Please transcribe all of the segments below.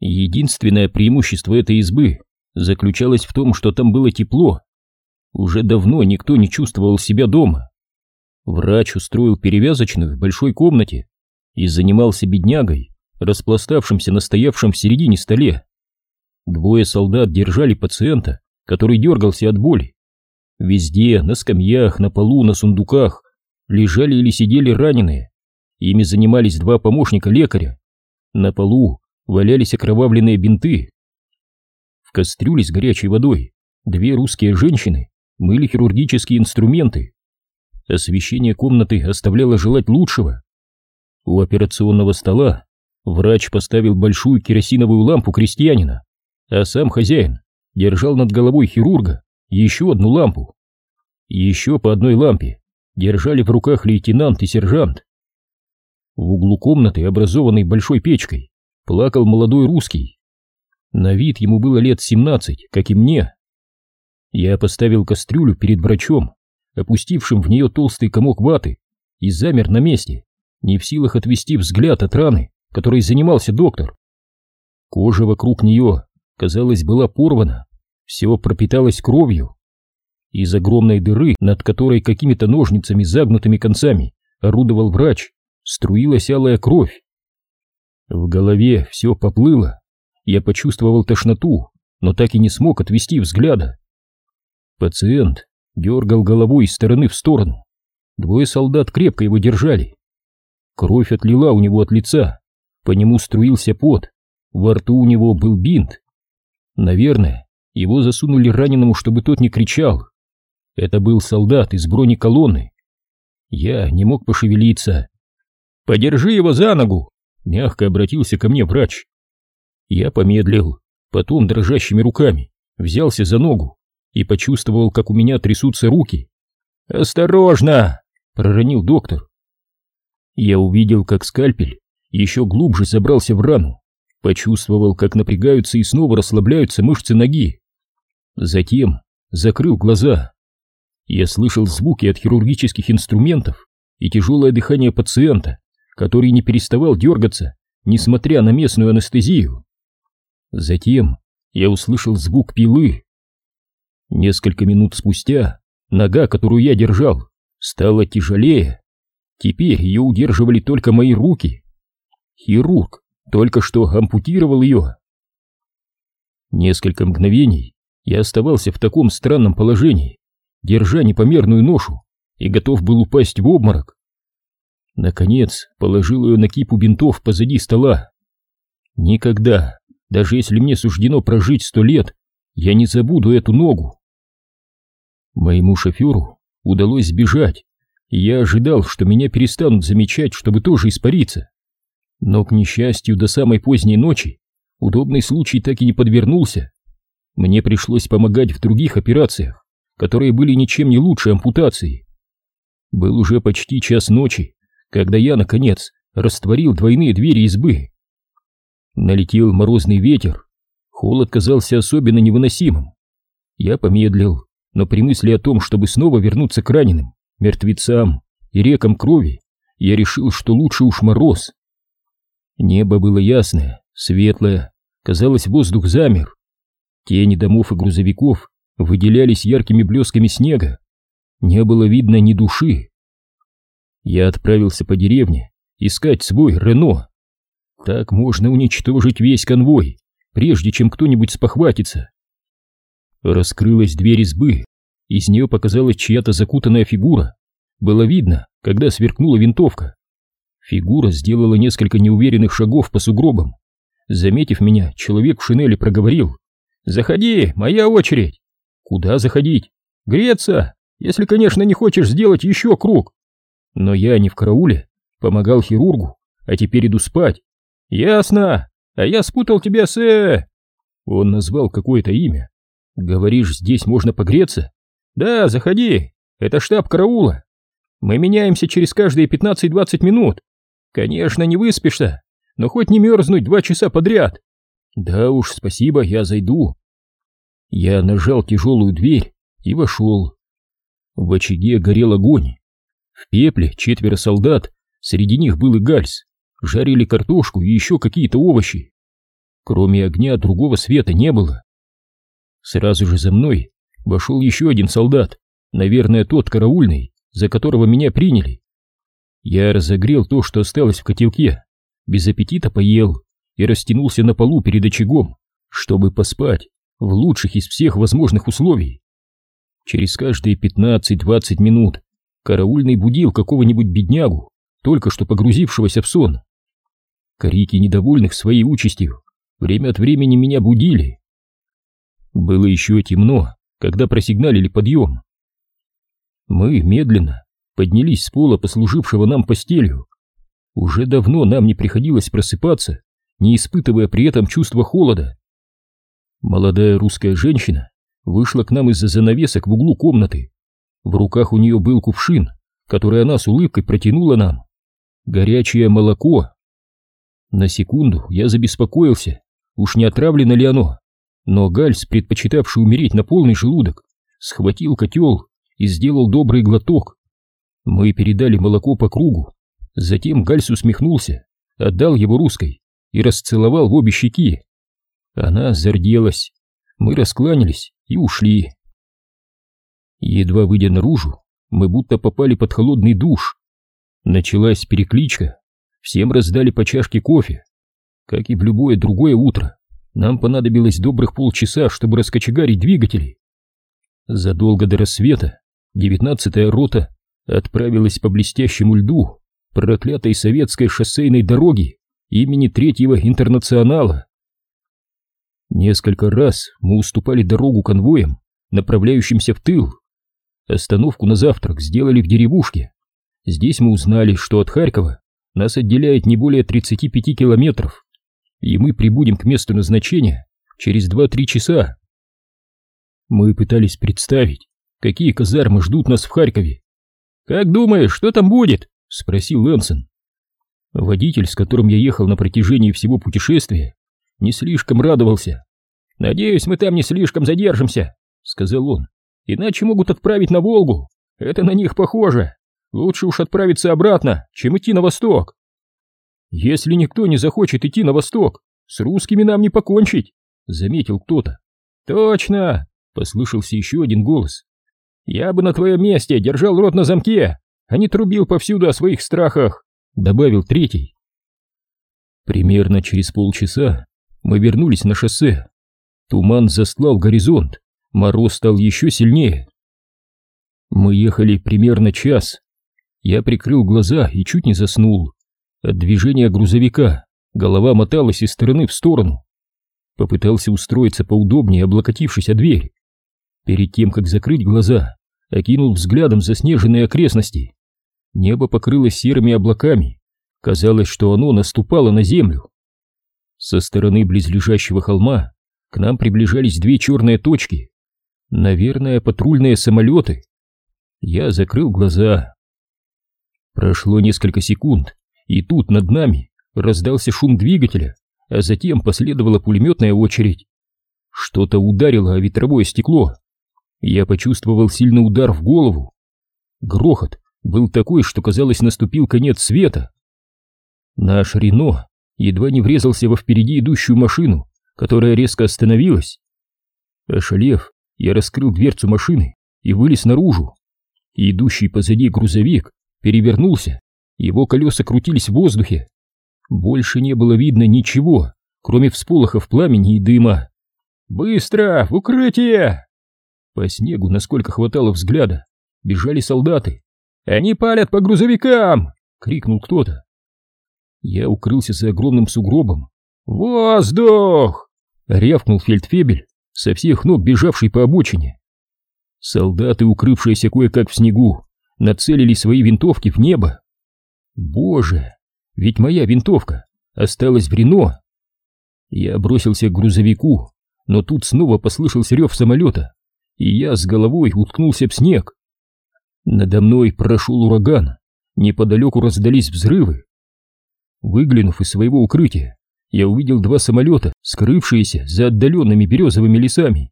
Единственное преимущество этой избы заключалось в том, что там было тепло. Уже давно никто не чувствовал себя дома. Врач устроил перевязочную в большой комнате и занимался беднягой, распластавшимся на стоявшем в середине столе. Двое солдат держали пациента, который дергался от боли. Везде, на скамьях, на полу, на сундуках, лежали или сидели раненые. Ими занимались два помощника лекаря. На полу валялись окровавленные бинты. В кастрюле с горячей водой две русские женщины мыли хирургические инструменты. Освещение комнаты оставляло желать лучшего. У операционного стола врач поставил большую керосиновую лампу крестьянина, а сам хозяин держал над головой хирурга еще одну лампу. Еще по одной лампе держали в руках лейтенант и сержант. В углу комнаты, образованной большой печкой, плакал молодой русский. На вид ему было лет семнадцать, как и мне. Я поставил кастрюлю перед врачом, опустившим в нее толстый комок ваты, и замер на месте, не в силах отвести взгляд от раны, которой занимался доктор. Кожа вокруг нее, казалось, была порвана, все пропиталось кровью. Из огромной дыры, над которой какими-то ножницами загнутыми концами орудовал врач, струилась алая кровь. В голове все поплыло, я почувствовал тошноту, но так и не смог отвести взгляда. Пациент дергал головой из стороны в сторону. Двое солдат крепко его держали. Кровь отлила у него от лица, по нему струился пот, во рту у него был бинт. Наверное, его засунули раненому, чтобы тот не кричал. Это был солдат из бронеколонны. Я не мог пошевелиться. «Подержи его за ногу!» — мягко обратился ко мне врач. Я помедлил, потом дрожащими руками взялся за ногу и почувствовал, как у меня трясутся руки. «Осторожно!» — проронил доктор. Я увидел, как скальпель еще глубже забрался в рану, почувствовал, как напрягаются и снова расслабляются мышцы ноги. Затем закрыл глаза. Я слышал звуки от хирургических инструментов и тяжелое дыхание пациента, который не переставал дергаться, несмотря на местную анестезию. Затем я услышал звук пилы. Несколько минут спустя нога, которую я держал, стала тяжелее. Теперь ее удерживали только мои руки. Хирург только что ампутировал ее. Несколько мгновений я оставался в таком странном положении, держа непомерную ношу, и готов был упасть в обморок. Наконец положил ее на кипу бинтов позади стола. Никогда, даже если мне суждено прожить сто лет, я не забуду эту ногу. Моему шоферу удалось сбежать, и я ожидал, что меня перестанут замечать, чтобы тоже испариться. Но, к несчастью, до самой поздней ночи удобный случай так и не подвернулся. Мне пришлось помогать в других операциях, которые были ничем не лучше ампутации. Был уже почти час ночи, когда я, наконец, растворил двойные двери избы. Налетел морозный ветер, холод казался особенно невыносимым. Я помедлил, но при мысли о том, чтобы снова вернуться к раненым, мертвецам и рекам крови, я решил, что лучше уж мороз. Небо было ясное, светлое, казалось, воздух замер. Тени домов и грузовиков выделялись яркими блесками снега. Не было видно ни души. Я отправился по деревне искать свой Рено. Так можно уничтожить весь конвой, прежде чем кто-нибудь спохватится. Раскрылась дверь избы, из нее показалась чья-то закутанная фигура. Было видно, когда сверкнула винтовка. Фигура сделала несколько неуверенных шагов по сугробам. Заметив меня, человек в шинели проговорил. «Заходи, моя очередь!» Куда заходить? Греться, если, конечно, не хочешь сделать еще круг. Но я не в карауле, помогал хирургу, а теперь иду спать. Ясно, а я спутал тебя с... Э... Он назвал какое-то имя. Говоришь, здесь можно погреться? Да, заходи, это штаб караула. Мы меняемся через каждые 15-20 минут. Конечно, не выспишься, но хоть не мерзнуть два часа подряд. Да уж, спасибо, я зайду. Я нажал тяжелую дверь и вошел. В очаге горел огонь. Пепле четверо солдат, среди них был и гальс, жарили картошку и еще какие-то овощи. Кроме огня другого света не было. Сразу же за мной вошел еще один солдат, наверное, тот караульный, за которого меня приняли. Я разогрел то, что осталось в котелке, без аппетита поел и растянулся на полу перед очагом, чтобы поспать в лучших из всех возможных условий. Через каждые 15-20 минут караульный будил какого-нибудь беднягу, только что погрузившегося в сон. Крики недовольных своей участью время от времени меня будили. Было еще темно, когда просигналили подъем. Мы медленно поднялись с пола, послужившего нам постелью. Уже давно нам не приходилось просыпаться, не испытывая при этом чувства холода. Молодая русская женщина вышла к нам из-за занавесок в углу комнаты. В руках у нее был кувшин, который она с улыбкой протянула нам. Горячее молоко. На секунду я забеспокоился, уж не отравлено ли оно. Но Гальс, предпочитавший умереть на полный желудок, схватил котел и сделал добрый глоток. Мы передали молоко по кругу. Затем Гальс усмехнулся, отдал его русской и расцеловал в обе щеки. Она зарделась. Мы раскланялись и ушли. Едва выйдя наружу, мы будто попали под холодный душ. Началась перекличка. Всем раздали по чашке кофе. Как и в любое другое утро, нам понадобилось добрых полчаса, чтобы раскочегарить двигатели. Задолго до рассвета девятнадцатая рота отправилась по блестящему льду проклятой советской шоссейной дороги имени Третьего Интернационала. Несколько раз мы уступали дорогу конвоям, направляющимся в тыл. Остановку на завтрак сделали в деревушке. Здесь мы узнали, что от Харькова нас отделяет не более 35 километров, и мы прибудем к месту назначения через 2-3 часа. Мы пытались представить, какие казармы ждут нас в Харькове. «Как думаешь, что там будет?» — спросил Лэнсон. Водитель, с которым я ехал на протяжении всего путешествия, не слишком радовался. «Надеюсь, мы там не слишком задержимся», — сказал он. «Иначе могут отправить на Волгу. Это на них похоже. Лучше уж отправиться обратно, чем идти на восток». «Если никто не захочет идти на восток, с русскими нам не покончить», — заметил кто-то. «Точно!» — послышался еще один голос. «Я бы на твоем месте держал рот на замке, а не трубил повсюду о своих страхах», — добавил третий. Примерно через полчаса мы вернулись на шоссе. Туман застлал горизонт, мороз стал еще сильнее. Мы ехали примерно час. Я прикрыл глаза и чуть не заснул. От движения грузовика голова моталась из стороны в сторону. Попытался устроиться поудобнее, облокотившись о дверь. Перед тем, как закрыть глаза, окинул взглядом заснеженные окрестности. Небо покрылось серыми облаками. Казалось, что оно наступало на землю. Со стороны близлежащего холма к нам приближались две черные точки. Наверное, патрульные самолеты. Я закрыл глаза. Прошло несколько секунд, и тут над нами раздался шум двигателя, а затем последовала пулеметная очередь. Что-то ударило о ветровое стекло. Я почувствовал сильный удар в голову. Грохот был такой, что казалось наступил конец света. Наш Рено едва не врезался во впереди идущую машину, которая резко остановилась. Ошалев, я раскрыл дверцу машины и вылез наружу. Идущий позади грузовик перевернулся, его колеса крутились в воздухе. Больше не было видно ничего, кроме всполохов пламени и дыма. «Быстро! В укрытие!» По снегу, насколько хватало взгляда, бежали солдаты. «Они палят по грузовикам!» — крикнул кто-то. Я укрылся за огромным сугробом. «Воздух!» — рявкнул фельдфебель, со всех ног бежавший по обочине. Солдаты, укрывшиеся кое-как в снегу, нацелили свои винтовки в небо. Боже, ведь моя винтовка осталась в Рено. Я бросился к грузовику, но тут снова послышался рев самолета, и я с головой уткнулся в снег. Надо мной прошел ураган, неподалеку раздались взрывы. Выглянув из своего укрытия, я увидел два самолета, скрывшиеся за отдаленными березовыми лесами.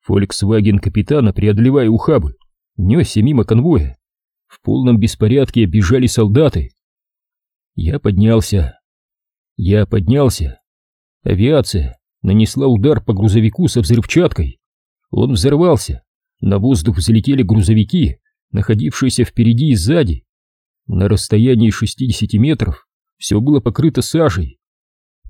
Фольксваген капитана, преодолевая ухабы, несся мимо конвоя. В полном беспорядке бежали солдаты. Я поднялся. Я поднялся. Авиация нанесла удар по грузовику со взрывчаткой. Он взорвался. На воздух взлетели грузовики, находившиеся впереди и сзади. На расстоянии 60 метров все было покрыто сажей.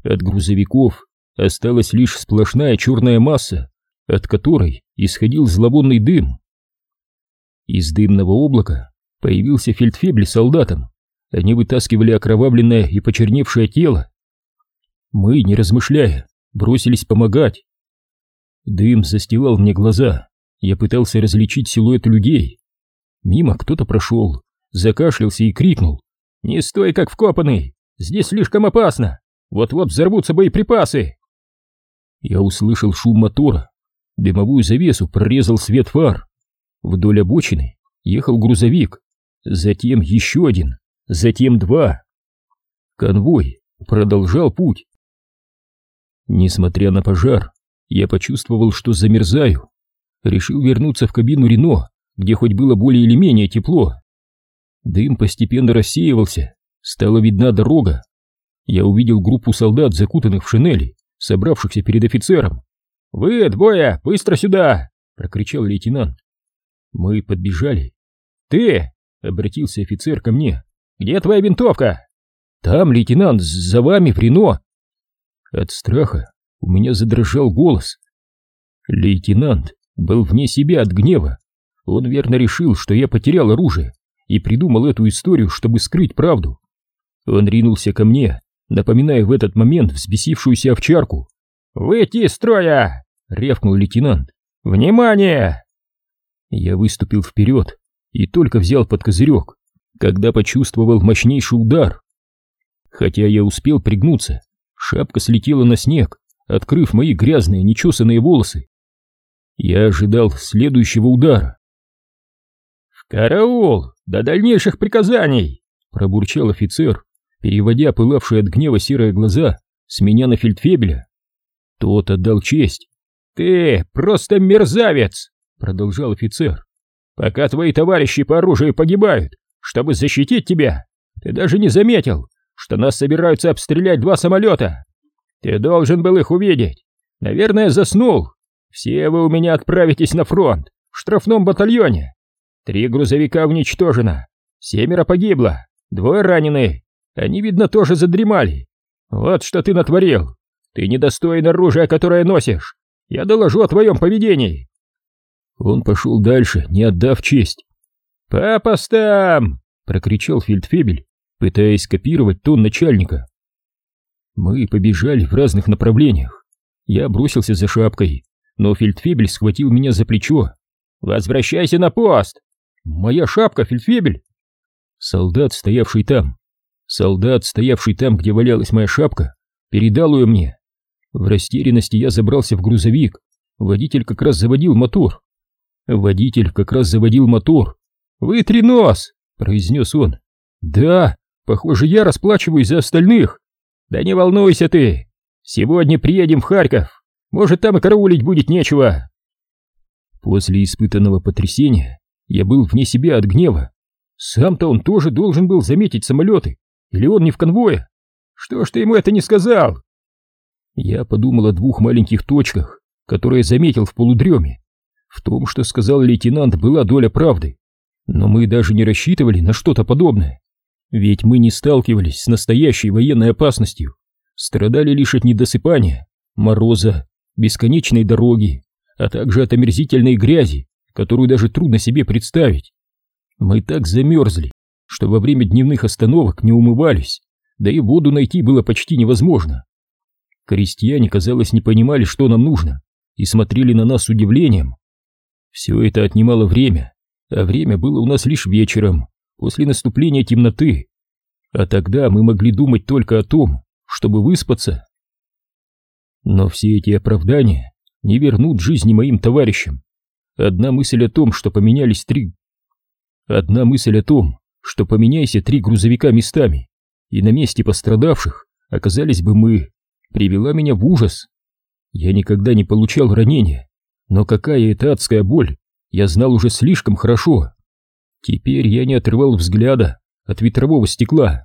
От грузовиков осталась лишь сплошная черная масса, от которой исходил зловонный дым. Из дымного облака появился фельдфебель с солдатом. Они вытаскивали окровавленное и почерневшее тело. Мы, не размышляя, бросились помогать. Дым застилал мне глаза. Я пытался различить силуэт людей. Мимо кто-то прошел, закашлялся и крикнул. «Не стой, как вкопанный! Здесь слишком опасно! Вот-вот взорвутся боеприпасы!» Я услышал шум мотора. Дымовую завесу прорезал свет фар. Вдоль обочины ехал грузовик, затем еще один, затем два. Конвой продолжал путь. Несмотря на пожар, я почувствовал, что замерзаю. Решил вернуться в кабину Рено, где хоть было более или менее тепло. Дым постепенно рассеивался, стала видна дорога. Я увидел группу солдат, закутанных в шинели, собравшихся перед офицером. «Вы, двое, быстро сюда!» — прокричал лейтенант. Мы подбежали. «Ты!» — обратился офицер ко мне. «Где твоя винтовка?» «Там, лейтенант, за вами в Рено!» От страха у меня задрожал голос. Лейтенант был вне себя от гнева. Он верно решил, что я потерял оружие, и придумал эту историю, чтобы скрыть правду. Он ринулся ко мне, напоминая в этот момент взбесившуюся овчарку. «Выйти из строя!» — рявкнул лейтенант. «Внимание!» Я выступил вперед и только взял под козырек, когда почувствовал мощнейший удар. Хотя я успел пригнуться, шапка слетела на снег, открыв мои грязные, нечесанные волосы. Я ожидал следующего удара. «В караул! До дальнейших приказаний!» — пробурчал офицер, переводя пылавшие от гнева серые глаза с меня на фельдфебеля. Тот отдал честь. «Ты просто мерзавец!» — продолжал офицер. «Пока твои товарищи по оружию погибают, чтобы защитить тебя, ты даже не заметил, что нас собираются обстрелять два самолета. Ты должен был их увидеть. Наверное, заснул. Все вы у меня отправитесь на фронт, в штрафном батальоне. Три грузовика уничтожено, семеро погибло, двое ранены. Они, видно, тоже задремали. Вот что ты натворил. Ты недостоин оружия, которое носишь. Я доложу о твоем поведении. Он пошел дальше, не отдав честь. «По постам!» — прокричал фельдфебель, пытаясь копировать тон начальника. Мы побежали в разных направлениях. Я бросился за шапкой, но фельдфебель схватил меня за плечо. «Возвращайся на пост!» «Моя шапка, фельдфебель!» Солдат, стоявший там, солдат, стоявший там, где валялась моя шапка, передал ее мне. В растерянности я забрался в грузовик. Водитель как раз заводил мотор. Водитель как раз заводил мотор. «Вытри нос!» — произнес он. «Да, похоже, я расплачиваюсь за остальных». «Да не волнуйся ты! Сегодня приедем в Харьков. Может, там и караулить будет нечего». После испытанного потрясения я был вне себя от гнева. Сам-то он тоже должен был заметить самолеты. Или он не в конвое? Что ж ты ему это не сказал? Я подумал о двух маленьких точках, которые заметил в полудреме. В том, что сказал лейтенант, была доля правды. Но мы даже не рассчитывали на что-то подобное. Ведь мы не сталкивались с настоящей военной опасностью. Страдали лишь от недосыпания, мороза, бесконечной дороги, а также от омерзительной грязи, которую даже трудно себе представить. Мы так замерзли, что во время дневных остановок не умывались, да и воду найти было почти невозможно. Крестьяне, казалось, не понимали, что нам нужно, и смотрели на нас с удивлением. Все это отнимало время, а время было у нас лишь вечером, после наступления темноты. А тогда мы могли думать только о том, чтобы выспаться. Но все эти оправдания не вернут жизни моим товарищам. Одна мысль о том, что поменялись три... Одна мысль о том, что поменяйся три грузовика местами, и на месте пострадавших оказались бы мы, привела меня в ужас. Я никогда не получал ранения, но какая это адская боль, я знал уже слишком хорошо. Теперь я не отрывал взгляда от ветрового стекла.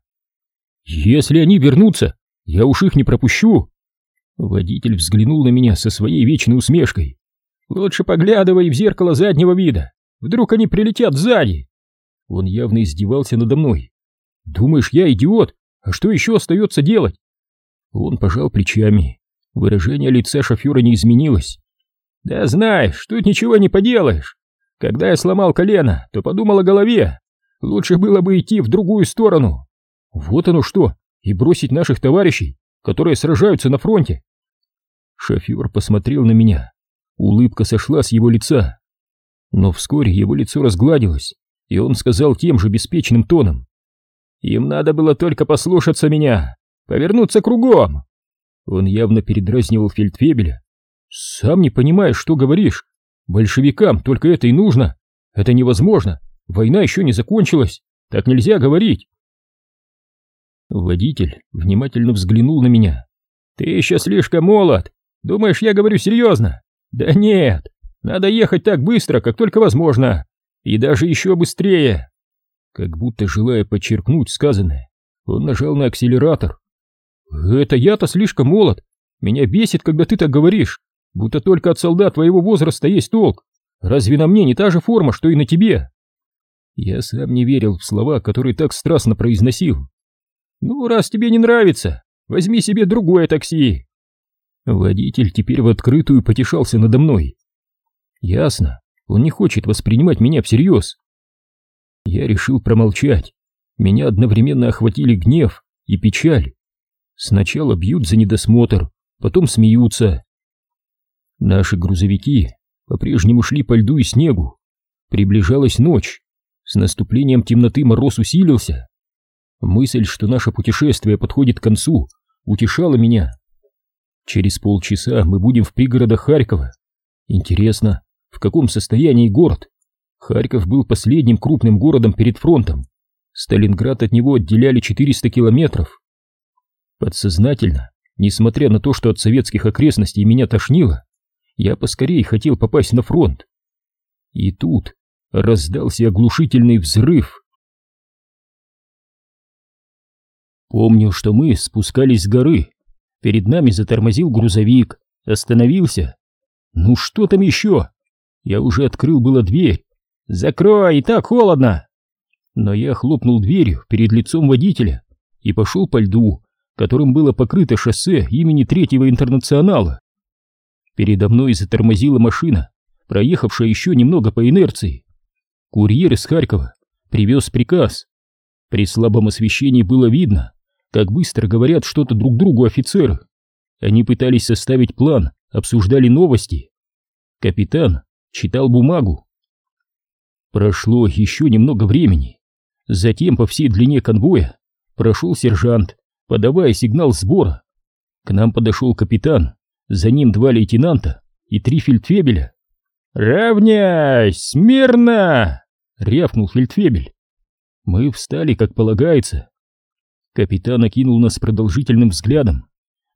Если они вернутся, я уж их не пропущу. Водитель взглянул на меня со своей вечной усмешкой. «Лучше поглядывай в зеркало заднего вида. Вдруг они прилетят сзади!» Он явно издевался надо мной. «Думаешь, я идиот? А что еще остается делать?» Он пожал плечами. Выражение лица шофера не изменилось. «Да знаешь, тут ничего не поделаешь. Когда я сломал колено, то подумал о голове. Лучше было бы идти в другую сторону. Вот оно что, и бросить наших товарищей, которые сражаются на фронте. Шофер посмотрел на меня. Улыбка сошла с его лица. Но вскоре его лицо разгладилось, и он сказал тем же беспечным тоном. «Им надо было только послушаться меня, повернуться кругом». Он явно передразнивал фельдфебеля. «Сам не понимаешь, что говоришь. Большевикам только это и нужно. Это невозможно. Война еще не закончилась. Так нельзя говорить». Водитель внимательно взглянул на меня. «Ты еще слишком молод. Думаешь, я говорю серьезно? Да нет. Надо ехать так быстро, как только возможно. И даже еще быстрее». Как будто желая подчеркнуть сказанное, он нажал на акселератор. «Это я-то слишком молод. Меня бесит, когда ты так говоришь, будто только от солдат твоего возраста есть толк. Разве на мне не та же форма, что и на тебе?» Я сам не верил в слова, которые так страстно произносил. «Ну, раз тебе не нравится, возьми себе другое такси!» Водитель теперь в открытую потешался надо мной. «Ясно, он не хочет воспринимать меня всерьез». Я решил промолчать. Меня одновременно охватили гнев и печаль. Сначала бьют за недосмотр, потом смеются. Наши грузовики по-прежнему шли по льду и снегу. Приближалась ночь. С наступлением темноты мороз усилился. Мысль, что наше путешествие подходит к концу, утешала меня. Через полчаса мы будем в пригородах Харькова. Интересно, в каком состоянии город? Харьков был последним крупным городом перед фронтом. Сталинград от него отделяли 400 километров. Подсознательно, несмотря на то, что от советских окрестностей меня тошнило, я поскорее хотел попасть на фронт. И тут раздался оглушительный взрыв. Помню, что мы спускались с горы. Перед нами затормозил грузовик, остановился. Ну что там еще? Я уже открыл было дверь. Закрой, и так холодно. Но я хлопнул дверью перед лицом водителя и пошел по льду, которым было покрыто шоссе имени Третьего Интернационала. Передо мной затормозила машина, проехавшая еще немного по инерции. Курьер из Харькова привез приказ. При слабом освещении было видно, как быстро говорят что-то друг другу офицеры. Они пытались составить план, обсуждали новости. Капитан читал бумагу. Прошло еще немного времени. Затем по всей длине конвоя прошел сержант, подавая сигнал сбора. К нам подошел капитан, за ним два лейтенанта и три фельдфебеля. «Равняйсь! Смирно!» — рявкнул фельдфебель. Мы встали, как полагается, Капитан окинул нас продолжительным взглядом,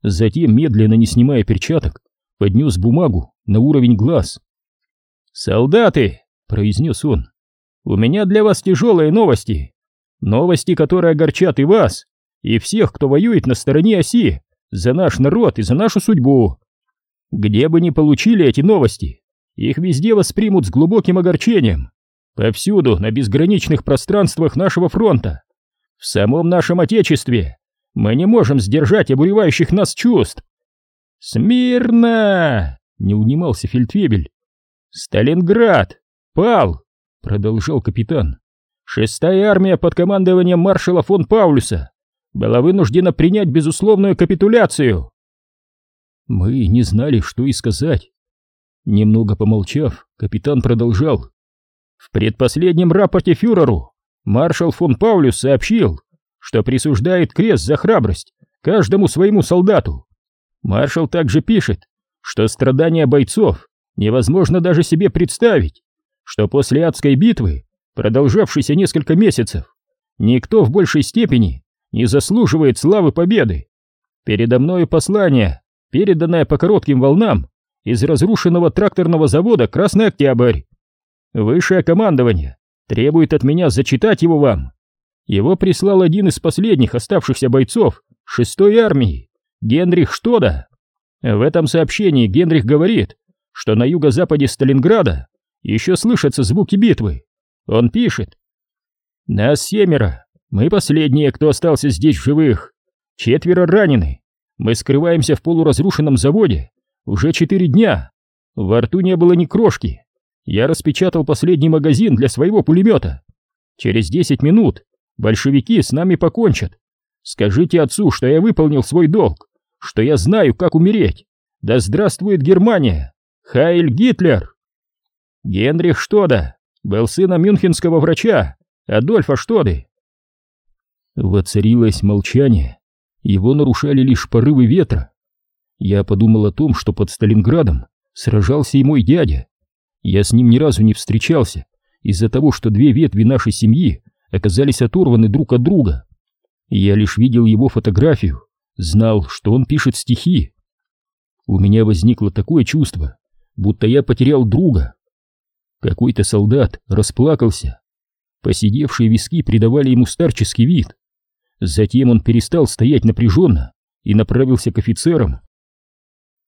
затем, медленно не снимая перчаток, поднес бумагу на уровень глаз. «Солдаты!» — произнес он. «У меня для вас тяжелые новости. Новости, которые огорчат и вас, и всех, кто воюет на стороне оси, за наш народ и за нашу судьбу. Где бы ни получили эти новости, их везде воспримут с глубоким огорчением. Повсюду, на безграничных пространствах нашего фронта, в самом нашем Отечестве мы не можем сдержать обуревающих нас чувств. «Смирно!» — не унимался Фельдфебель. «Сталинград! Пал!» — продолжал капитан. «Шестая армия под командованием маршала фон Паулюса была вынуждена принять безусловную капитуляцию». Мы не знали, что и сказать. Немного помолчав, капитан продолжал. «В предпоследнем рапорте фюреру маршал фон Паулюс сообщил, что присуждает крест за храбрость каждому своему солдату. Маршал также пишет, что страдания бойцов невозможно даже себе представить, что после адской битвы, продолжавшейся несколько месяцев, никто в большей степени не заслуживает славы победы. Передо мною послание, переданное по коротким волнам из разрушенного тракторного завода «Красный Октябрь». Высшее командование требует от меня зачитать его вам. Его прислал один из последних оставшихся бойцов шестой армии, Генрих Штода. В этом сообщении Генрих говорит, что на юго-западе Сталинграда еще слышатся звуки битвы. Он пишет. Нас семеро. Мы последние, кто остался здесь в живых. Четверо ранены. Мы скрываемся в полуразрушенном заводе. Уже четыре дня. Во рту не было ни крошки. Я распечатал последний магазин для своего пулемета. Через десять минут большевики с нами покончат. Скажите отцу, что я выполнил свой долг, что я знаю, как умереть. Да здравствует Германия! Хайль Гитлер! Генрих Штода был сыном мюнхенского врача Адольфа Штоды. Воцарилось молчание. Его нарушали лишь порывы ветра. Я подумал о том, что под Сталинградом сражался и мой дядя. Я с ним ни разу не встречался из-за того, что две ветви нашей семьи оказались оторваны друг от друга. Я лишь видел его фотографию, знал, что он пишет стихи. У меня возникло такое чувство, будто я потерял друга. Какой-то солдат расплакался. Посидевшие виски придавали ему старческий вид. Затем он перестал стоять напряженно и направился к офицерам.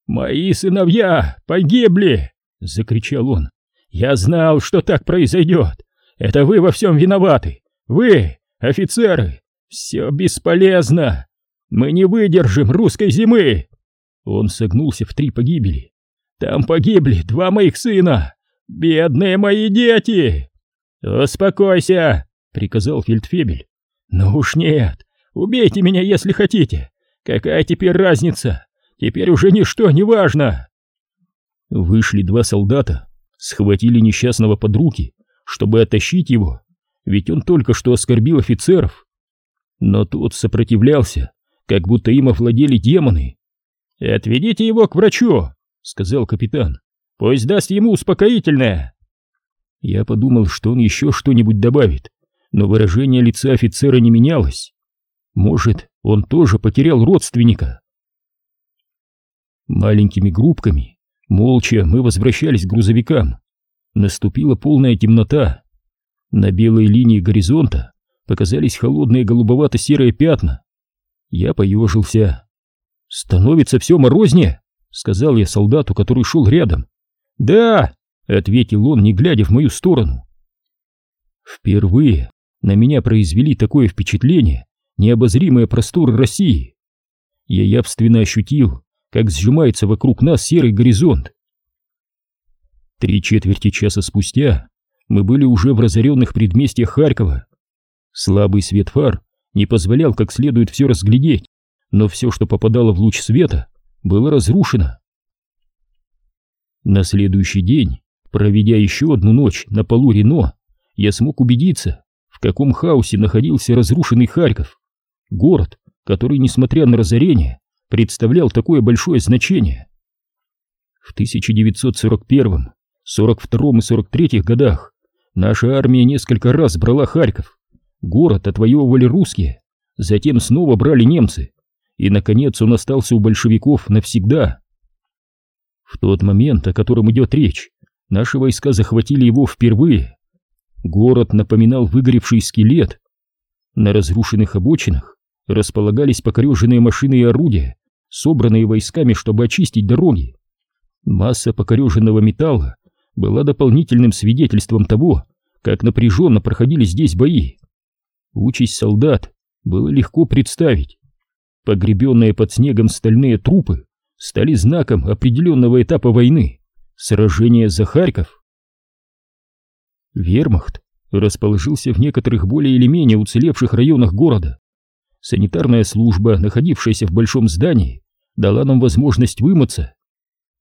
«Мои сыновья погибли!» — закричал он. «Я знал, что так произойдет! Это вы во всем виноваты! Вы, офицеры! Все бесполезно! Мы не выдержим русской зимы!» Он согнулся в три погибели. «Там погибли два моих сына! Бедные мои дети!» «Успокойся!» — приказал фельдфебель. «Ну уж нет! Убейте меня, если хотите! Какая теперь разница? Теперь уже ничто не важно!» Вышли два солдата, схватили несчастного под руки, чтобы оттащить его, ведь он только что оскорбил офицеров. Но тот сопротивлялся, как будто им овладели демоны. «Отведите его к врачу», — сказал капитан. «Пусть даст ему успокоительное». Я подумал, что он еще что-нибудь добавит, но выражение лица офицера не менялось. Может, он тоже потерял родственника. Маленькими группками, молча, мы возвращались к грузовикам. Наступила полная темнота. На белой линии горизонта показались холодные голубовато-серые пятна. Я поежился. «Становится все морознее», — сказал я солдату, который шел рядом. «Да», — ответил он, не глядя в мою сторону. Впервые на меня произвели такое впечатление необозримые просторы России. Я явственно ощутил, как сжимается вокруг нас серый горизонт. Три четверти часа спустя мы были уже в разоренных предместьях Харькова. Слабый свет фар не позволял как следует все разглядеть, но все, что попадало в луч света, было разрушено. На следующий день, проведя еще одну ночь на полу Рено, я смог убедиться, в каком хаосе находился разрушенный Харьков. Город, который, несмотря на разорение, представлял такое большое значение. В 1941, 42 и 43 годах наша армия несколько раз брала Харьков. Город отвоевывали русские, затем снова брали немцы, и, наконец, он остался у большевиков навсегда. В тот момент, о котором идет речь, наши войска захватили его впервые. Город напоминал выгоревший скелет. На разрушенных обочинах располагались покореженные машины и орудия, собранные войсками, чтобы очистить дороги. Масса покореженного металла была дополнительным свидетельством того, как напряженно проходили здесь бои. Участь солдат было легко представить. Погребенные под снегом стальные трупы стали знаком определенного этапа войны — сражения за Харьков. Вермахт расположился в некоторых более или менее уцелевших районах города. Санитарная служба, находившаяся в большом здании, дала нам возможность вымыться.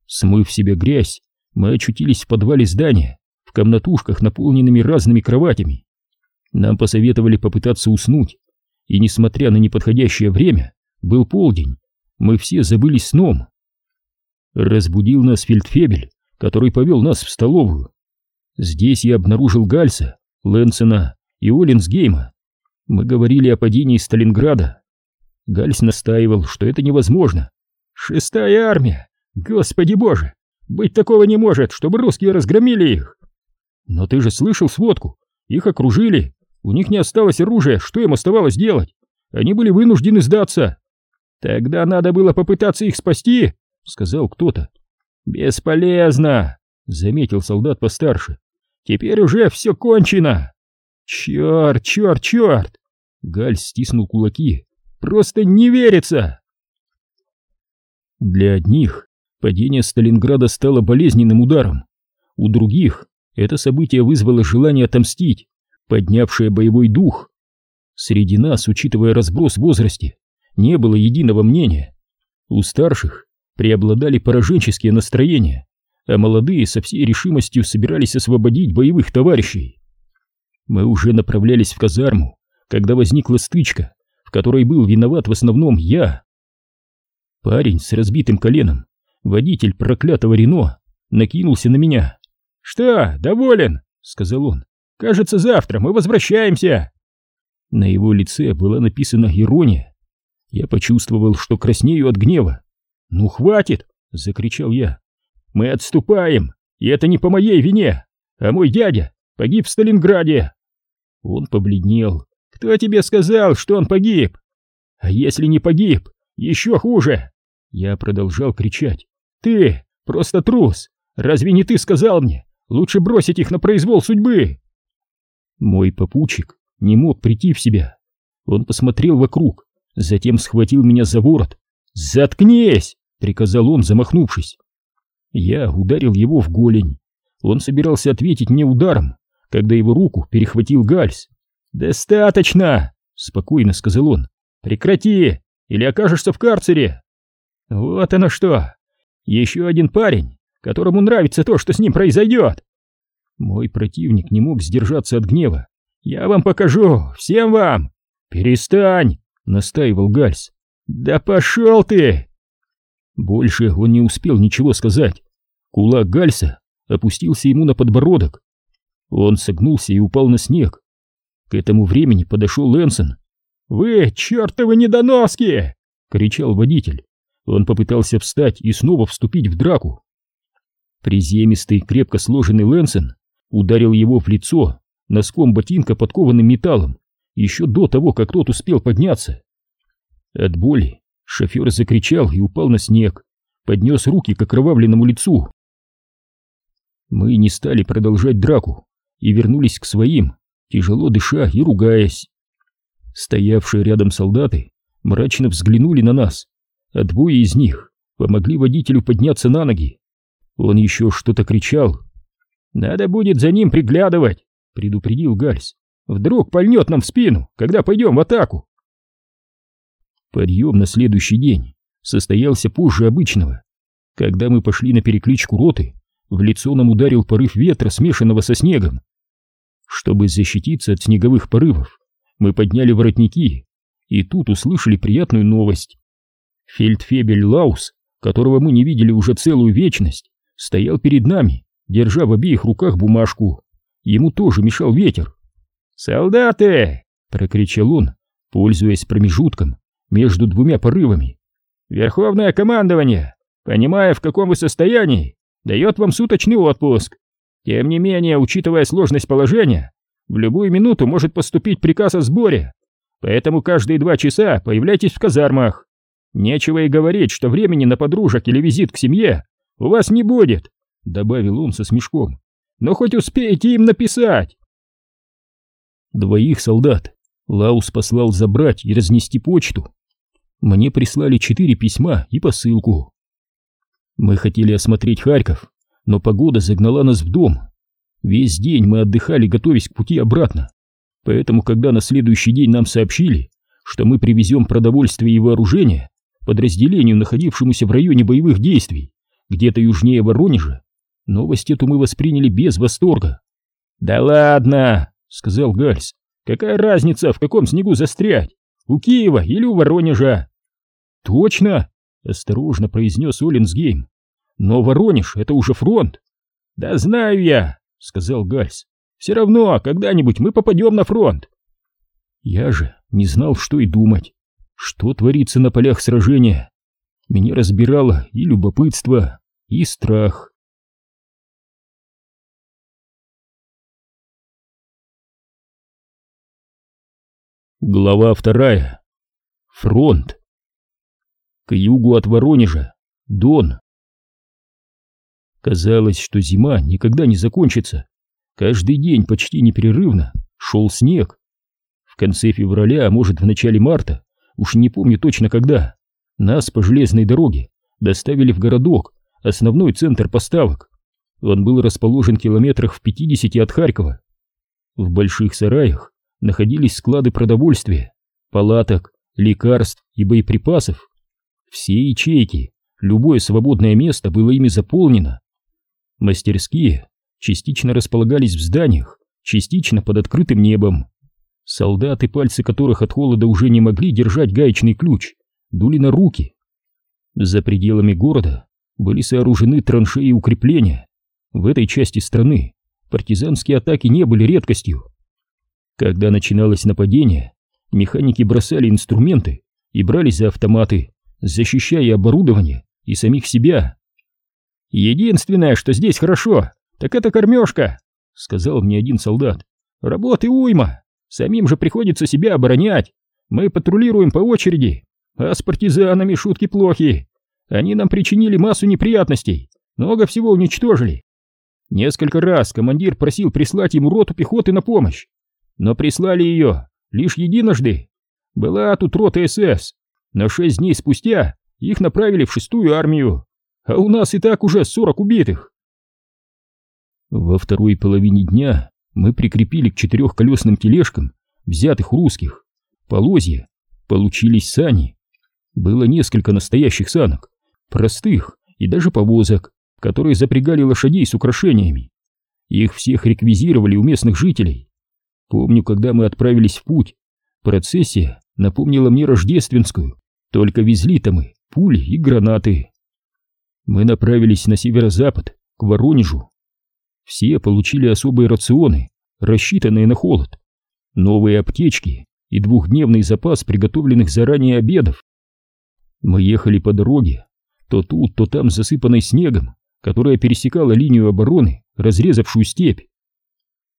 Смыв себе грязь, мы очутились в подвале здания, в комнатушках, наполненными разными кроватями. Нам посоветовали попытаться уснуть, и, несмотря на неподходящее время, был полдень, мы все забылись сном. Разбудил нас фельдфебель, который повел нас в столовую. Здесь я обнаружил Гальса, Лэнсона и Оленсгейма. Мы говорили о падении Сталинграда. Гальс настаивал, что это невозможно. «Шестая армия! Господи боже! Быть такого не может, чтобы русские разгромили их!» «Но ты же слышал сводку! Их окружили! У них не осталось оружия, что им оставалось делать? Они были вынуждены сдаться!» «Тогда надо было попытаться их спасти!» — сказал кто-то. «Бесполезно!» — заметил солдат постарше. «Теперь уже все кончено!» «Черт, черт, черт!» Галь стиснул кулаки. «Просто не верится!» Для одних падение Сталинграда стало болезненным ударом. У других это событие вызвало желание отомстить, поднявшее боевой дух. Среди нас, учитывая разброс в возрасте, не было единого мнения. У старших преобладали пораженческие настроения, а молодые со всей решимостью собирались освободить боевых товарищей. Мы уже направлялись в казарму, когда возникла стычка, в которой был виноват в основном я. Парень с разбитым коленом, водитель проклятого Рено, накинулся на меня. «Что, доволен?» — сказал он. «Кажется, завтра мы возвращаемся!» На его лице была написана ирония. Я почувствовал, что краснею от гнева. «Ну хватит!» — закричал я. «Мы отступаем, и это не по моей вине, а мой дядя погиб в Сталинграде!» Он побледнел. «Кто тебе сказал, что он погиб?» «А если не погиб, еще хуже!» Я продолжал кричать. «Ты просто трус! Разве не ты сказал мне? Лучше бросить их на произвол судьбы!» Мой попутчик не мог прийти в себя. Он посмотрел вокруг, затем схватил меня за ворот. «Заткнись!» — приказал он, замахнувшись. Я ударил его в голень. Он собирался ответить мне ударом, когда его руку перехватил Гальс. «Достаточно!» — спокойно сказал он. «Прекрати, или окажешься в карцере!» «Вот оно что! Еще один парень, которому нравится то, что с ним произойдет!» Мой противник не мог сдержаться от гнева. «Я вам покажу! Всем вам!» «Перестань!» — настаивал Гальс. «Да пошел ты!» Больше он не успел ничего сказать. Кулак Гальса опустился ему на подбородок. Он согнулся и упал на снег. К этому времени подошел Лэнсон. «Вы, чертовы недоноски!» — кричал водитель. Он попытался встать и снова вступить в драку. Приземистый, крепко сложенный Лэнсон ударил его в лицо носком ботинка, подкованным металлом, еще до того, как тот успел подняться. От боли шофер закричал и упал на снег, поднес руки к окровавленному лицу. Мы не стали продолжать драку и вернулись к своим, тяжело дыша и ругаясь. Стоявшие рядом солдаты мрачно взглянули на нас, а двое из них помогли водителю подняться на ноги. Он еще что-то кричал. «Надо будет за ним приглядывать», — предупредил Гальс. «Вдруг пальнет нам в спину, когда пойдем в атаку». Подъем на следующий день состоялся позже обычного. Когда мы пошли на перекличку роты, в лицо нам ударил порыв ветра, смешанного со снегом. Чтобы защититься от снеговых порывов, мы подняли воротники и тут услышали приятную новость. Фельдфебель Лаус, которого мы не видели уже целую вечность, стоял перед нами, держа в обеих руках бумажку. Ему тоже мешал ветер. «Солдаты!» — прокричал он, пользуясь промежутком между двумя порывами. «Верховное командование, понимая, в каком вы состоянии, дает вам суточный отпуск. Тем не менее, учитывая сложность положения, в любую минуту может поступить приказ о сборе, поэтому каждые два часа появляйтесь в казармах. Нечего и говорить, что времени на подружек или визит к семье у вас не будет, добавил он со смешком. Но хоть успеете им написать. Двоих солдат Лаус послал забрать и разнести почту. Мне прислали четыре письма и посылку. Мы хотели осмотреть Харьков, но погода загнала нас в дом. Весь день мы отдыхали, готовясь к пути обратно. Поэтому, когда на следующий день нам сообщили, что мы привезем продовольствие и вооружение подразделению, находившемуся в районе боевых действий, где-то южнее Воронежа, новость эту мы восприняли без восторга. «Да ладно!» — сказал Гальс. «Какая разница, в каком снегу застрять? У Киева или у Воронежа?» «Точно!» — осторожно произнес Оленсгейм. «Но Воронеж — это уже фронт!» «Да знаю я!» — сказал Гальс. «Все равно, когда-нибудь мы попадем на фронт!» Я же не знал, что и думать. Что творится на полях сражения? Меня разбирало и любопытство, и страх. Глава вторая. Фронт. К югу от Воронежа Дон. Казалось, что зима никогда не закончится. Каждый день почти непрерывно шел снег. В конце февраля, а может в начале марта, уж не помню точно когда, нас по железной дороге доставили в городок, основной центр поставок. Он был расположен километрах в 50 от Харькова. В больших сараях находились склады продовольствия, палаток, лекарств и боеприпасов. Все ячейки, любое свободное место было ими заполнено. Мастерские частично располагались в зданиях, частично под открытым небом. Солдаты, пальцы которых от холода уже не могли держать гаечный ключ, дули на руки. За пределами города были сооружены траншеи и укрепления. В этой части страны партизанские атаки не были редкостью. Когда начиналось нападение, механики бросали инструменты и брались за автоматы, защищая оборудование и самих себя. «Единственное, что здесь хорошо, так это кормежка», — сказал мне один солдат. «Работы уйма, самим же приходится себя оборонять. Мы патрулируем по очереди, а с партизанами шутки плохи. Они нам причинили массу неприятностей, много всего уничтожили. Несколько раз командир просил прислать ему роту пехоты на помощь, но прислали ее лишь единожды. Была тут рота СС, но шесть дней спустя их направили в шестую армию, а у нас и так уже сорок убитых. Во второй половине дня мы прикрепили к четырехколесным тележкам, взятых русских, полозья, получились сани. Было несколько настоящих санок, простых и даже повозок, которые запрягали лошадей с украшениями. Их всех реквизировали у местных жителей. Помню, когда мы отправились в путь, процессия напомнила мне рождественскую, только везли-то мы пули и гранаты. Мы направились на северо-запад, к Воронежу. Все получили особые рационы, рассчитанные на холод, новые аптечки и двухдневный запас приготовленных заранее обедов. Мы ехали по дороге, то тут, то там засыпанной снегом, которая пересекала линию обороны, разрезавшую степь.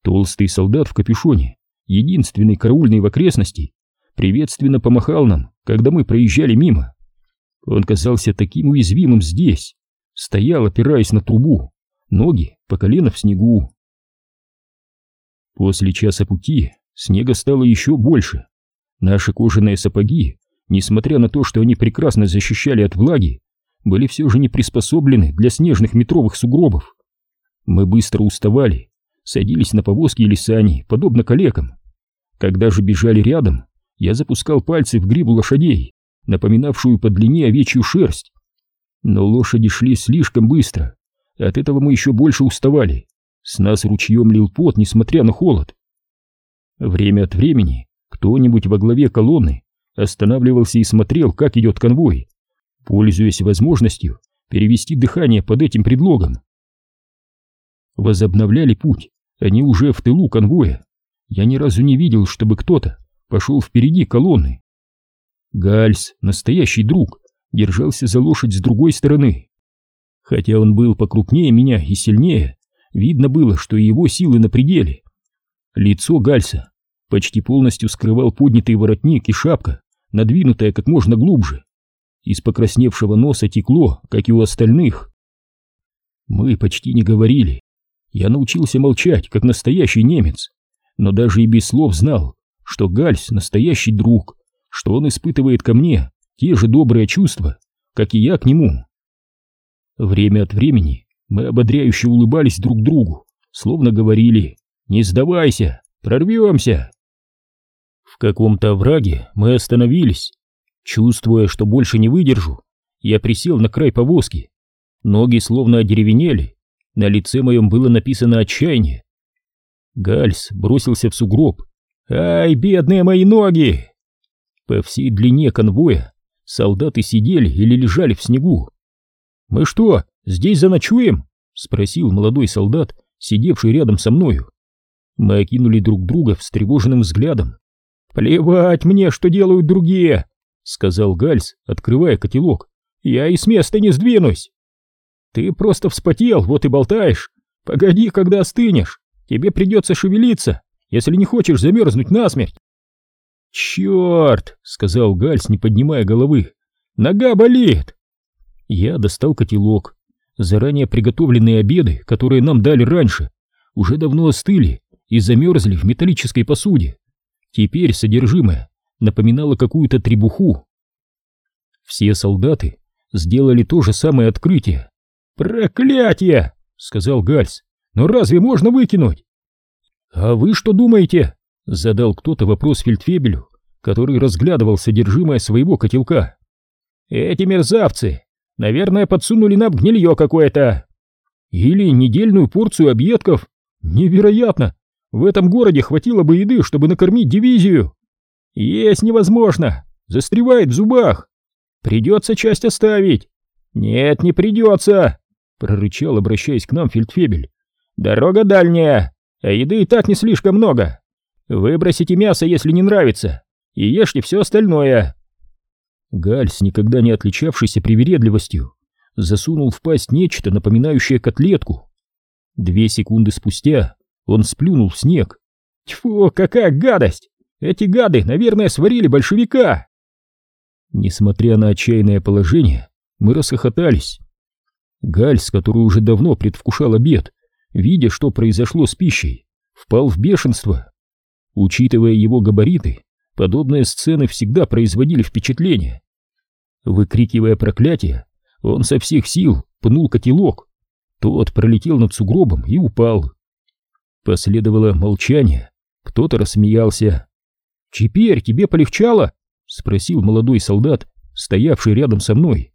Толстый солдат в капюшоне, единственный караульный в окрестности, приветственно помахал нам, когда мы проезжали мимо. Он казался таким уязвимым здесь, стоял, опираясь на трубу, ноги по колено в снегу. После часа пути снега стало еще больше. Наши кожаные сапоги, несмотря на то, что они прекрасно защищали от влаги, были все же не приспособлены для снежных метровых сугробов. Мы быстро уставали, садились на повозки или сани, подобно коллегам. Когда же бежали рядом, я запускал пальцы в грибу лошадей, напоминавшую по длине овечью шерсть. Но лошади шли слишком быстро, от этого мы еще больше уставали. С нас ручьем лил пот, несмотря на холод. Время от времени кто-нибудь во главе колонны останавливался и смотрел, как идет конвой, пользуясь возможностью перевести дыхание под этим предлогом. Возобновляли путь, они уже в тылу конвоя. Я ни разу не видел, чтобы кто-то пошел впереди колонны. Гальс, настоящий друг, держался за лошадь с другой стороны. Хотя он был покрупнее меня и сильнее, видно было, что его силы на пределе. Лицо Гальса почти полностью скрывал поднятый воротник и шапка, надвинутая как можно глубже. Из покрасневшего носа текло, как и у остальных. Мы почти не говорили. Я научился молчать, как настоящий немец, но даже и без слов знал, что Гальс настоящий друг, что он испытывает ко мне те же добрые чувства, как и я к нему. Время от времени мы ободряюще улыбались друг другу, словно говорили «Не сдавайся, прорвемся!». В каком-то овраге мы остановились, Чувствуя, что больше не выдержу, я присел на край повозки. Ноги словно одеревенели, на лице моем было написано отчаяние. Гальс бросился в сугроб. «Ай, бедные мои ноги!» По всей длине конвоя солдаты сидели или лежали в снегу. «Мы что, здесь заночуем?» — спросил молодой солдат, сидевший рядом со мною. Мы окинули друг друга встревоженным взглядом. «Плевать мне, что делают другие!» — сказал Гальс, открывая котелок. «Я и с места не сдвинусь!» «Ты просто вспотел, вот и болтаешь. Погоди, когда остынешь. Тебе придется шевелиться, если не хочешь замерзнуть насмерть». «Черт!» — сказал Гальс, не поднимая головы. «Нога болит!» Я достал котелок. Заранее приготовленные обеды, которые нам дали раньше, уже давно остыли и замерзли в металлической посуде. Теперь содержимое напоминало какую-то требуху. Все солдаты сделали то же самое открытие. «Проклятие!» — сказал Гальс. «Но разве можно выкинуть?» «А вы что думаете?» — задал кто-то вопрос Фельдфебелю, который разглядывал содержимое своего котелка. «Эти мерзавцы, наверное, подсунули нам гнилье какое-то. Или недельную порцию объедков. Невероятно! В этом городе хватило бы еды, чтобы накормить дивизию. Есть невозможно, застревает в зубах. Придется часть оставить. Нет, не придется, прорычал, обращаясь к нам Фельдфебель. Дорога дальняя, а еды и так не слишком много. Выбросите мясо, если не нравится, и ешьте все остальное. Гальс, никогда не отличавшийся привередливостью, засунул в пасть нечто, напоминающее котлетку. Две секунды спустя он сплюнул в снег. Тьфу, какая гадость! Эти гады, наверное, сварили большевика! Несмотря на отчаянное положение, мы расхохотались. Гальс, который уже давно предвкушал обед, видя, что произошло с пищей, впал в бешенство. Учитывая его габариты, подобные сцены всегда производили впечатление. Выкрикивая проклятие, он со всех сил пнул котелок. Тот пролетел над сугробом и упал. Последовало молчание. Кто-то рассмеялся. «Теперь тебе полегчало?» — спросил молодой солдат, стоявший рядом со мной.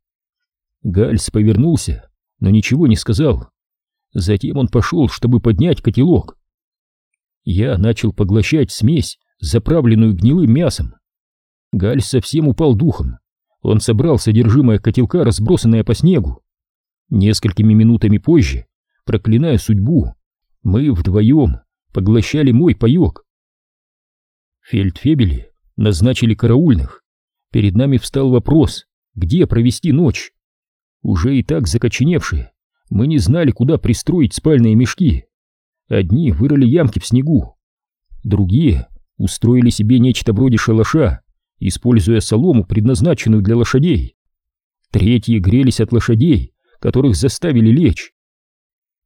Гальс повернулся, но ничего не сказал. Затем он пошел, чтобы поднять котелок. Я начал поглощать смесь, заправленную гнилым мясом. Гальс совсем упал духом. Он собрал содержимое котелка, разбросанное по снегу. Несколькими минутами позже, проклиная судьбу, мы вдвоем поглощали мой паек. Фельдфебели назначили караульных. Перед нами встал вопрос, где провести ночь. Уже и так закоченевшие, мы не знали, куда пристроить спальные мешки. Одни вырыли ямки в снегу, другие устроили себе нечто вроде шалаша, используя солому, предназначенную для лошадей. Третьи грелись от лошадей, которых заставили лечь.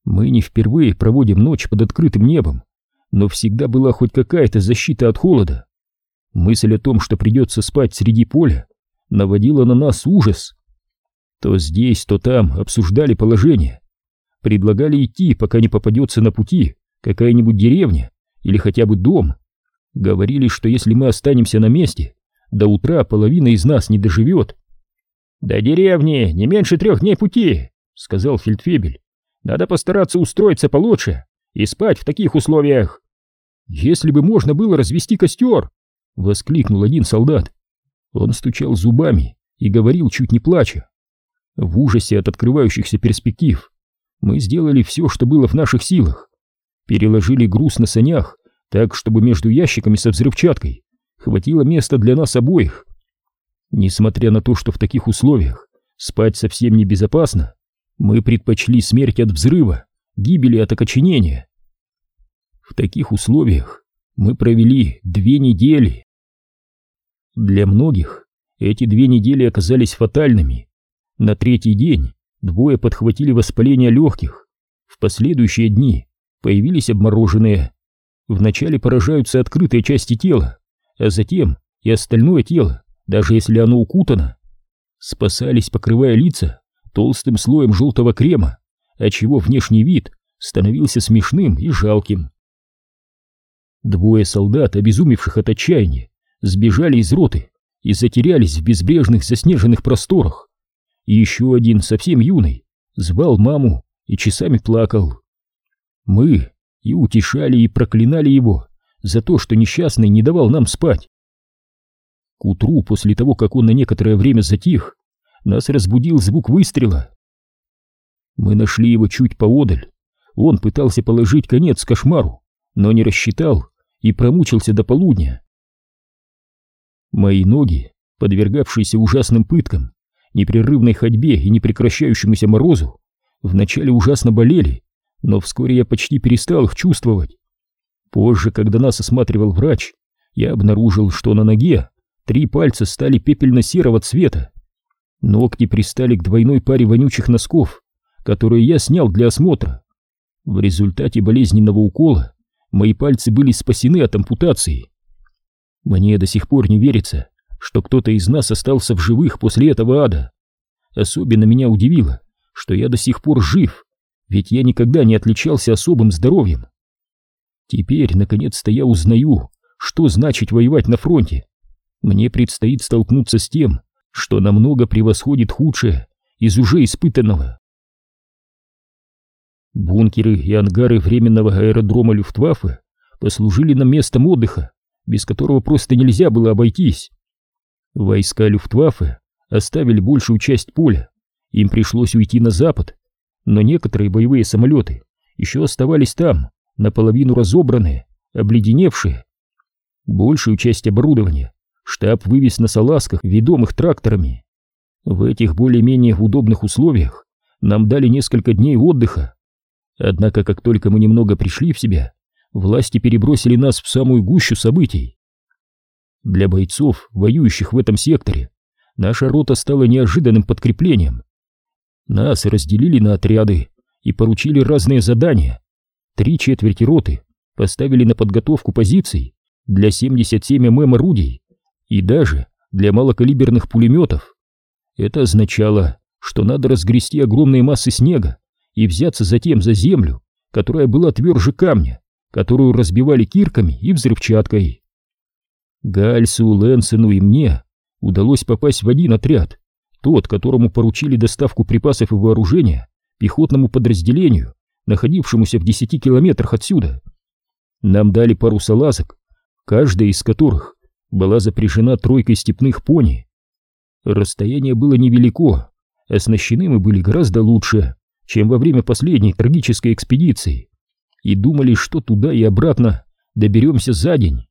Мы не впервые проводим ночь под открытым небом, но всегда была хоть какая-то защита от холода. Мысль о том, что придется спать среди поля, наводила на нас ужас. То здесь, то там обсуждали положение. Предлагали идти, пока не попадется на пути какая-нибудь деревня или хотя бы дом. Говорили, что если мы останемся на месте, до утра половина из нас не доживет. «До деревни не меньше трех дней пути», — сказал Фельдфебель. «Надо постараться устроиться получше и спать в таких условиях». «Если бы можно было развести костер!» — воскликнул один солдат. Он стучал зубами и говорил, чуть не плача. В ужасе от открывающихся перспектив мы сделали все, что было в наших силах. Переложили груз на санях так, чтобы между ящиками со взрывчаткой хватило места для нас обоих. Несмотря на то, что в таких условиях спать совсем небезопасно, мы предпочли смерть от взрыва, гибели от окоченения. В таких условиях мы провели две недели. Для многих эти две недели оказались фатальными. На третий день двое подхватили воспаление легких. В последующие дни появились обмороженные. Вначале поражаются открытые части тела, а затем и остальное тело, даже если оно укутано. Спасались, покрывая лица толстым слоем желтого крема, отчего внешний вид становился смешным и жалким. Двое солдат, обезумевших от отчаяния, сбежали из роты и затерялись в безбрежных заснеженных просторах. И еще один, совсем юный, звал маму и часами плакал. Мы и утешали, и проклинали его за то, что несчастный не давал нам спать. К утру, после того, как он на некоторое время затих, нас разбудил звук выстрела. Мы нашли его чуть поодаль. Он пытался положить конец кошмару, но не рассчитал и промучился до полудня. Мои ноги, подвергавшиеся ужасным пыткам, непрерывной ходьбе и непрекращающемуся морозу, вначале ужасно болели, но вскоре я почти перестал их чувствовать. Позже, когда нас осматривал врач, я обнаружил, что на ноге три пальца стали пепельно-серого цвета. Ногти пристали к двойной паре вонючих носков, которые я снял для осмотра. В результате болезненного укола мои пальцы были спасены от ампутации. Мне до сих пор не верится, что кто-то из нас остался в живых после этого ада. Особенно меня удивило, что я до сих пор жив, ведь я никогда не отличался особым здоровьем. Теперь, наконец-то, я узнаю, что значит воевать на фронте. Мне предстоит столкнуться с тем, что намного превосходит худшее из уже испытанного. Бункеры и ангары временного аэродрома Люфтваффе послужили нам местом отдыха, без которого просто нельзя было обойтись. Войска Люфтваффе оставили большую часть поля, им пришлось уйти на запад, но некоторые боевые самолеты еще оставались там, наполовину разобранные, обледеневшие. Большую часть оборудования штаб вывез на салазках, ведомых тракторами. В этих более-менее удобных условиях нам дали несколько дней отдыха. Однако, как только мы немного пришли в себя, власти перебросили нас в самую гущу событий. Для бойцов, воюющих в этом секторе, наша рота стала неожиданным подкреплением. Нас разделили на отряды и поручили разные задания. Три четверти роты поставили на подготовку позиций для 77 ММ орудий и даже для малокалиберных пулеметов. Это означало, что надо разгрести огромные массы снега и взяться затем за землю, которая была тверже камня, которую разбивали кирками и взрывчаткой. Гальсу, Лэнсену и мне удалось попасть в один отряд, тот, которому поручили доставку припасов и вооружения пехотному подразделению, находившемуся в десяти километрах отсюда. Нам дали пару салазок, каждая из которых была запряжена тройкой степных пони. Расстояние было невелико, оснащены мы были гораздо лучше, чем во время последней трагической экспедиции, и думали, что туда и обратно доберемся за день.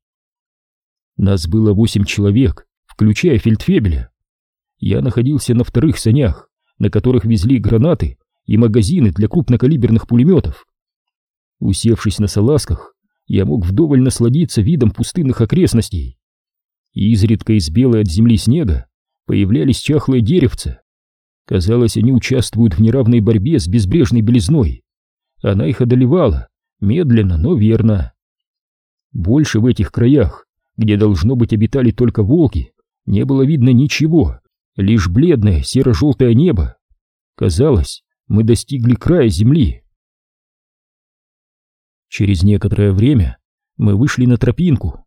Нас было восемь человек, включая фельдфебеля. Я находился на вторых санях, на которых везли гранаты и магазины для крупнокалиберных пулеметов. Усевшись на салазках, я мог вдоволь насладиться видом пустынных окрестностей. Изредка из белой от земли снега появлялись чахлые деревца. Казалось, они участвуют в неравной борьбе с безбрежной белизной. Она их одолевала, медленно, но верно. Больше в этих краях, где должно быть обитали только волки, не было видно ничего, лишь бледное серо-желтое небо. Казалось, мы достигли края земли. Через некоторое время мы вышли на тропинку,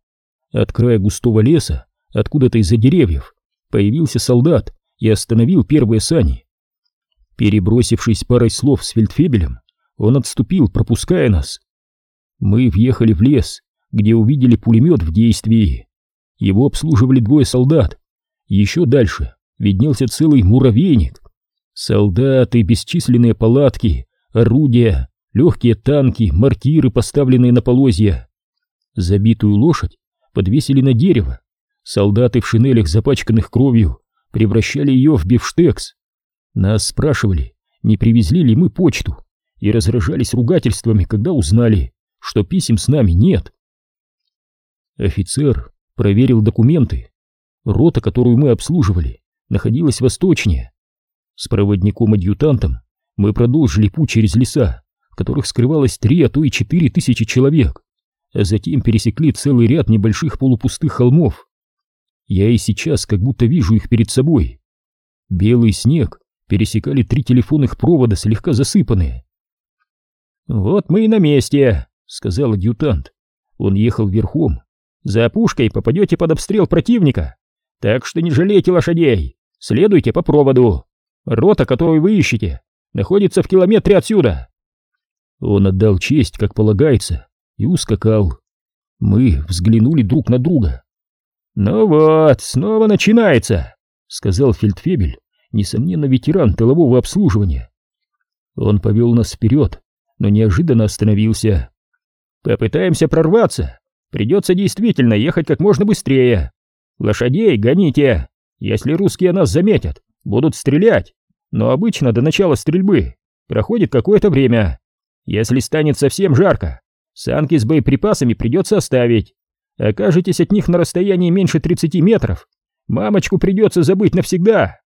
от края густого леса, откуда-то из-за деревьев, появился солдат и остановил первые сани. Перебросившись парой слов с фельдфебелем, он отступил, пропуская нас. Мы въехали в лес, где увидели пулемет в действии. Его обслуживали двое солдат. Еще дальше виднелся целый муравейник. Солдаты, бесчисленные палатки, орудия, легкие танки, мортиры, поставленные на полозья. Забитую лошадь подвесили на дерево. Солдаты в шинелях, запачканных кровью, превращали ее в бифштекс. Нас спрашивали, не привезли ли мы почту, и разражались ругательствами, когда узнали, что писем с нами нет. Офицер проверил документы. Рота, которую мы обслуживали, находилась восточнее. С проводником-адъютантом мы продолжили путь через леса, в которых скрывалось три, а то и четыре тысячи человек а затем пересекли целый ряд небольших полупустых холмов. Я и сейчас как будто вижу их перед собой. Белый снег пересекали три телефонных провода, слегка засыпанные. «Вот мы и на месте», — сказал адъютант. Он ехал верхом. «За опушкой попадете под обстрел противника, так что не жалейте лошадей, следуйте по проводу. Рота, которую вы ищете, находится в километре отсюда». Он отдал честь, как полагается, и ускакал. Мы взглянули друг на друга. «Ну вот, снова начинается», — сказал Фельдфебель, несомненно ветеран тылового обслуживания. Он повел нас вперед, но неожиданно остановился. «Попытаемся прорваться. Придется действительно ехать как можно быстрее. Лошадей гоните. Если русские нас заметят, будут стрелять. Но обычно до начала стрельбы проходит какое-то время. Если станет совсем жарко, Санки с боеприпасами придется оставить. Окажетесь от них на расстоянии меньше 30 метров. Мамочку придется забыть навсегда.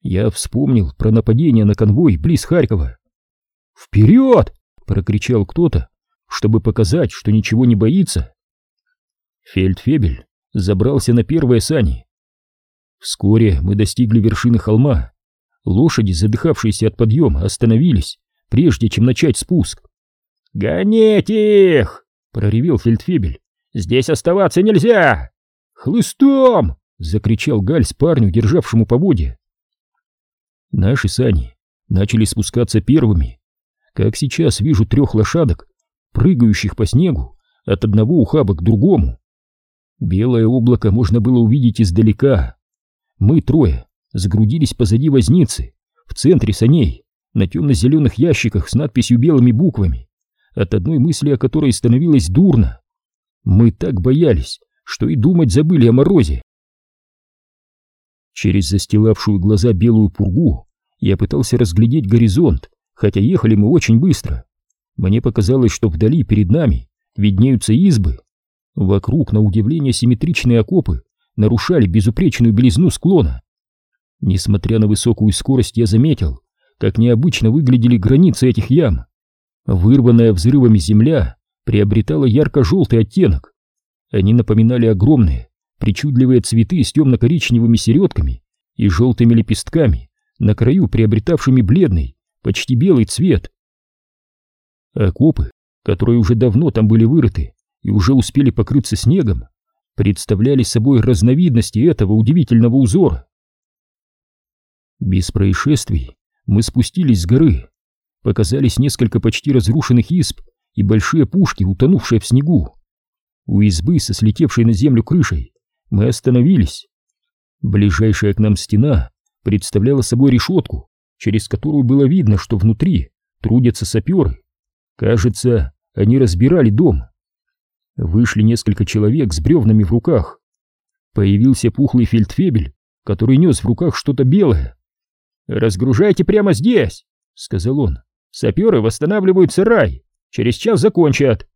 Я вспомнил про нападение на конвой близ Харькова. «Вперед!» — прокричал кто-то, чтобы показать, что ничего не боится. Фельдфебель забрался на первые сани. Вскоре мы достигли вершины холма. Лошади, задыхавшиеся от подъема, остановились, прежде чем начать спуск. «Гоните их!» — проревел Фельдфебель. «Здесь оставаться нельзя!» «Хлыстом!» — закричал Гальс парню, державшему поводья. Наши сани начали спускаться первыми. Как сейчас вижу трех лошадок, прыгающих по снегу от одного ухаба к другому. Белое облако можно было увидеть издалека. Мы трое сгрудились позади возницы, в центре саней, на темно-зеленых ящиках с надписью белыми буквами, от одной мысли о которой становилось дурно. Мы так боялись, что и думать забыли о морозе. Через застилавшую глаза белую пургу я пытался разглядеть горизонт, хотя ехали мы очень быстро. Мне показалось, что вдали перед нами виднеются избы. Вокруг, на удивление, симметричные окопы нарушали безупречную белизну склона. Несмотря на высокую скорость, я заметил, как необычно выглядели границы этих ям. Вырванная взрывами земля приобретала ярко-желтый оттенок. Они напоминали огромные, причудливые цветы с темно-коричневыми середками и желтыми лепестками, на краю приобретавшими бледный, почти белый цвет. Окопы, которые уже давно там были вырыты и уже успели покрыться снегом, представляли собой разновидности этого удивительного узора. Без происшествий мы спустились с горы, показались несколько почти разрушенных изб и большие пушки, утонувшие в снегу. У избы со слетевшей на землю крышей мы остановились. Ближайшая к нам стена представляла собой решетку, через которую было видно, что внутри трудятся саперы. Кажется, они разбирали дом. Вышли несколько человек с бревнами в руках. Появился пухлый фельдфебель, который нес в руках что-то белое. «Разгружайте прямо здесь!» — сказал он. «Саперы восстанавливают сарай. Через час закончат».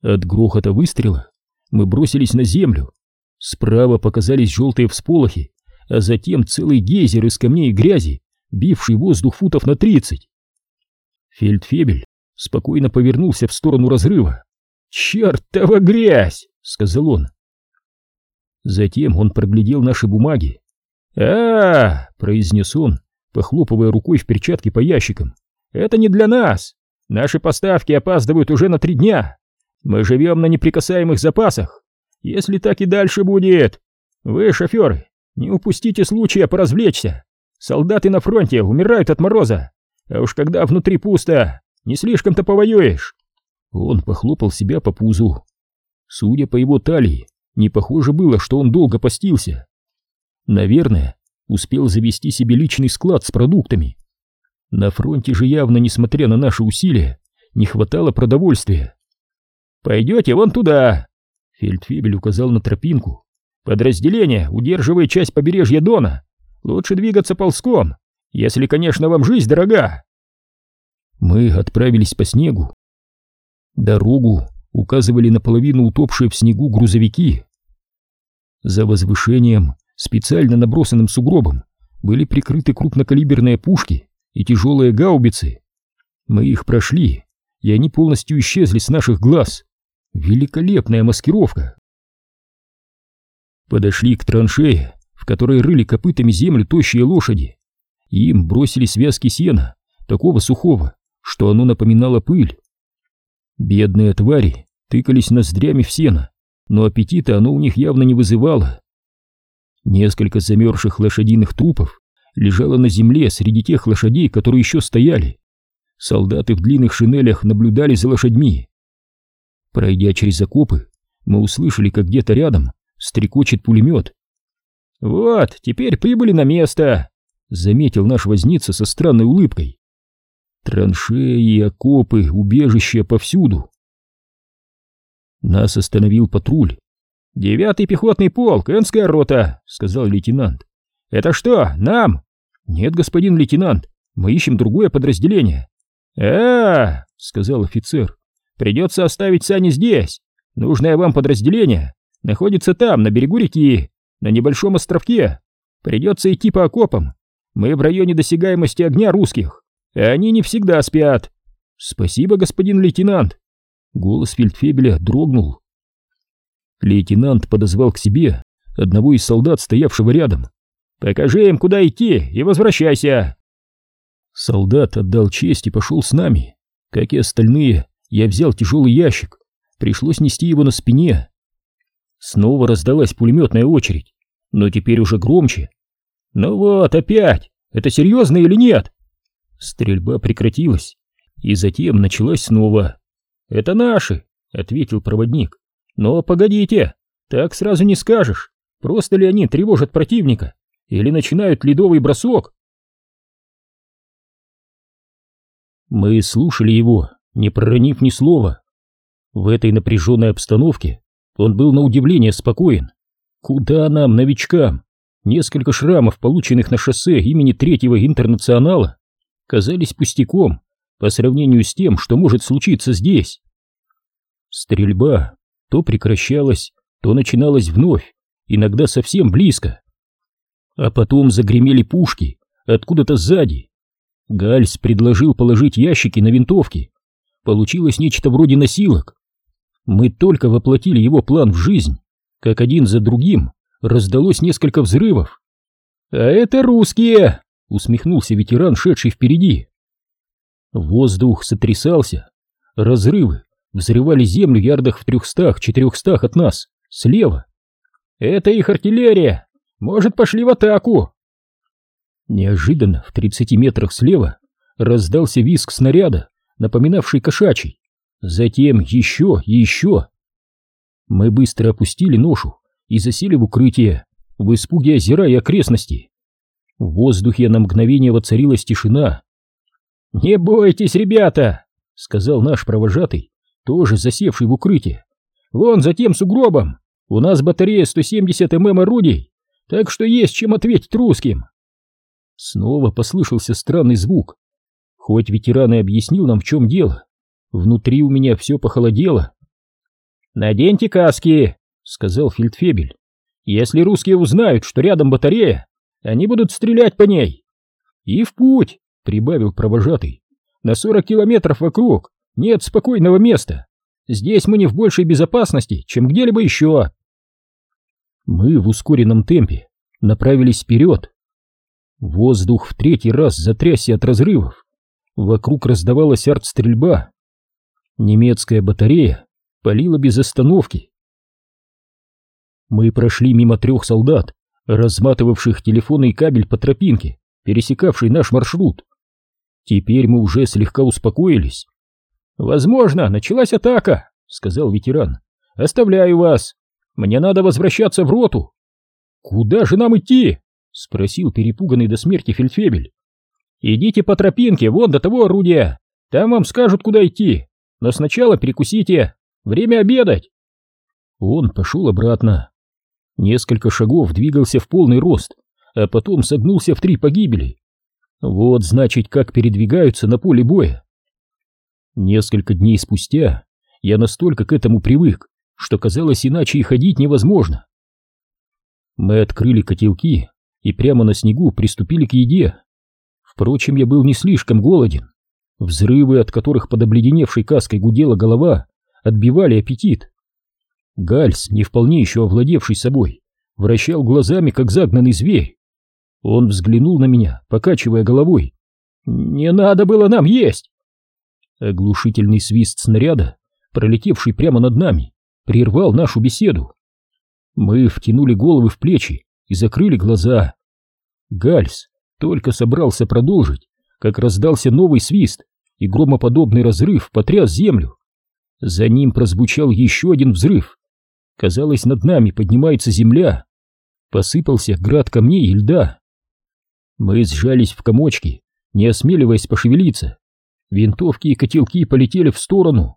От грохота выстрела мы бросились на землю. Справа показались желтые всполохи, а затем целый гейзер из камней и грязи, бивший воздух футов на тридцать. Фельдфебель спокойно повернулся в сторону разрыва. «Чертова грязь!» — сказал он. Затем он проглядел наши бумаги. а, -а, -а произнес он, похлопывая рукой в перчатке по ящикам. «Это не для нас! Наши поставки опаздывают уже на три дня! Мы живем на неприкасаемых запасах! Если так и дальше будет! Вы, шоферы, не упустите случая поразвлечься. Солдаты на фронте умирают от мороза. А уж когда внутри пусто, не слишком-то повоюешь. Он похлопал себя по пузу. Судя по его талии, не похоже было, что он долго постился. Наверное, успел завести себе личный склад с продуктами. На фронте же явно, несмотря на наши усилия, не хватало продовольствия. «Пойдете вон туда!» Фельдфебель указал на тропинку, Подразделение удерживает часть побережья Дона. Лучше двигаться ползком, если, конечно, вам жизнь дорога. Мы отправились по снегу. Дорогу указывали наполовину утопшие в снегу грузовики. За возвышением, специально набросанным сугробом, были прикрыты крупнокалиберные пушки и тяжелые гаубицы. Мы их прошли, и они полностью исчезли с наших глаз. Великолепная маскировка. Подошли к траншее, в которой рыли копытами землю тощие лошади. Им бросили связки сена, такого сухого, что оно напоминало пыль. Бедные твари тыкались ноздрями в сено, но аппетита оно у них явно не вызывало. Несколько замерзших лошадиных трупов лежало на земле среди тех лошадей, которые еще стояли. Солдаты в длинных шинелях наблюдали за лошадьми. Пройдя через окопы, мы услышали, как где-то рядом стрекочет пулемет. «Вот, теперь прибыли на место», — заметил наш возница со странной улыбкой. Траншеи, окопы, убежища повсюду. Нас остановил патруль. «Девятый пехотный полк, Энская рота», — сказал лейтенант. «Это что, нам?» «Нет, господин лейтенант, мы ищем другое подразделение». «А, -а, -а сказал офицер, — «придется оставить сани здесь. Нужное вам подразделение находится там, на берегу реки, на небольшом островке. Придется идти по окопам. Мы в районе досягаемости огня русских, и они не всегда спят. Спасибо, господин лейтенант. Голос фельдфебеля дрогнул. Лейтенант подозвал к себе одного из солдат, стоявшего рядом. «Покажи им, куда идти, и возвращайся!» Солдат отдал честь и пошел с нами. Как и остальные, я взял тяжелый ящик. Пришлось нести его на спине. Снова раздалась пулеметная очередь, но теперь уже громче. «Ну вот, опять! Это серьезно или нет?» Стрельба прекратилась, и затем началась снова. «Это наши!» — ответил проводник. «Но погодите, так сразу не скажешь, просто ли они тревожат противника или начинают ледовый бросок?» Мы слушали его, не проронив ни слова. В этой напряженной обстановке он был на удивление спокоен. Куда нам, новичкам? Несколько шрамов, полученных на шоссе имени Третьего Интернационала, казались пустяком по сравнению с тем, что может случиться здесь. Стрельба то прекращалась, то начиналась вновь, иногда совсем близко. А потом загремели пушки откуда-то сзади. Гальс предложил положить ящики на винтовки. Получилось нечто вроде носилок. Мы только воплотили его план в жизнь, как один за другим раздалось несколько взрывов. «А это русские!» — усмехнулся ветеран, шедший впереди. Воздух сотрясался. Разрывы взрывали землю ярдах в трехстах-четырехстах от нас, слева. «Это их артиллерия! Может, пошли в атаку!» Неожиданно в тридцати метрах слева раздался визг снаряда, напоминавший кошачий. Затем еще и еще. Мы быстро опустили ношу и засели в укрытие, в испуге озирая окрестности. В воздухе на мгновение воцарилась тишина. «Не бойтесь, ребята!» — сказал наш провожатый, тоже засевший в укрытие. «Вон за тем сугробом у нас батарея 170 мм орудий, так что есть чем ответить русским». Снова послышался странный звук. Хоть ветеран и объяснил нам, в чем дело, внутри у меня все похолодело. «Наденьте каски!» Сказал Фельдфебель. Если русские узнают, что рядом батарея, они будут стрелять по ней. И в путь, прибавил провожатый. На сорок километров вокруг нет спокойного места. Здесь мы не в большей безопасности, чем где-либо еще. Мы в ускоренном темпе направились вперед. Воздух в третий раз затрясся от разрывов. Вокруг раздавалась артстрельба. Немецкая батарея палила без остановки. Мы прошли мимо трех солдат, разматывавших телефонный кабель по тропинке, пересекавшей наш маршрут. Теперь мы уже слегка успокоились. «Возможно, началась атака», — сказал ветеран. «Оставляю вас. Мне надо возвращаться в роту». «Куда же нам идти?» — спросил перепуганный до смерти Фельдфебель. «Идите по тропинке, вон до того орудия. Там вам скажут, куда идти. Но сначала перекусите. Время обедать». Он пошел обратно. Несколько шагов двигался в полный рост, а потом согнулся в три погибели. Вот, значит, как передвигаются на поле боя. Несколько дней спустя я настолько к этому привык, что казалось иначе и ходить невозможно. Мы открыли котелки и прямо на снегу приступили к еде. Впрочем, я был не слишком голоден. Взрывы, от которых под обледеневшей каской гудела голова, отбивали аппетит. Гальс, не вполне еще овладевший собой, вращал глазами, как загнанный зверь. Он взглянул на меня, покачивая головой. «Не надо было нам есть!» Оглушительный свист снаряда, пролетевший прямо над нами, прервал нашу беседу. Мы втянули головы в плечи и закрыли глаза. Гальс только собрался продолжить, как раздался новый свист, и громоподобный разрыв потряс землю. За ним прозвучал еще один взрыв. Казалось, над нами поднимается земля. Посыпался град камней и льда. Мы сжались в комочки, не осмеливаясь пошевелиться. Винтовки и котелки полетели в сторону.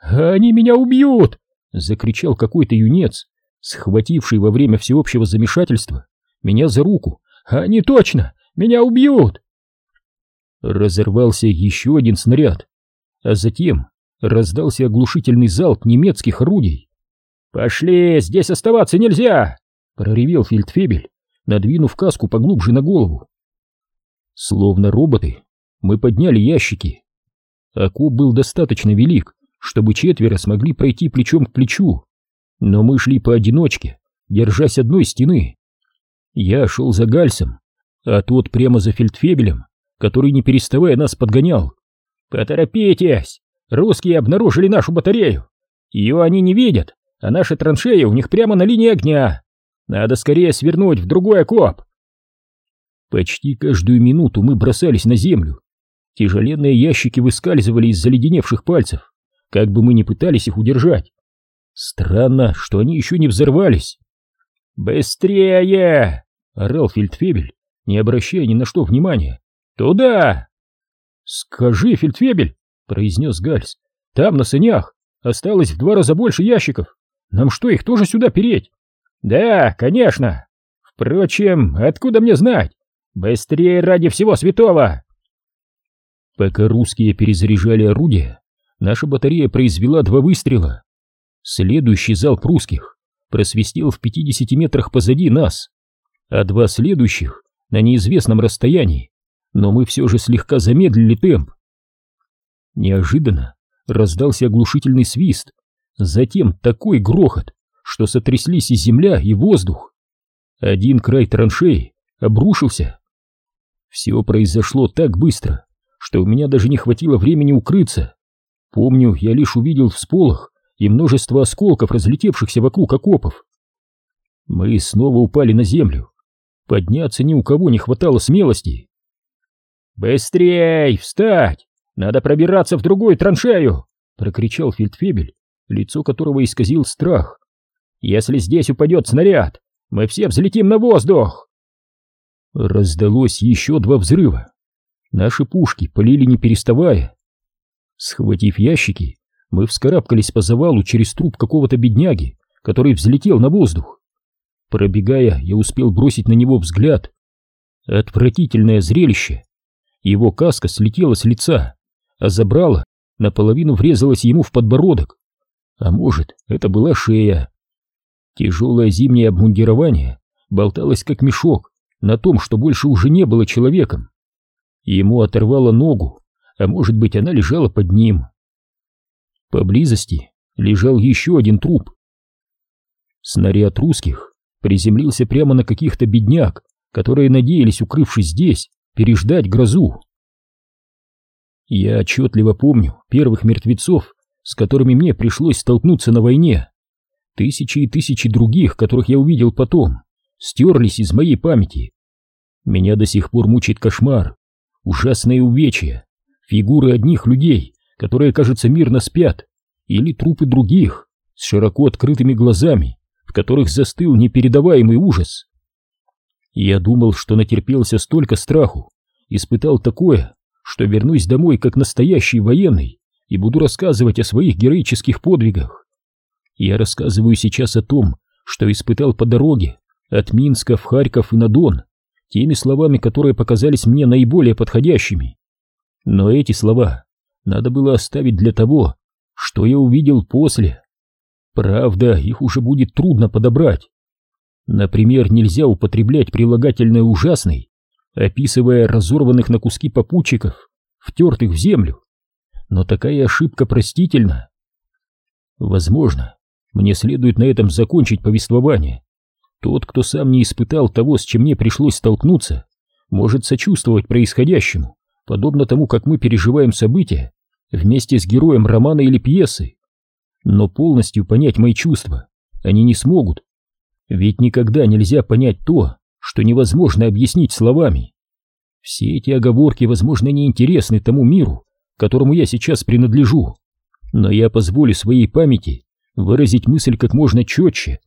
«Они меня убьют!» — закричал какой-то юнец, схвативший во время всеобщего замешательства меня за руку. «Они точно! Меня убьют!» Разорвался еще один снаряд, а затем раздался оглушительный залп немецких орудий. «Пошли, здесь оставаться нельзя!» — проревел фельдфебель. надвинув каску поглубже на голову. Словно роботы, мы подняли ящики. Окоп был достаточно велик, чтобы четверо смогли пройти плечом к плечу, но мы шли поодиночке, держась одной стены. Я шел за Гальсом, а тот прямо за фельдфебелем, который не переставая нас подгонял. «Поторопитесь! Русские обнаружили нашу батарею! Ее они не видят, а наши траншеи у них прямо на линии огня! Надо скорее свернуть в другой окоп!» Почти каждую минуту мы бросались на землю. Тяжеленные ящики выскальзывали из заледеневших пальцев, как бы мы ни пытались их удержать. Странно, что они еще не взорвались. «Быстрее!» — орал Фельдфебель, не обращая ни на что внимания. «Туда!» «Скажи, Фельдфебель!» — произнес Гальс. «Там, на санях, осталось в два раза больше ящиков. Нам что, их тоже сюда переть?» «Да, конечно! Впрочем, откуда мне знать? Быстрее ради всего святого!» Пока русские перезаряжали орудия, наша батарея произвела два выстрела. Следующий залп русских просвистел в 50 метрах позади нас, а два следующих на неизвестном расстоянии, но мы все же слегка замедлили темп. Неожиданно раздался оглушительный свист, затем такой грохот, что сотряслись и земля, и воздух. Один край траншеи обрушился. Все произошло так быстро, что у меня даже не хватило времени укрыться. Помню, я лишь увидел всполох и множество осколков, разлетевшихся вокруг окопов. Мы снова упали на землю. Подняться ни у кого не хватало смелости. «Быстрей! Встать! Надо пробираться в другую траншею!» — прокричал фельдфебель, лицо которого исказил страх. «Если здесь упадет снаряд, мы все взлетим на воздух!» Раздалось еще два взрыва. Наши пушки полили не переставая. Схватив ящики, мы вскарабкались по завалу через труп какого-то бедняги, который взлетел на воздух. Пробегая, я успел бросить на него взгляд. Отвратительное зрелище. Его каска слетела с лица, а забрала наполовину врезалась ему в подбородок. А может, это была шея. Тяжелое зимнее обмундирование болталось как мешок на том, что больше уже не было человеком. Ему оторвало ногу, а может быть она лежала под ним. Поблизости лежал еще один труп. Снаряд русских приземлился прямо на каких-то бедняк, которые надеялись, укрывшись здесь, переждать грозу. Я отчетливо помню первых мертвецов, с которыми мне пришлось столкнуться на войне. Тысячи и тысячи других, которых я увидел потом, стерлись из моей памяти. Меня до сих пор мучает кошмар, ужасные увечья, фигуры одних людей, которые, кажется, мирно спят, или трупы других, с широко открытыми глазами, в которых застыл непередаваемый ужас. Я думал, что натерпелся столько страху, испытал такое, что вернусь домой как настоящий военный и буду рассказывать о своих героических подвигах. Я рассказываю сейчас о том, что испытал по дороге от Минска в Харьков и на Дон, теми словами, которые показались мне наиболее подходящими. Но эти слова надо было оставить для того, что я увидел после. Правда, их уже будет трудно подобрать. Например, нельзя употреблять прилагательное «ужасный», описывая разорванных на куски попутчиков, втертых в землю. Но такая ошибка простительна. Возможно, мне следует на этом закончить повествование. Тот, кто сам не испытал того, с чем мне пришлось столкнуться, может сочувствовать происходящему, подобно тому, как мы переживаем события вместе с героем романа или пьесы. Но полностью понять мои чувства они не смогут. Ведь никогда нельзя понять то, что невозможно объяснить словами. Все эти оговорки, возможно, неинтересны тому миру, которому я сейчас принадлежу, но я позволю своей памяти выразить мысль как можно четче.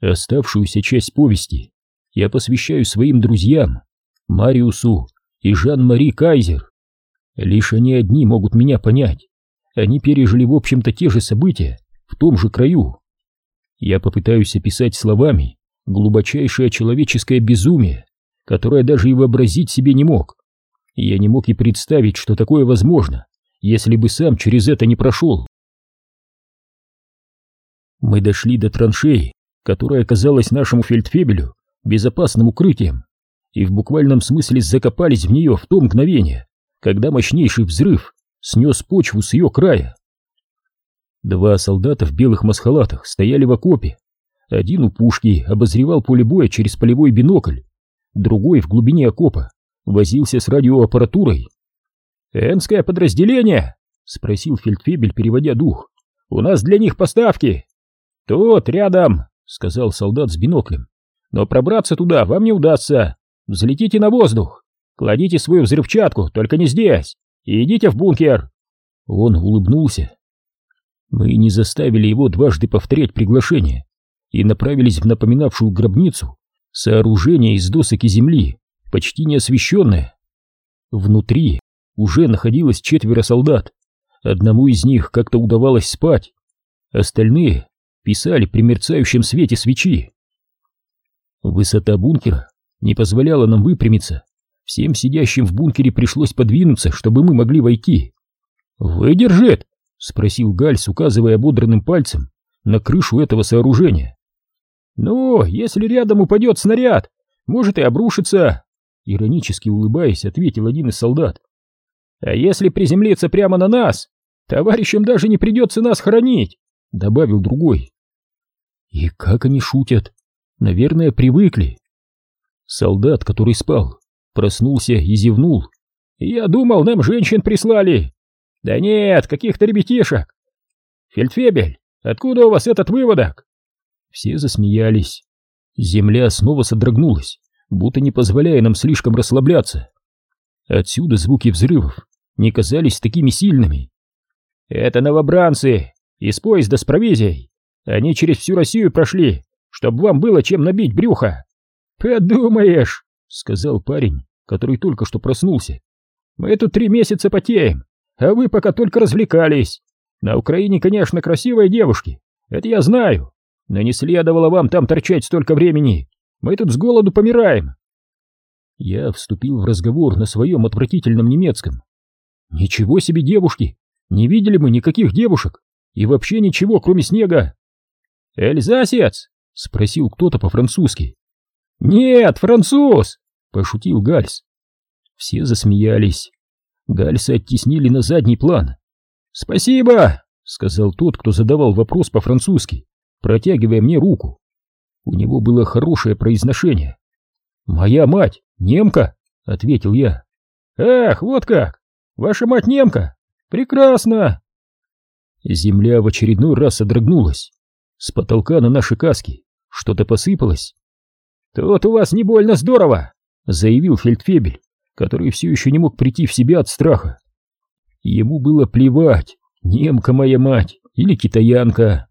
Оставшуюся часть повести я посвящаю своим друзьям, Мариусу и Жан-Мари Кайзер. Лишь они одни могут меня понять. Они пережили, в общем-то, те же события в том же краю. Я попытаюсь описать словами глубочайшее человеческое безумие, которое даже и вообразить себе не мог. Я не мог и представить, что такое возможно, если бы сам через это не прошел. Мы дошли до траншеи, которая казалась нашему фельдфебелю безопасным укрытием и в буквальном смысле закопались в нее в то мгновение, когда мощнейший взрыв снес почву с ее края. Два солдата в белых масхалатах стояли в окопе. Один у пушки обозревал поле боя через полевой бинокль, другой в глубине окопа возился с радиоаппаратурой. «Энское подразделение?» — спросил фельдфебель, переводя дух. «У нас для них поставки». «Тут, рядом», — сказал солдат с биноклем. «Но пробраться туда вам не удастся. Взлетите на воздух, кладите свою взрывчатку, только не здесь, и идите в бункер». Он улыбнулся. Мы не заставили его дважды повторять приглашение и направились в напоминавшую гробницу сооружение из досок и земли, почти неосвещенное. Внутри уже находилось четверо солдат. Одному из них как-то удавалось спать. Остальные писали при мерцающем свете свечи. Высота бункера не позволяла нам выпрямиться. Всем сидящим в бункере пришлось подвинуться, чтобы мы могли войти. «Выдержит?» — спросил Гальс, указывая ободранным пальцем на крышу этого сооружения. «Ну, если рядом упадет снаряд, может и обрушится», — иронически улыбаясь, ответил один из солдат. «А если приземлиться прямо на нас, товарищам даже не придется нас хоронить», — добавил другой. «И как они шутят? Наверное, привыкли». Солдат, который спал, проснулся и зевнул. «Я думал, нам женщин прислали». «Да нет, каких-то ребятишек». «Фельдфебель, откуда у вас этот выводок?» Все засмеялись. Земля снова содрогнулась, будто не позволяя нам слишком расслабляться. Отсюда звуки взрывов не казались такими сильными. «Это новобранцы из поезда с провизией. Они через всю Россию прошли, чтобы вам было чем набить брюхо». «Подумаешь», — сказал парень, который только что проснулся. «Мы тут три месяца потеем, а вы пока только развлекались. На Украине, конечно, красивые девушки, это я знаю, но не следовало вам там торчать столько времени. Мы тут с голоду помираем. Я вступил в разговор на своем отвратительном немецком. Ничего себе девушки! Не видели мы никаких девушек. И вообще ничего, кроме снега. Эльзасец? Спросил кто-то по-французски. Нет, француз! Пошутил Гальс. Все засмеялись. Гальса оттеснили на задний план. «Спасибо!» — сказал тот, кто задавал вопрос по-французски протягивая мне руку. У него было хорошее произношение. «Моя мать немка!» — ответил я. «Ах, вот как! Ваша мать немка! Прекрасно!» Земля в очередной раз содрогнулась. С потолка на наши каски что-то посыпалось. «Тут у вас не больно здорово!» — заявил фельдфебель, который все еще не мог прийти в себя от страха. Ему было плевать, немка моя мать или китаянка.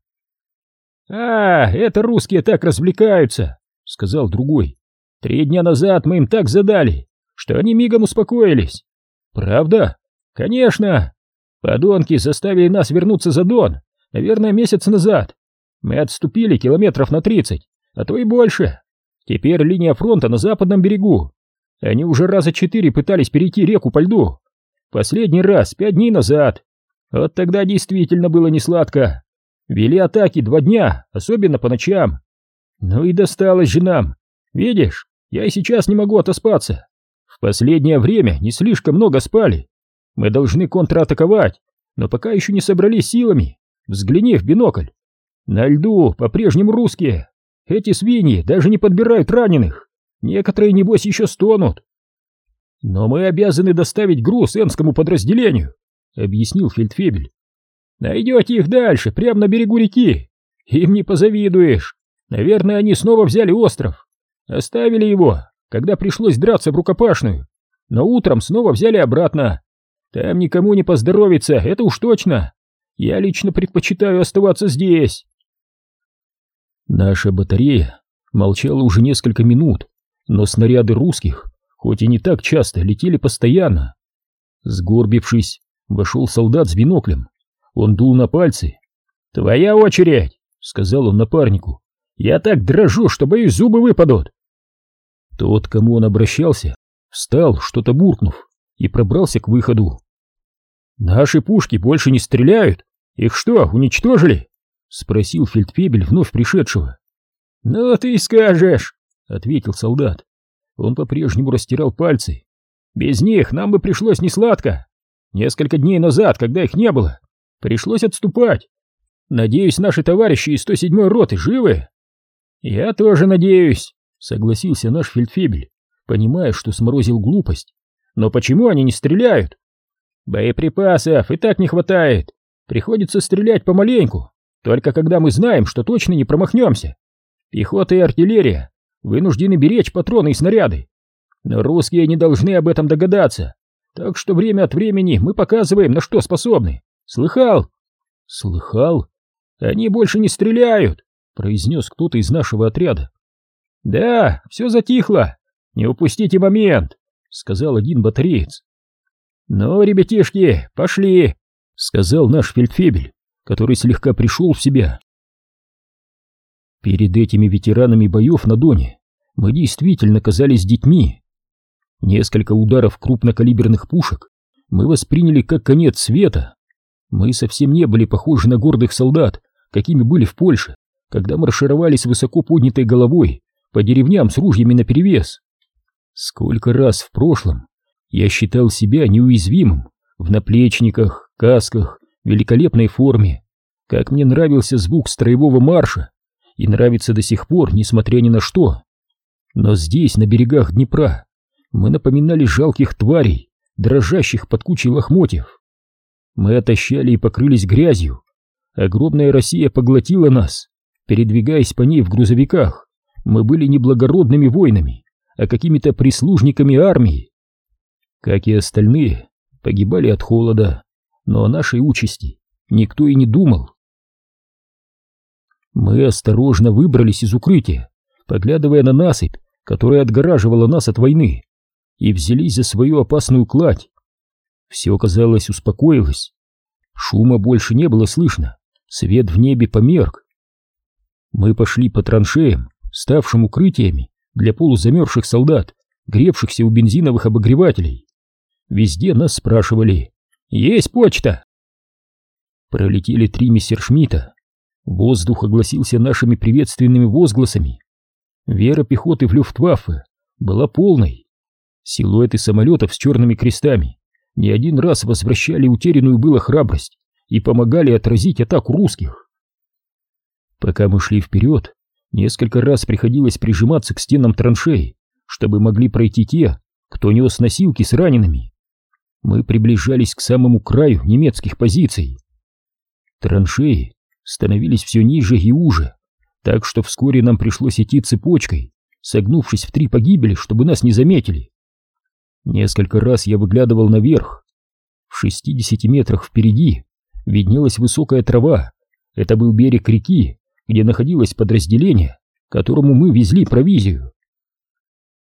«А, это русские так развлекаются», — сказал другой. «Три дня назад мы им так задали, что они мигом успокоились». «Правда?» «Конечно. Подонки заставили нас вернуться за Дон, наверное, месяц назад. Мы отступили километров на тридцать, а то и больше. Теперь линия фронта на западном берегу. Они уже раза четыре пытались перейти реку по льду. Последний раз пять дней назад. Вот тогда действительно было несладко. Вели атаки два дня, особенно по ночам. Ну и досталось же нам. Видишь, я и сейчас не могу отоспаться. В последнее время не слишком много спали. Мы должны контратаковать, но пока еще не собрались силами. Взгляни в бинокль. На льду по-прежнему русские. Эти свиньи даже не подбирают раненых. Некоторые, небось, еще стонут. Но мы обязаны доставить груз энскому подразделению, объяснил Фельдфебель. Найдете их дальше, прямо на берегу реки. Им не позавидуешь. Наверное, они снова взяли остров. Оставили его, когда пришлось драться в рукопашную. Но утром снова взяли обратно. Там никому не поздоровится, это уж точно. Я лично предпочитаю оставаться здесь. Наша батарея молчала уже несколько минут, но снаряды русских, хоть и не так часто, летели постоянно. Сгорбившись, вошел солдат с биноклем он дул на пальцы. «Твоя очередь!» — сказал он напарнику. «Я так дрожу, что боюсь зубы выпадут!» Тот, кому он обращался, встал, что-то буркнув, и пробрался к выходу. «Наши пушки больше не стреляют? Их что, уничтожили?» — спросил фельдфебель вновь пришедшего. «Ну ты скажешь!» —— ответил солдат. Он по-прежнему растирал пальцы. «Без них нам бы пришлось несладко. Несколько дней назад, когда их не было, пришлось отступать. Надеюсь, наши товарищи из 107-й роты живы?» «Я тоже надеюсь», — согласился наш фельдфебель, понимая, что сморозил глупость. «Но почему они не стреляют?» «Боеприпасов и так не хватает. Приходится стрелять помаленьку, только когда мы знаем, что точно не промахнемся. Пехота и артиллерия вынуждены беречь патроны и снаряды. Но русские не должны об этом догадаться, так что время от времени мы показываем, на что способны. Слыхал?» «Слыхал? Они больше не стреляют!» произнес кто-то из нашего отряда. «Да, все затихло. Не упустите момент», — сказал один батареец. «Ну, ребятишки, пошли», — сказал наш фельдфебель, который слегка пришел в себя. Перед этими ветеранами боев на Доне мы действительно казались детьми. Несколько ударов крупнокалиберных пушек мы восприняли как конец света. Мы совсем не были похожи на гордых солдат, какими были в Польше когда маршировали с высоко поднятой головой по деревням с ружьями наперевес. Сколько раз в прошлом я считал себя неуязвимым в наплечниках, касках, великолепной форме, как мне нравился звук строевого марша и нравится до сих пор, несмотря ни на что. Но здесь, на берегах Днепра, мы напоминали жалких тварей, дрожащих под кучей лохмотьев. Мы отощали и покрылись грязью. Огромная Россия поглотила нас, Передвигаясь по ней в грузовиках, мы были не благородными воинами, а какими-то прислужниками армии. Как и остальные, погибали от холода, но о нашей участи никто и не думал. Мы осторожно выбрались из укрытия, поглядывая на насыпь, которая отгораживала нас от войны, и взялись за свою опасную кладь. Все, казалось, успокоилось. Шума больше не было слышно, свет в небе померк, мы пошли по траншеям, ставшим укрытиями для полузамерзших солдат, гревшихся у бензиновых обогревателей. Везде нас спрашивали «Есть почта?» Пролетели три мессершмитта. Воздух огласился нашими приветственными возгласами. Вера пехоты в Люфтваффе была полной. Силуэты самолетов с черными крестами не один раз возвращали утерянную было храбрость и помогали отразить атаку русских. Пока мы шли вперед, несколько раз приходилось прижиматься к стенам траншей, чтобы могли пройти те, кто нес носилки с ранеными. Мы приближались к самому краю немецких позиций. Траншеи становились все ниже и уже, так что вскоре нам пришлось идти цепочкой, согнувшись в три погибели, чтобы нас не заметили. Несколько раз я выглядывал наверх. В шестидесяти метрах впереди виднелась высокая трава. Это был берег реки, где находилось подразделение, которому мы везли провизию.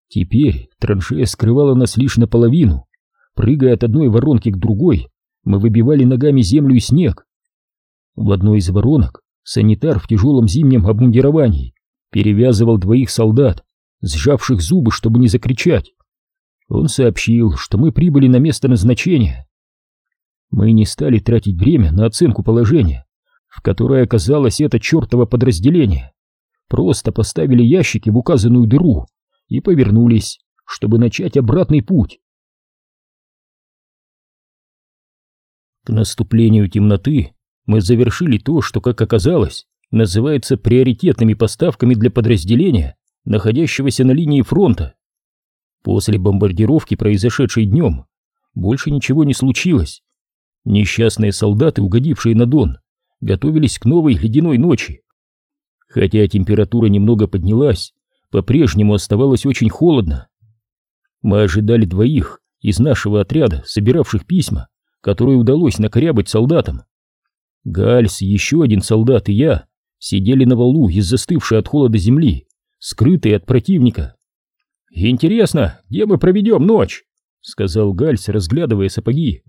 Теперь траншея скрывала нас лишь наполовину. Прыгая от одной воронки к другой, мы выбивали ногами землю и снег. В одной из воронок санитар в тяжелом зимнем обмундировании перевязывал двоих солдат, сжавших зубы, чтобы не закричать. Он сообщил, что мы прибыли на место назначения. Мы не стали тратить время на оценку положения в которой оказалось это чертово подразделение. Просто поставили ящики в указанную дыру и повернулись, чтобы начать обратный путь. К наступлению темноты мы завершили то, что, как оказалось, называется приоритетными поставками для подразделения, находящегося на линии фронта. После бомбардировки, произошедшей днем, больше ничего не случилось. Несчастные солдаты, угодившие на Дон, готовились к новой ледяной ночи. Хотя температура немного поднялась, по-прежнему оставалось очень холодно. Мы ожидали двоих из нашего отряда, собиравших письма, которые удалось накорябать солдатам. Гальс, еще один солдат и я сидели на валу из застывшей от холода земли, скрытые от противника. «Интересно, где мы проведем ночь?» — сказал Гальс, разглядывая сапоги.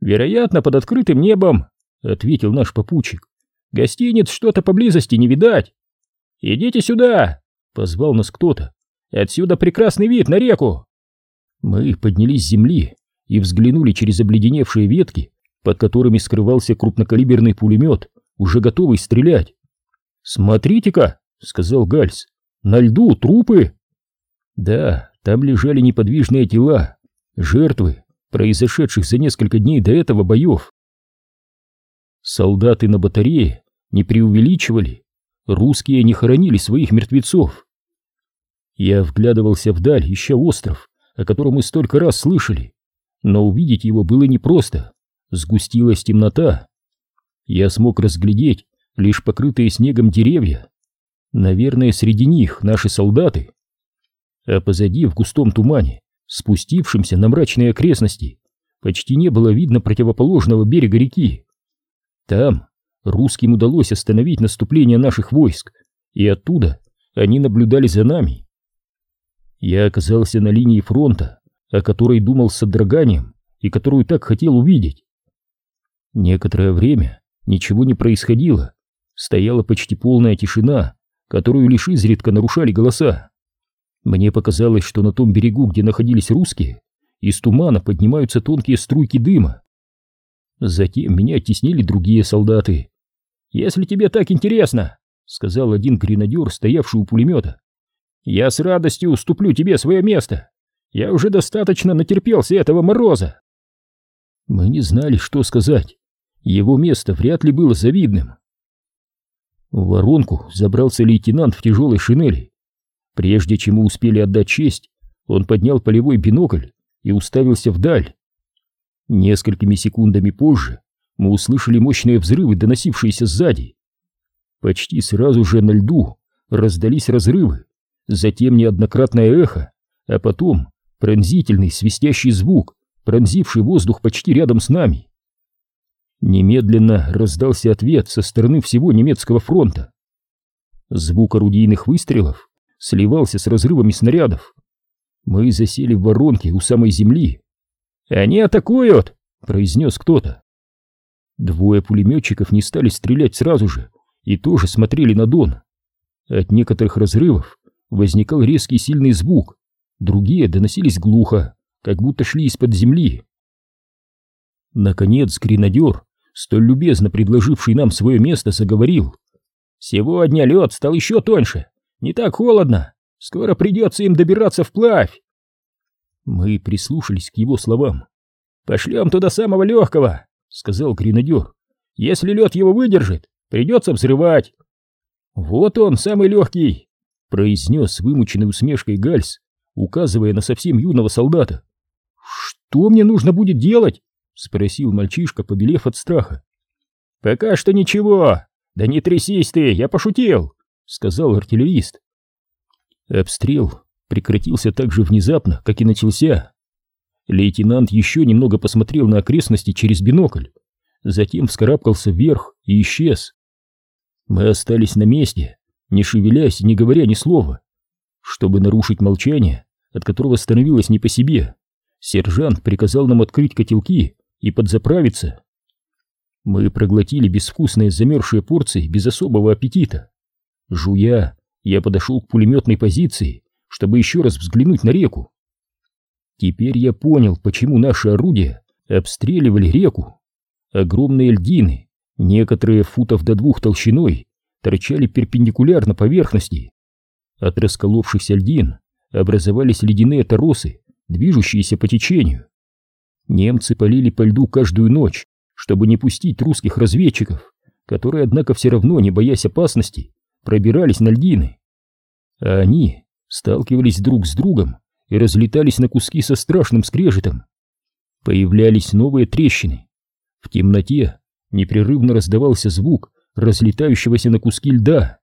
«Вероятно, под открытым небом», ответил наш попутчик. Гостиниц что-то поблизости не видать. Идите сюда, позвал нас кто-то. Отсюда прекрасный вид на реку. Мы поднялись с земли и взглянули через обледеневшие ветки, под которыми скрывался крупнокалиберный пулемет, уже готовый стрелять. «Смотрите-ка», — сказал Гальс, — На льду трупы? Да, там лежали неподвижные тела, жертвы, произошедших за несколько дней до этого боев. Солдаты на батарее не преувеличивали, русские не хоронили своих мертвецов. Я вглядывался вдаль, ища остров, о котором мы столько раз слышали, но увидеть его было непросто, сгустилась темнота. Я смог разглядеть лишь покрытые снегом деревья. Наверное, среди них наши солдаты. А позади, в густом тумане, спустившемся на мрачные окрестности, почти не было видно противоположного берега реки. Там русским удалось остановить наступление наших войск, и оттуда они наблюдали за нами. Я оказался на линии фронта, о которой думал с содроганием и которую так хотел увидеть. Некоторое время ничего не происходило, стояла почти полная тишина, которую лишь изредка нарушали голоса. Мне показалось, что на том берегу, где находились русские, из тумана поднимаются тонкие струйки дыма. Затем меня оттеснили другие солдаты. «Если тебе так интересно», — сказал один гренадер, стоявший у пулемета, — «я с радостью уступлю тебе свое место. Я уже достаточно натерпелся этого мороза». Мы не знали, что сказать. Его место вряд ли было завидным. В воронку забрался лейтенант в тяжелой шинели. Прежде чем мы успели отдать честь, он поднял полевой бинокль и уставился вдаль. Несколькими секундами позже мы услышали мощные взрывы, доносившиеся сзади. Почти сразу же на льду раздались разрывы, затем неоднократное эхо, а потом пронзительный свистящий звук, пронзивший воздух почти рядом с нами. Немедленно раздался ответ со стороны всего немецкого фронта. Звук орудийных выстрелов сливался с разрывами снарядов. Мы засели в воронке у самой земли. «Они атакуют!» — произнес кто-то. Двое пулеметчиков не стали стрелять сразу же и тоже смотрели на Дон. От некоторых разрывов возникал резкий сильный звук, другие доносились глухо, как будто шли из-под земли. Наконец гренадер, столь любезно предложивший нам свое место, заговорил. «Сегодня лед стал еще тоньше, не так холодно, скоро придется им добираться вплавь». Мы прислушались к его словам. «Пошлем туда самого легкого», — сказал гренадер. «Если лед его выдержит, придется взрывать». «Вот он, самый легкий», — произнес вымученной усмешкой Гальс, указывая на совсем юного солдата. «Что мне нужно будет делать?» — спросил мальчишка, побелев от страха. «Пока что ничего. Да не трясись ты, я пошутил», — сказал артиллерист. Обстрел прекратился так же внезапно, как и начался. Лейтенант еще немного посмотрел на окрестности через бинокль, затем вскарабкался вверх и исчез. Мы остались на месте, не шевелясь, не говоря ни слова. Чтобы нарушить молчание, от которого становилось не по себе, сержант приказал нам открыть котелки и подзаправиться. Мы проглотили безвкусные замерзшие порции без особого аппетита. Жуя, я подошел к пулеметной позиции, чтобы еще раз взглянуть на реку. Теперь я понял, почему наши орудия обстреливали реку. Огромные льдины, некоторые футов до двух толщиной, торчали перпендикулярно поверхности. От расколовшихся льдин образовались ледяные торосы, движущиеся по течению. Немцы полили по льду каждую ночь, чтобы не пустить русских разведчиков, которые, однако, все равно, не боясь опасности, пробирались на льдины. А они сталкивались друг с другом и разлетались на куски со страшным скрежетом. Появлялись новые трещины. В темноте непрерывно раздавался звук разлетающегося на куски льда.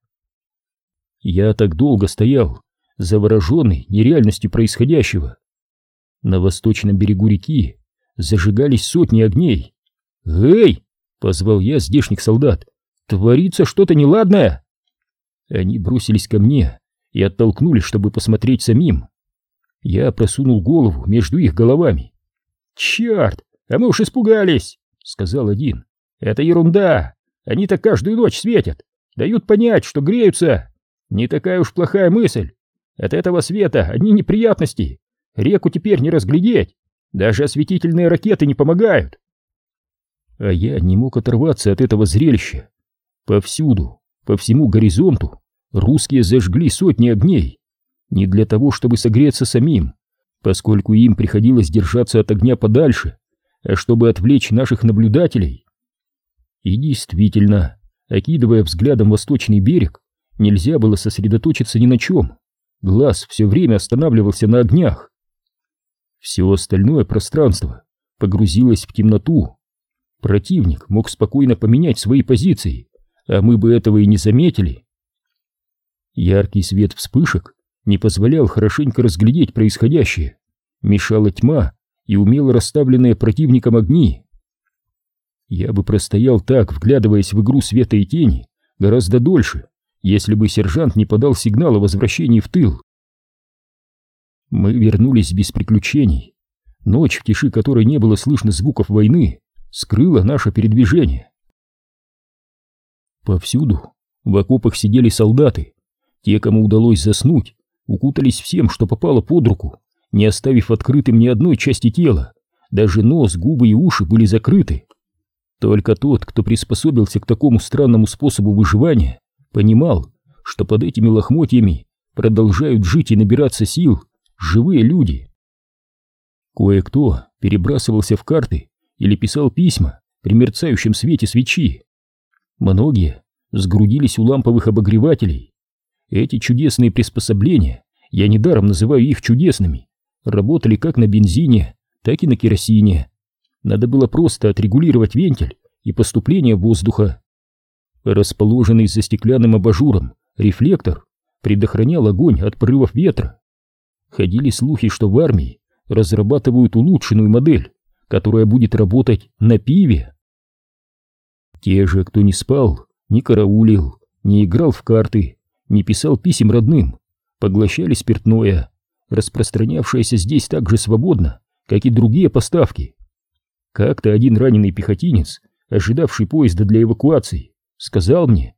Я так долго стоял, завороженный нереальностью происходящего. На восточном берегу реки зажигались сотни огней. «Эй!» — позвал я здешних солдат. «Творится что-то неладное!» Они бросились ко мне и оттолкнули, чтобы посмотреть самим. Я просунул голову между их головами. «Черт! А мы уж испугались!» — сказал один. «Это ерунда! Они-то каждую ночь светят, дают понять, что греются. Не такая уж плохая мысль. От этого света одни неприятности. Реку теперь не разглядеть. Даже осветительные ракеты не помогают. А я не мог оторваться от этого зрелища. Повсюду, по всему горизонту, русские зажгли сотни огней. Не для того, чтобы согреться самим, поскольку им приходилось держаться от огня подальше, а чтобы отвлечь наших наблюдателей. И действительно, окидывая взглядом восточный берег, нельзя было сосредоточиться ни на чем. Глаз все время останавливался на огнях. Все остальное пространство погрузилось в темноту. Противник мог спокойно поменять свои позиции, а мы бы этого и не заметили. Яркий свет вспышек не позволял хорошенько разглядеть происходящее, мешала тьма и умело расставленные противником огни. Я бы простоял так, вглядываясь в игру света и тени, гораздо дольше, если бы сержант не подал сигнал о возвращении в тыл. Мы вернулись без приключений. Ночь, в тиши которой не было слышно звуков войны, скрыла наше передвижение. Повсюду в окопах сидели солдаты. Те, кому удалось заснуть, укутались всем, что попало под руку, не оставив открытым ни одной части тела. Даже нос, губы и уши были закрыты. Только тот, кто приспособился к такому странному способу выживания, понимал, что под этими лохмотьями продолжают жить и набираться сил живые люди. Кое-кто перебрасывался в карты или писал письма при мерцающем свете свечи. Многие сгрудились у ламповых обогревателей. Эти чудесные приспособления, я недаром называю их чудесными, работали как на бензине, так и на керосине. Надо было просто отрегулировать вентиль и поступление воздуха. Расположенный за стеклянным абажуром рефлектор предохранял огонь от порывов ветра. Ходили слухи, что в армии разрабатывают улучшенную модель, которая будет работать на пиве. Те же, кто не спал, не караулил, не играл в карты, не писал писем родным, поглощали спиртное, распространявшееся здесь так же свободно, как и другие поставки. Как-то один раненый пехотинец, ожидавший поезда для эвакуации, сказал мне,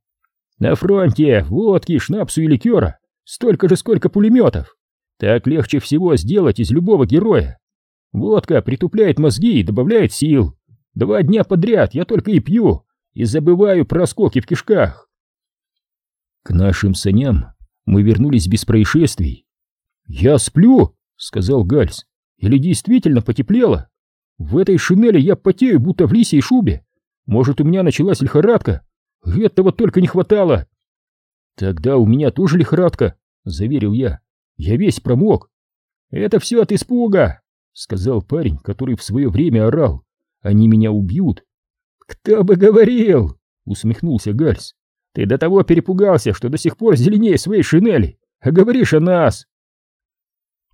«На фронте водки, шнапсу и ликера столько же, сколько пулеметов. Так легче всего сделать из любого героя. Водка притупляет мозги и добавляет сил. Два дня подряд я только и пью, и забываю про осколки в кишках». К нашим саням мы вернулись без происшествий. «Я сплю», — сказал Гальс. «Или действительно потеплело? В этой шинели я потею, будто в лисьей шубе. Может, у меня началась лихорадка? Этого только не хватало. Тогда у меня тоже лихорадка, заверил я. Я весь промок. Это все от испуга, сказал парень, который в свое время орал. Они меня убьют. Кто бы говорил, усмехнулся Гальс. Ты до того перепугался, что до сих пор зеленее своей шинели, а говоришь о нас.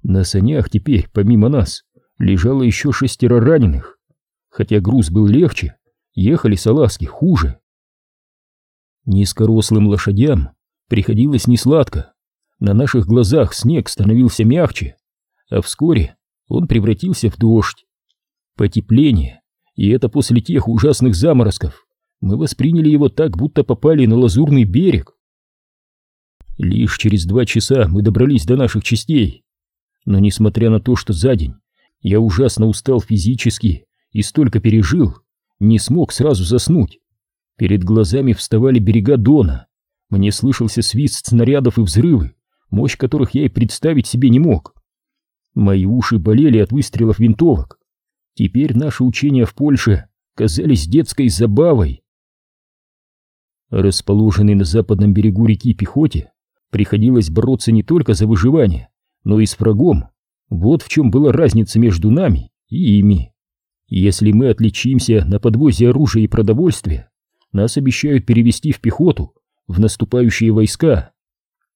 На санях теперь, помимо нас, лежало еще шестеро раненых. Хотя груз был легче, ехали салазки хуже. Низкорослым лошадям приходилось несладко. На наших глазах снег становился мягче, а вскоре он превратился в дождь. Потепление, и это после тех ужасных заморозков. Мы восприняли его так, будто попали на лазурный берег. Лишь через два часа мы добрались до наших частей. Но несмотря на то, что за день я ужасно устал физически и столько пережил, не смог сразу заснуть. Перед глазами вставали берега Дона. Мне слышался свист снарядов и взрывы, мощь которых я и представить себе не мог. Мои уши болели от выстрелов винтовок. Теперь наши учения в Польше казались детской забавой. Расположенной на западном берегу реки пехоте приходилось бороться не только за выживание, но и с врагом. Вот в чем была разница между нами и ими. Если мы отличимся на подвозе оружия и продовольствия, нас обещают перевести в пехоту, в наступающие войска.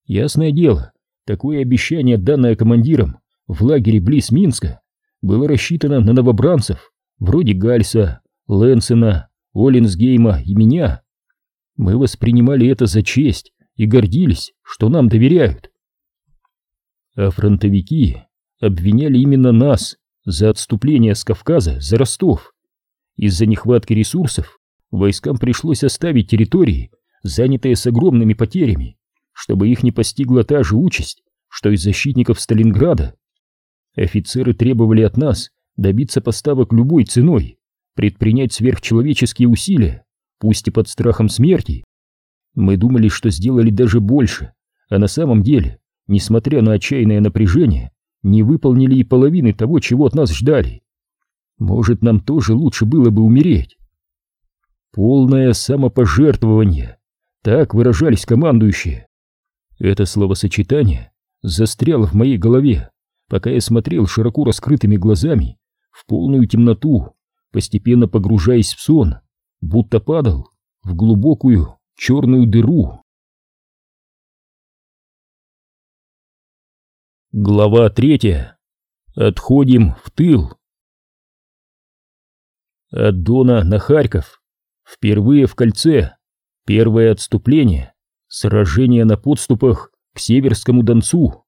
Ясное дело, такое обещание, данное командиром в лагере близ Минска, было рассчитано на новобранцев, вроде Гальса, Лэнсена, Оллинсгейма и меня. Мы воспринимали это за честь и гордились, что нам доверяют. А фронтовики обвиняли именно нас за отступление с Кавказа за Ростов. Из-за нехватки ресурсов войскам пришлось оставить территории, занятые с огромными потерями, чтобы их не постигла та же участь, что и защитников Сталинграда. Офицеры требовали от нас добиться поставок любой ценой, предпринять сверхчеловеческие усилия, пусть и под страхом смерти. Мы думали, что сделали даже больше, а на самом деле, несмотря на отчаянное напряжение, не выполнили и половины того, чего от нас ждали. Может, нам тоже лучше было бы умереть. Полное самопожертвование. Так выражались командующие. Это словосочетание застряло в моей голове, пока я смотрел широко раскрытыми глазами в полную темноту, постепенно погружаясь в сон, будто падал в глубокую черную дыру. Глава третья. Отходим в тыл. От Дона на Харьков. Впервые в кольце. Первое отступление. Сражение на подступах к Северскому Донцу.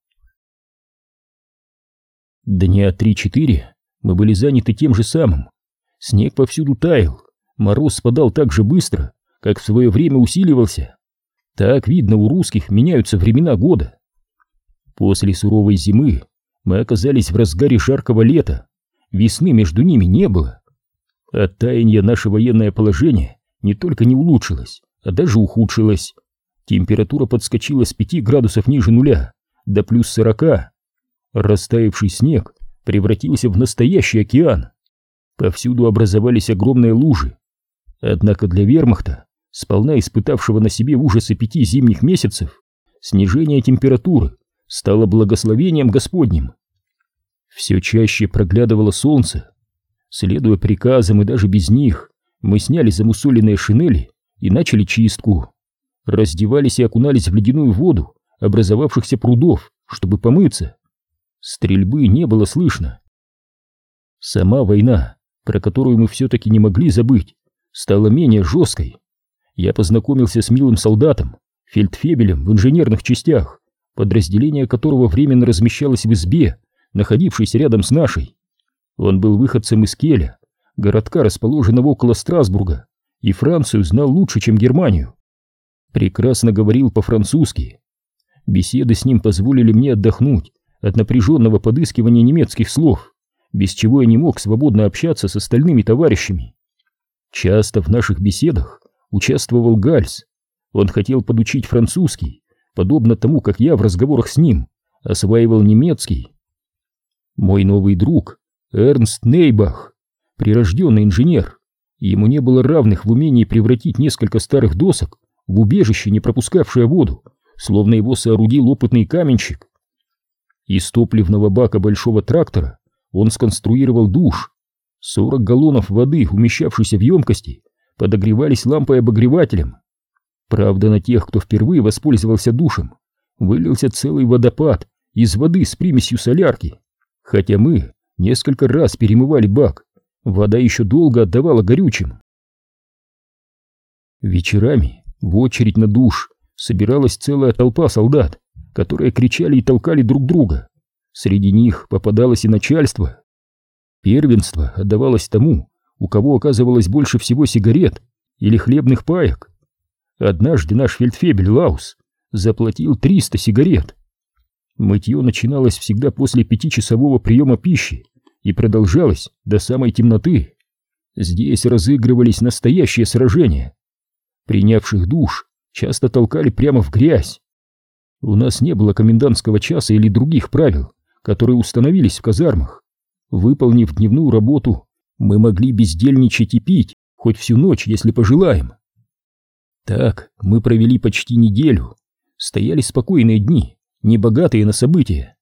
Дня три-четыре мы были заняты тем же самым. Снег повсюду таял, мороз спадал так же быстро, как в свое время усиливался. Так, видно, у русских меняются времена года. После суровой зимы мы оказались в разгаре жаркого лета. Весны между ними не было. От таяния наше военное положение не только не улучшилось, а даже ухудшилось. Температура подскочила с 5 градусов ниже нуля до плюс 40. Растаявший снег превратился в настоящий океан. Повсюду образовались огромные лужи. Однако для вермахта, сполна испытавшего на себе ужасы пяти зимних месяцев, снижение температуры стало благословением Господним. Все чаще проглядывало солнце, Следуя приказам и даже без них, мы сняли замусоленные шинели и начали чистку. Раздевались и окунались в ледяную воду образовавшихся прудов, чтобы помыться. Стрельбы не было слышно. Сама война, про которую мы все-таки не могли забыть, стала менее жесткой. Я познакомился с милым солдатом, фельдфебелем в инженерных частях, подразделение которого временно размещалось в избе, находившейся рядом с нашей. Он был выходцем из Келя, городка, расположенного около Страсбурга, и Францию знал лучше, чем Германию. Прекрасно говорил по-французски. Беседы с ним позволили мне отдохнуть от напряженного подыскивания немецких слов, без чего я не мог свободно общаться с остальными товарищами. Часто в наших беседах участвовал Гальс. Он хотел подучить французский, подобно тому, как я в разговорах с ним осваивал немецкий. Мой новый друг Эрнст Нейбах, прирожденный инженер, ему не было равных в умении превратить несколько старых досок в убежище, не пропускавшее воду, словно его соорудил опытный каменщик. Из топливного бака большого трактора он сконструировал душ. 40 галлонов воды, умещавшейся в емкости, подогревались лампой-обогревателем. Правда, на тех, кто впервые воспользовался душем, вылился целый водопад из воды с примесью солярки, хотя мы Несколько раз перемывали бак. Вода еще долго отдавала горючим. Вечерами в очередь на душ собиралась целая толпа солдат, которые кричали и толкали друг друга. Среди них попадалось и начальство. Первенство отдавалось тому, у кого оказывалось больше всего сигарет или хлебных паек. Однажды наш фельдфебель Лаус заплатил 300 сигарет. Мытье начиналось всегда после пятичасового приема пищи и продолжалось до самой темноты. Здесь разыгрывались настоящие сражения. Принявших душ часто толкали прямо в грязь. У нас не было комендантского часа или других правил, которые установились в казармах. Выполнив дневную работу, мы могли бездельничать и пить, хоть всю ночь, если пожелаем. Так мы провели почти неделю. Стояли спокойные дни, небогатые на события.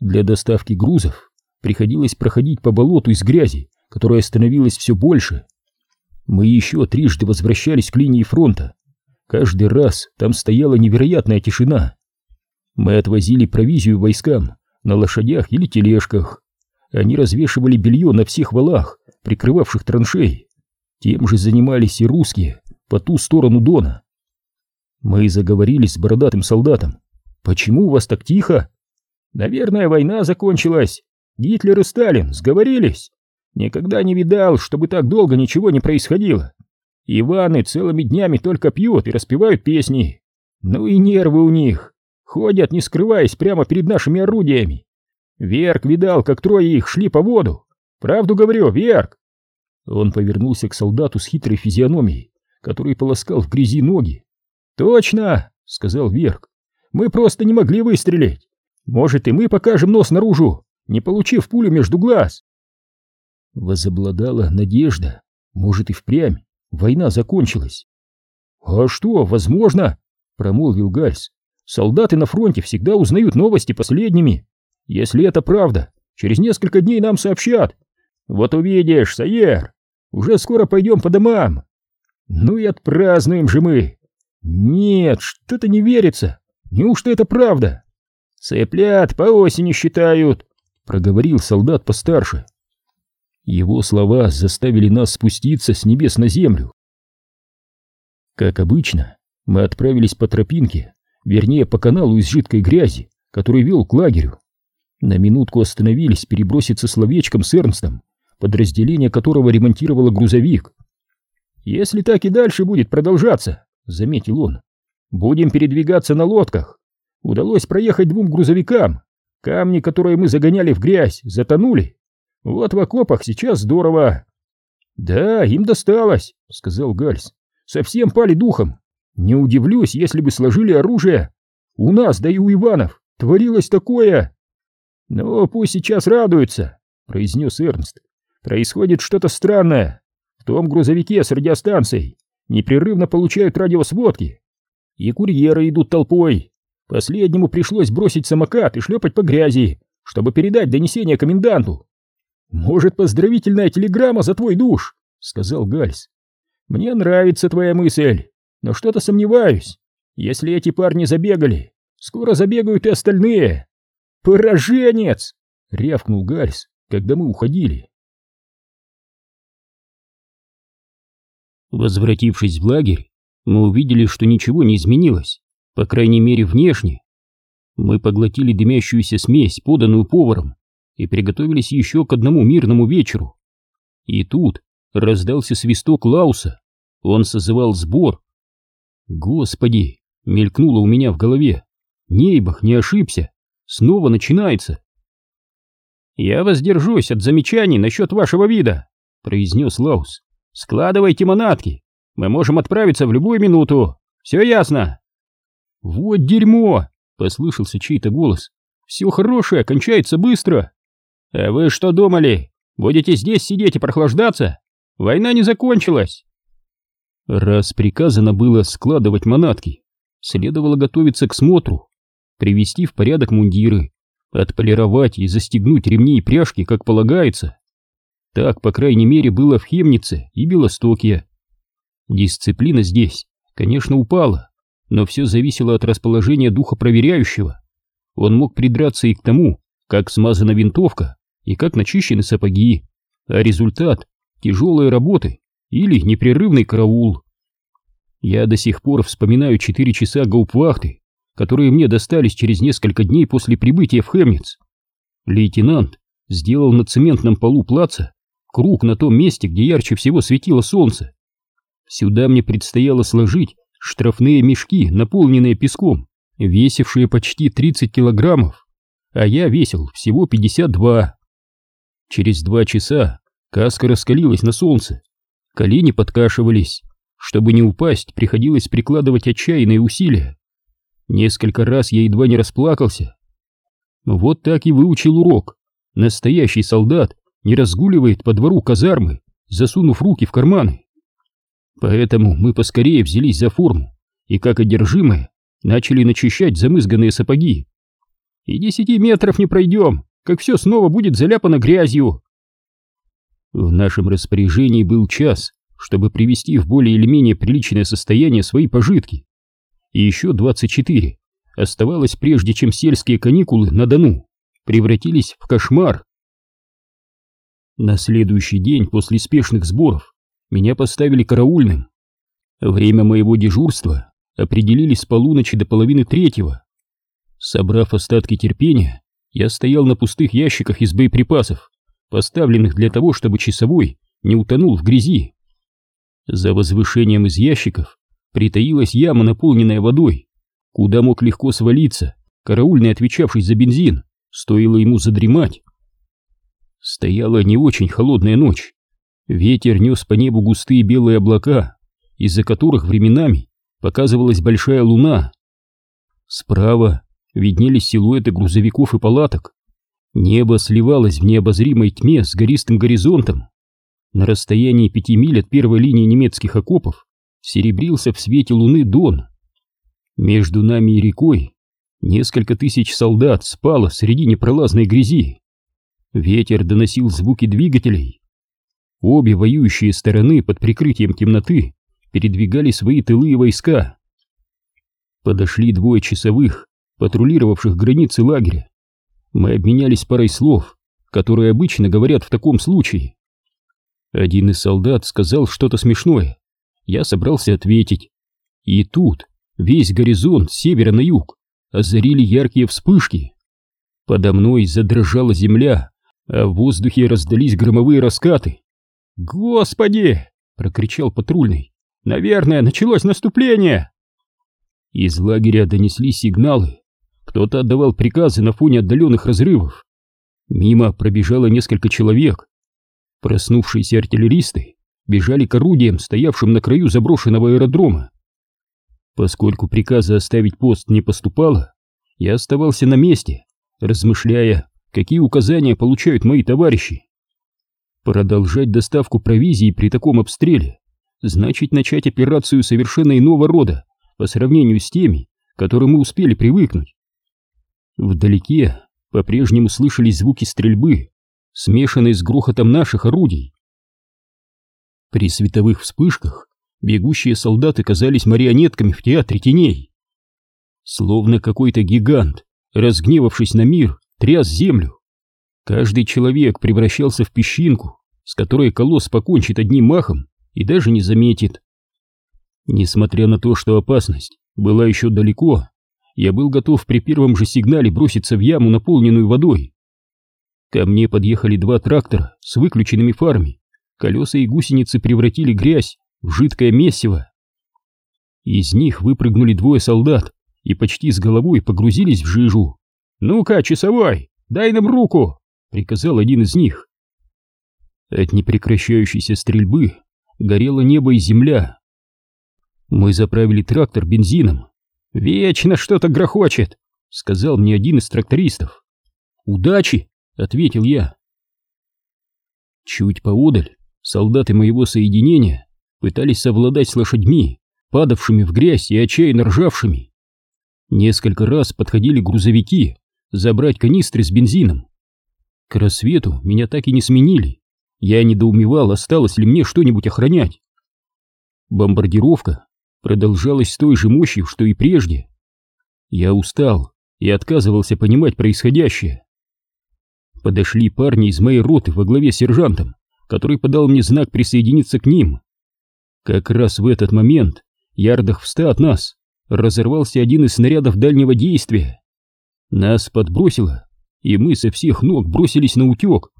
Для доставки грузов приходилось проходить по болоту из грязи, которая становилась все больше. Мы еще трижды возвращались к линии фронта. Каждый раз там стояла невероятная тишина. Мы отвозили провизию войскам на лошадях или тележках. Они развешивали белье на всех валах, прикрывавших траншеи. Тем же занимались и русские по ту сторону Дона. Мы заговорили с бородатым солдатом. «Почему у вас так тихо?» «Наверное, война закончилась. Гитлер и Сталин сговорились. Никогда не видал, чтобы так долго ничего не происходило. Иваны целыми днями только пьют и распевают песни. Ну и нервы у них. Ходят, не скрываясь, прямо перед нашими орудиями. Верк видал, как трое их шли по воду. Правду говорю, Верк. Он повернулся к солдату с хитрой физиономией, который полоскал в грязи ноги. Точно, сказал Верк. Мы просто не могли выстрелить. Может, и мы покажем нос наружу, не получив пулю между глаз. Возобладала надежда. Может, и впрямь война закончилась. А что, возможно, промолвил Гальс. Солдаты на фронте всегда узнают новости последними. Если это правда, через несколько дней нам сообщат. Вот увидишь, Сайер, уже скоро пойдем по домам. Ну и отпразднуем же мы. Нет, что-то не верится. Неужто это правда? Цыплят по осени считают, проговорил солдат постарше. Его слова заставили нас спуститься с небес на землю. Как обычно, мы отправились по тропинке, вернее по каналу из жидкой грязи, который вел к лагерю. На минутку остановились переброситься словечком с Эрнстом, подразделение которого ремонтировало грузовик. «Если так и дальше будет продолжаться», — заметил он, — «будем передвигаться на лодках. Удалось проехать двум грузовикам. Камни, которые мы загоняли в грязь, затонули. Вот в окопах сейчас здорово». «Да, им досталось», — сказал Гальс. «Совсем пали духом. Не удивлюсь, если бы сложили оружие. У нас, да и у Иванов, творилось такое. Ну, пусть сейчас радуются, произнес Эрнст. Происходит что-то странное. В том грузовике с радиостанцией непрерывно получают радиосводки. И курьеры идут толпой. Последнему пришлось бросить самокат и шлепать по грязи, чтобы передать донесение коменданту. «Может, поздравительная телеграмма за твой душ?» — сказал Гальс. «Мне нравится твоя мысль но что-то сомневаюсь. Если эти парни забегали, скоро забегают и остальные. Пораженец! рявкнул Гаррис, когда мы уходили. Возвратившись в лагерь, мы увидели, что ничего не изменилось, по крайней мере внешне. Мы поглотили дымящуюся смесь, поданную поваром, и приготовились еще к одному мирному вечеру. И тут раздался свисток Лауса. Он созывал сбор, Господи, мелькнуло у меня в голове. Нейбах не ошибся. Снова начинается. Я воздержусь от замечаний насчет вашего вида, произнес Лаус. Складывайте манатки. Мы можем отправиться в любую минуту. Все ясно. Вот дерьмо, послышался чей-то голос. Все хорошее кончается быстро. А вы что думали? Будете здесь сидеть и прохлаждаться? Война не закончилась. Раз приказано было складывать манатки, следовало готовиться к смотру, привести в порядок мундиры, отполировать и застегнуть ремни и пряжки, как полагается. Так, по крайней мере, было в Хемнице и Белостоке. Дисциплина здесь, конечно, упала, но все зависело от расположения духа проверяющего. Он мог придраться и к тому, как смазана винтовка и как начищены сапоги, а результат — тяжелой работы или непрерывный караул. Я до сих пор вспоминаю четыре часа гаупвахты, которые мне достались через несколько дней после прибытия в Хемниц. Лейтенант сделал на цементном полу плаца круг на том месте, где ярче всего светило солнце. Сюда мне предстояло сложить штрафные мешки, наполненные песком, весившие почти 30 килограммов, а я весил всего 52. Через два часа каска раскалилась на солнце, Колени подкашивались. Чтобы не упасть, приходилось прикладывать отчаянные усилия. Несколько раз я едва не расплакался. Вот так и выучил урок. Настоящий солдат не разгуливает по двору казармы, засунув руки в карманы. Поэтому мы поскорее взялись за форму и, как одержимые, начали начищать замызганные сапоги. И десяти метров не пройдем, как все снова будет заляпано грязью. В нашем распоряжении был час, чтобы привести в более или менее приличное состояние свои пожитки. И еще 24 оставалось прежде, чем сельские каникулы на Дону превратились в кошмар. На следующий день после спешных сборов меня поставили караульным. Время моего дежурства определили с полуночи до половины третьего. Собрав остатки терпения, я стоял на пустых ящиках из боеприпасов поставленных для того, чтобы часовой не утонул в грязи. За возвышением из ящиков притаилась яма, наполненная водой, куда мог легко свалиться караульный, отвечавший за бензин, стоило ему задремать. Стояла не очень холодная ночь. Ветер нес по небу густые белые облака, из-за которых временами показывалась большая луна. Справа виднелись силуэты грузовиков и палаток. Небо сливалось в необозримой тьме с гористым горизонтом. На расстоянии пяти миль от первой линии немецких окопов серебрился в свете луны Дон. Между нами и рекой несколько тысяч солдат спало среди непролазной грязи. Ветер доносил звуки двигателей. Обе воюющие стороны под прикрытием темноты передвигали свои тылы и войска. Подошли двое часовых, патрулировавших границы лагеря. Мы обменялись парой слов, которые обычно говорят в таком случае. Один из солдат сказал что-то смешное. Я собрался ответить. И тут весь горизонт с севера на юг озарили яркие вспышки. Подо мной задрожала земля, а в воздухе раздались громовые раскаты. «Господи!» — прокричал патрульный. «Наверное, началось наступление!» Из лагеря донеслись сигналы. Кто-то отдавал приказы на фоне отдаленных разрывов. Мимо пробежало несколько человек. Проснувшиеся артиллеристы бежали к орудиям, стоявшим на краю заброшенного аэродрома. Поскольку приказа оставить пост не поступало, я оставался на месте, размышляя, какие указания получают мои товарищи. Продолжать доставку провизии при таком обстреле значит начать операцию совершенно иного рода по сравнению с теми, к которым мы успели привыкнуть. Вдалеке по-прежнему слышались звуки стрельбы, смешанные с грохотом наших орудий. При световых вспышках бегущие солдаты казались марионетками в театре теней. Словно какой-то гигант, разгневавшись на мир, тряс землю. Каждый человек превращался в песчинку, с которой колосс покончит одним махом и даже не заметит. Несмотря на то, что опасность была еще далеко, я был готов при первом же сигнале броситься в яму, наполненную водой. Ко мне подъехали два трактора с выключенными фарами. Колеса и гусеницы превратили грязь в жидкое месиво. Из них выпрыгнули двое солдат и почти с головой погрузились в жижу. «Ну-ка, часовой, дай нам руку!» — приказал один из них. От непрекращающейся стрельбы горело небо и земля. Мы заправили трактор бензином «Вечно что-то грохочет», — сказал мне один из трактористов. «Удачи», — ответил я. Чуть поодаль солдаты моего соединения пытались совладать с лошадьми, падавшими в грязь и отчаянно ржавшими. Несколько раз подходили грузовики забрать канистры с бензином. К рассвету меня так и не сменили. Я недоумевал, осталось ли мне что-нибудь охранять. Бомбардировка продолжалось с той же мощью, что и прежде. Я устал и отказывался понимать происходящее. Подошли парни из моей роты во главе с сержантом, который подал мне знак присоединиться к ним. Как раз в этот момент, ярдах в ста от нас, разорвался один из снарядов дальнего действия. Нас подбросило, и мы со всех ног бросились на утек.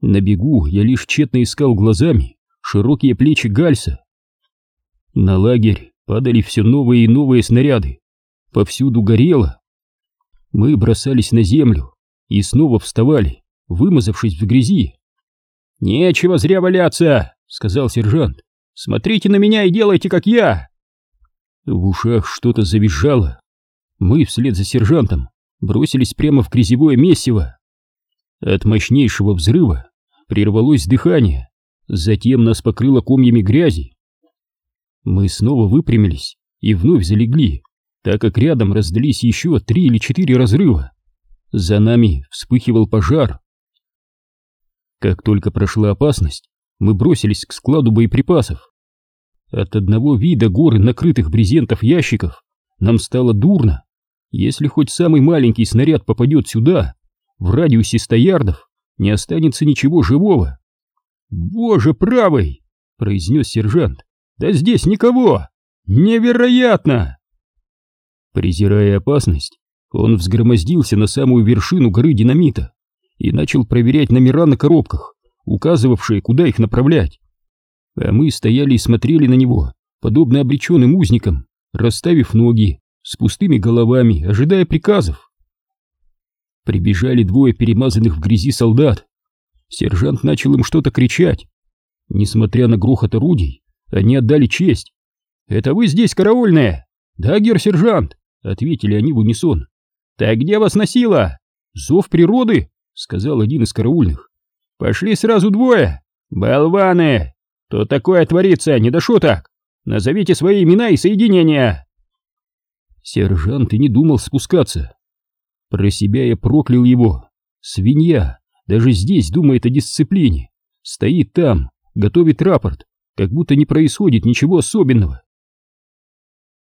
На бегу я лишь тщетно искал глазами широкие плечи Гальса. На лагерь падали все новые и новые снаряды. Повсюду горело. Мы бросались на землю и снова вставали, вымазавшись в грязи. «Нечего зря валяться!» — сказал сержант. «Смотрите на меня и делайте, как я!» В ушах что-то завизжало. Мы вслед за сержантом бросились прямо в грязевое месиво. От мощнейшего взрыва прервалось дыхание, затем нас покрыло комьями грязи. Мы снова выпрямились и вновь залегли, так как рядом раздались еще три или четыре разрыва. За нами вспыхивал пожар. Как только прошла опасность, мы бросились к складу боеприпасов. От одного вида горы накрытых брезентов ящиков нам стало дурно. Если хоть самый маленький снаряд попадет сюда, в радиусе ста ярдов не останется ничего живого. «Боже правый!» — произнес сержант. Да здесь никого! Невероятно!» Презирая опасность, он взгромоздился на самую вершину горы динамита и начал проверять номера на коробках, указывавшие, куда их направлять. А мы стояли и смотрели на него, подобно обреченным узникам, расставив ноги, с пустыми головами, ожидая приказов. Прибежали двое перемазанных в грязи солдат. Сержант начал им что-то кричать. Несмотря на грохот орудий, они отдали честь. это вы здесь караульные?» «Да, гер-сержант», — ответили они в унисон. «Так где вас носило?» «Зов природы», — сказал один из караульных. «Пошли сразу двое! Болваны! Тут такое творится, не до шуток! Назовите свои имена и соединения!» Сержант и не думал спускаться. Про себя я проклял его. Свинья, даже здесь думает о дисциплине. Стоит там, готовит рапорт, как будто не происходит ничего особенного.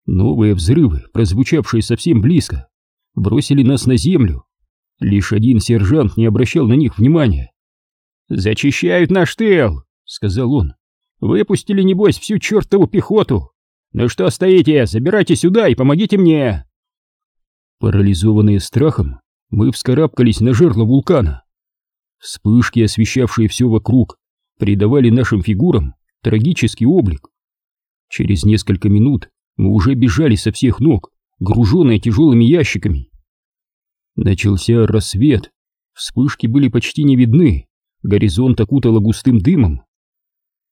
Новые взрывы, прозвучавшие совсем близко, бросили нас на землю. Лишь один сержант не обращал на них внимания. «Зачищают наш тыл!» — сказал он. «Выпустили, небось, всю чертову пехоту! Ну что стоите, забирайте сюда и помогите мне!» Парализованные страхом, мы вскарабкались на жерло вулкана. Вспышки, освещавшие все вокруг, придавали нашим фигурам трагический облик. Через несколько минут мы уже бежали со всех ног, груженные тяжелыми ящиками. Начался рассвет, вспышки были почти не видны, горизонт окутало густым дымом.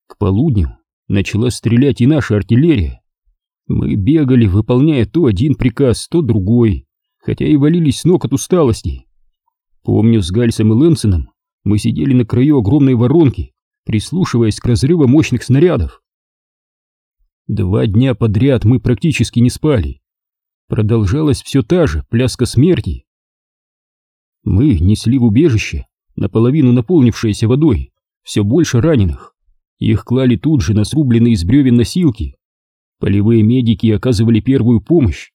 К полудню начала стрелять и наша артиллерия. Мы бегали, выполняя то один приказ, то другой, хотя и валились с ног от усталости. Помню, с Гальсом и Лэнсоном мы сидели на краю огромной воронки, прислушиваясь к разрыву мощных снарядов. Два дня подряд мы практически не спали. Продолжалась все та же пляска смерти. Мы несли в убежище, наполовину наполнившееся водой, все больше раненых. Их клали тут же на срубленные из бревен носилки. Полевые медики оказывали первую помощь.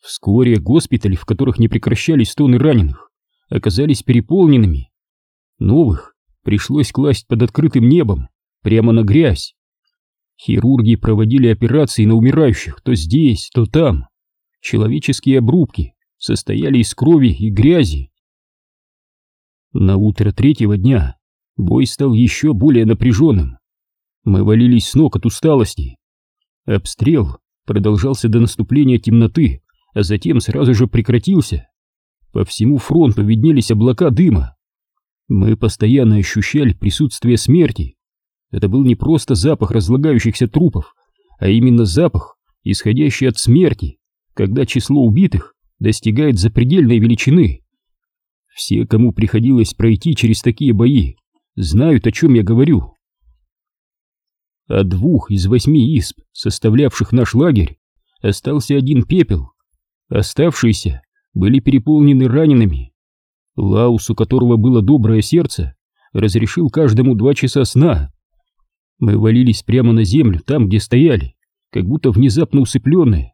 Вскоре госпитали, в которых не прекращались стоны раненых, оказались переполненными. Новых пришлось класть под открытым небом, прямо на грязь. Хирурги проводили операции на умирающих то здесь, то там. Человеческие обрубки состояли из крови и грязи. На утро третьего дня бой стал еще более напряженным. Мы валились с ног от усталости. Обстрел продолжался до наступления темноты, а затем сразу же прекратился. По всему фронту виднелись облака дыма. Мы постоянно ощущали присутствие смерти. Это был не просто запах разлагающихся трупов, а именно запах, исходящий от смерти, когда число убитых достигает запредельной величины. Все, кому приходилось пройти через такие бои, знают, о чем я говорю. От двух из восьми исп, составлявших наш лагерь, остался один пепел. Оставшиеся были переполнены ранеными. Лаус, у которого было доброе сердце, разрешил каждому два часа сна, мы валились прямо на землю, там, где стояли, как будто внезапно усыпленные.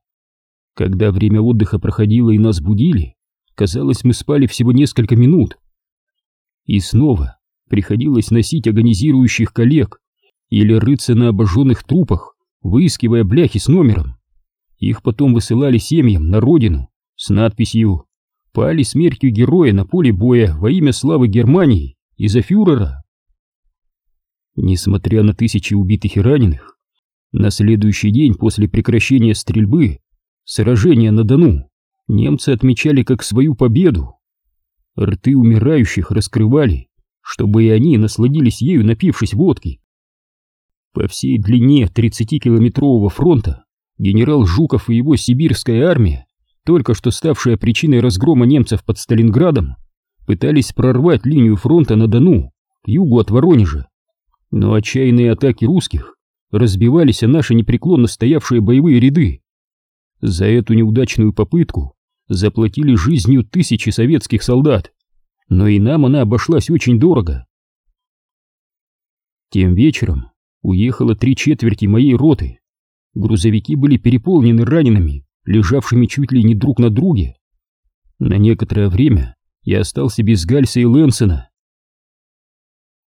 Когда время отдыха проходило и нас будили, казалось, мы спали всего несколько минут. И снова приходилось носить агонизирующих коллег или рыться на обожженных трупах, выискивая бляхи с номером. Их потом высылали семьям на родину с надписью «Пали смертью героя на поле боя во имя славы Германии и за фюрера». Несмотря на тысячи убитых и раненых, на следующий день после прекращения стрельбы, сражения на Дону, немцы отмечали как свою победу. Рты умирающих раскрывали, чтобы и они насладились ею, напившись водки. По всей длине 30-километрового фронта генерал Жуков и его сибирская армия, только что ставшая причиной разгрома немцев под Сталинградом, пытались прорвать линию фронта на Дону, к югу от Воронежа. Но отчаянные атаки русских разбивались о наши непреклонно стоявшие боевые ряды. За эту неудачную попытку заплатили жизнью тысячи советских солдат, но и нам она обошлась очень дорого. Тем вечером уехало три четверти моей роты. Грузовики были переполнены ранеными, лежавшими чуть ли не друг на друге. На некоторое время я остался без Гальса и Лэнсона.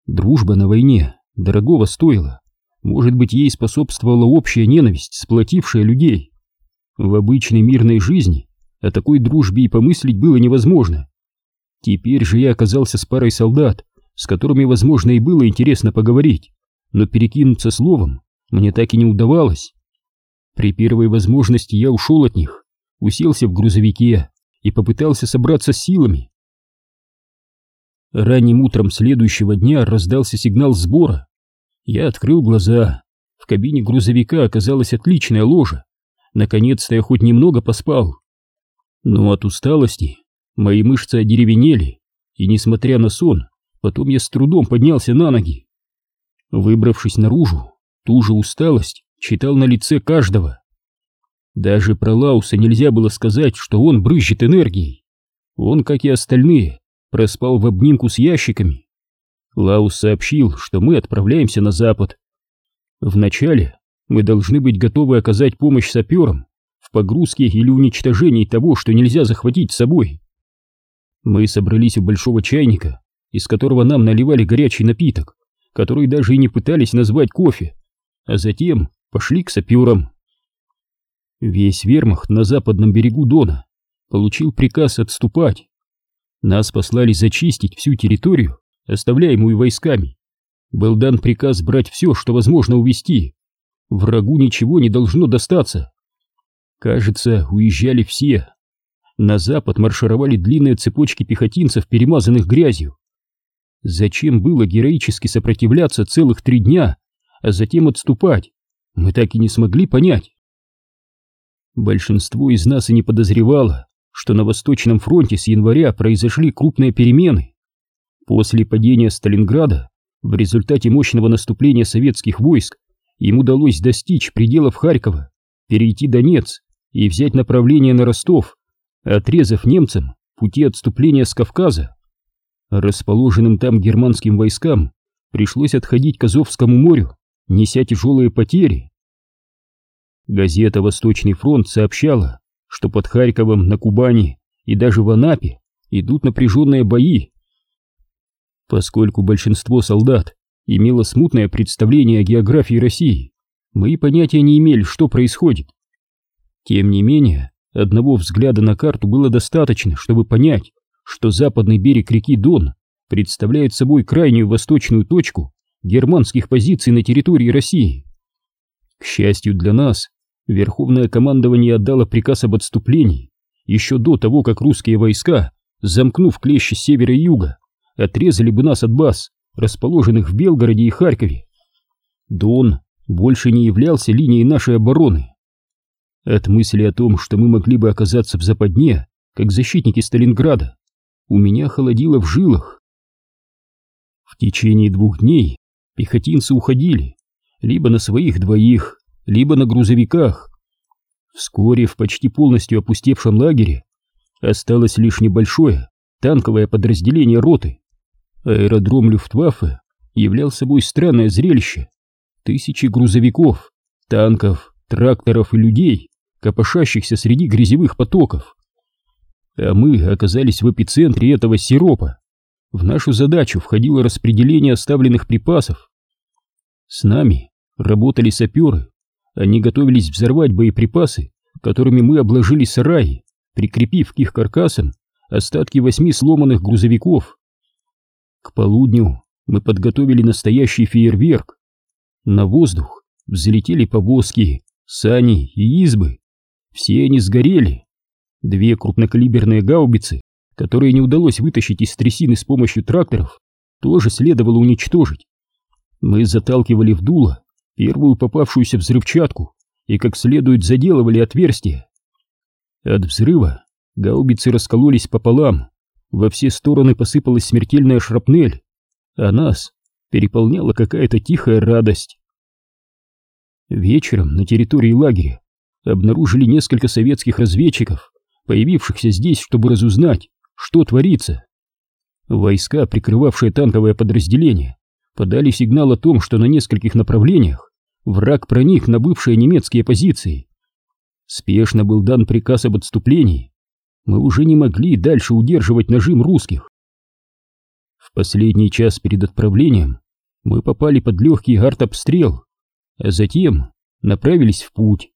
Дружба на войне дорогого стоила. Может быть, ей способствовала общая ненависть, сплотившая людей. В обычной мирной жизни о такой дружбе и помыслить было невозможно. Теперь же я оказался с парой солдат, с которыми, возможно, и было интересно поговорить, но перекинуться словом мне так и не удавалось. При первой возможности я ушел от них, уселся в грузовике и попытался собраться с силами. Ранним утром следующего дня раздался сигнал сбора. Я открыл глаза. В кабине грузовика оказалась отличная ложа. Наконец-то я хоть немного поспал. Но от усталости мои мышцы одеревенели, и, несмотря на сон, потом я с трудом поднялся на ноги. Выбравшись наружу, ту же усталость читал на лице каждого. Даже про Лауса нельзя было сказать, что он брызжет энергией. Он, как и остальные, проспал в обнимку с ящиками. Лаус сообщил, что мы отправляемся на запад. Вначале мы должны быть готовы оказать помощь саперам в погрузке или уничтожении того, что нельзя захватить с собой. Мы собрались у большого чайника, из которого нам наливали горячий напиток, который даже и не пытались назвать кофе, а затем пошли к саперам. Весь вермахт на западном берегу Дона получил приказ отступать. Нас послали зачистить всю территорию, оставляемую войсками. Был дан приказ брать все, что возможно увезти. Врагу ничего не должно достаться. Кажется, уезжали все. На запад маршировали длинные цепочки пехотинцев, перемазанных грязью. Зачем было героически сопротивляться целых три дня, а затем отступать, мы так и не смогли понять. Большинство из нас и не подозревало, что на Восточном фронте с января произошли крупные перемены. После падения Сталинграда, в результате мощного наступления советских войск, им удалось достичь пределов Харькова, перейти Донец и взять направление на Ростов, отрезав немцам пути отступления с Кавказа. Расположенным там германским войскам пришлось отходить к Азовскому морю, неся тяжелые потери. Газета «Восточный фронт» сообщала, что под Харьковом, на Кубани и даже в Анапе идут напряженные бои. Поскольку большинство солдат имело смутное представление о географии России, мы понятия не имели, что происходит. Тем не менее, одного взгляда на карту было достаточно, чтобы понять, что западный берег реки Дон представляет собой крайнюю восточную точку германских позиций на территории России. К счастью для нас, Верховное командование отдало приказ об отступлении еще до того, как русские войска, замкнув клещи севера и юга, отрезали бы нас от баз, расположенных в Белгороде и Харькове. Дон больше не являлся линией нашей обороны. От мысли о том, что мы могли бы оказаться в западне, как защитники Сталинграда, у меня холодило в жилах. В течение двух дней пехотинцы уходили, либо на своих двоих, либо на грузовиках. Вскоре в почти полностью опустевшем лагере осталось лишь небольшое танковое подразделение роты. Аэродром Люфтваффе являл собой странное зрелище. Тысячи грузовиков, танков, тракторов и людей, копошащихся среди грязевых потоков. А мы оказались в эпицентре этого сиропа. В нашу задачу входило распределение оставленных припасов. С нами работали саперы, они готовились взорвать боеприпасы, которыми мы обложили сараи, прикрепив к их каркасам остатки восьми сломанных грузовиков. К полудню мы подготовили настоящий фейерверк. На воздух взлетели повозки, сани и избы. Все они сгорели. Две крупнокалиберные гаубицы, которые не удалось вытащить из трясины с помощью тракторов, тоже следовало уничтожить. Мы заталкивали в дуло первую попавшуюся взрывчатку и как следует заделывали отверстия. От взрыва гаубицы раскололись пополам, во все стороны посыпалась смертельная шрапнель, а нас переполняла какая-то тихая радость. Вечером на территории лагеря обнаружили несколько советских разведчиков, появившихся здесь, чтобы разузнать, что творится. Войска, прикрывавшие танковое подразделение, подали сигнал о том, что на нескольких направлениях враг проник на бывшие немецкие позиции. Спешно был дан приказ об отступлении. Мы уже не могли дальше удерживать нажим русских. В последний час перед отправлением мы попали под легкий артобстрел, а затем направились в путь.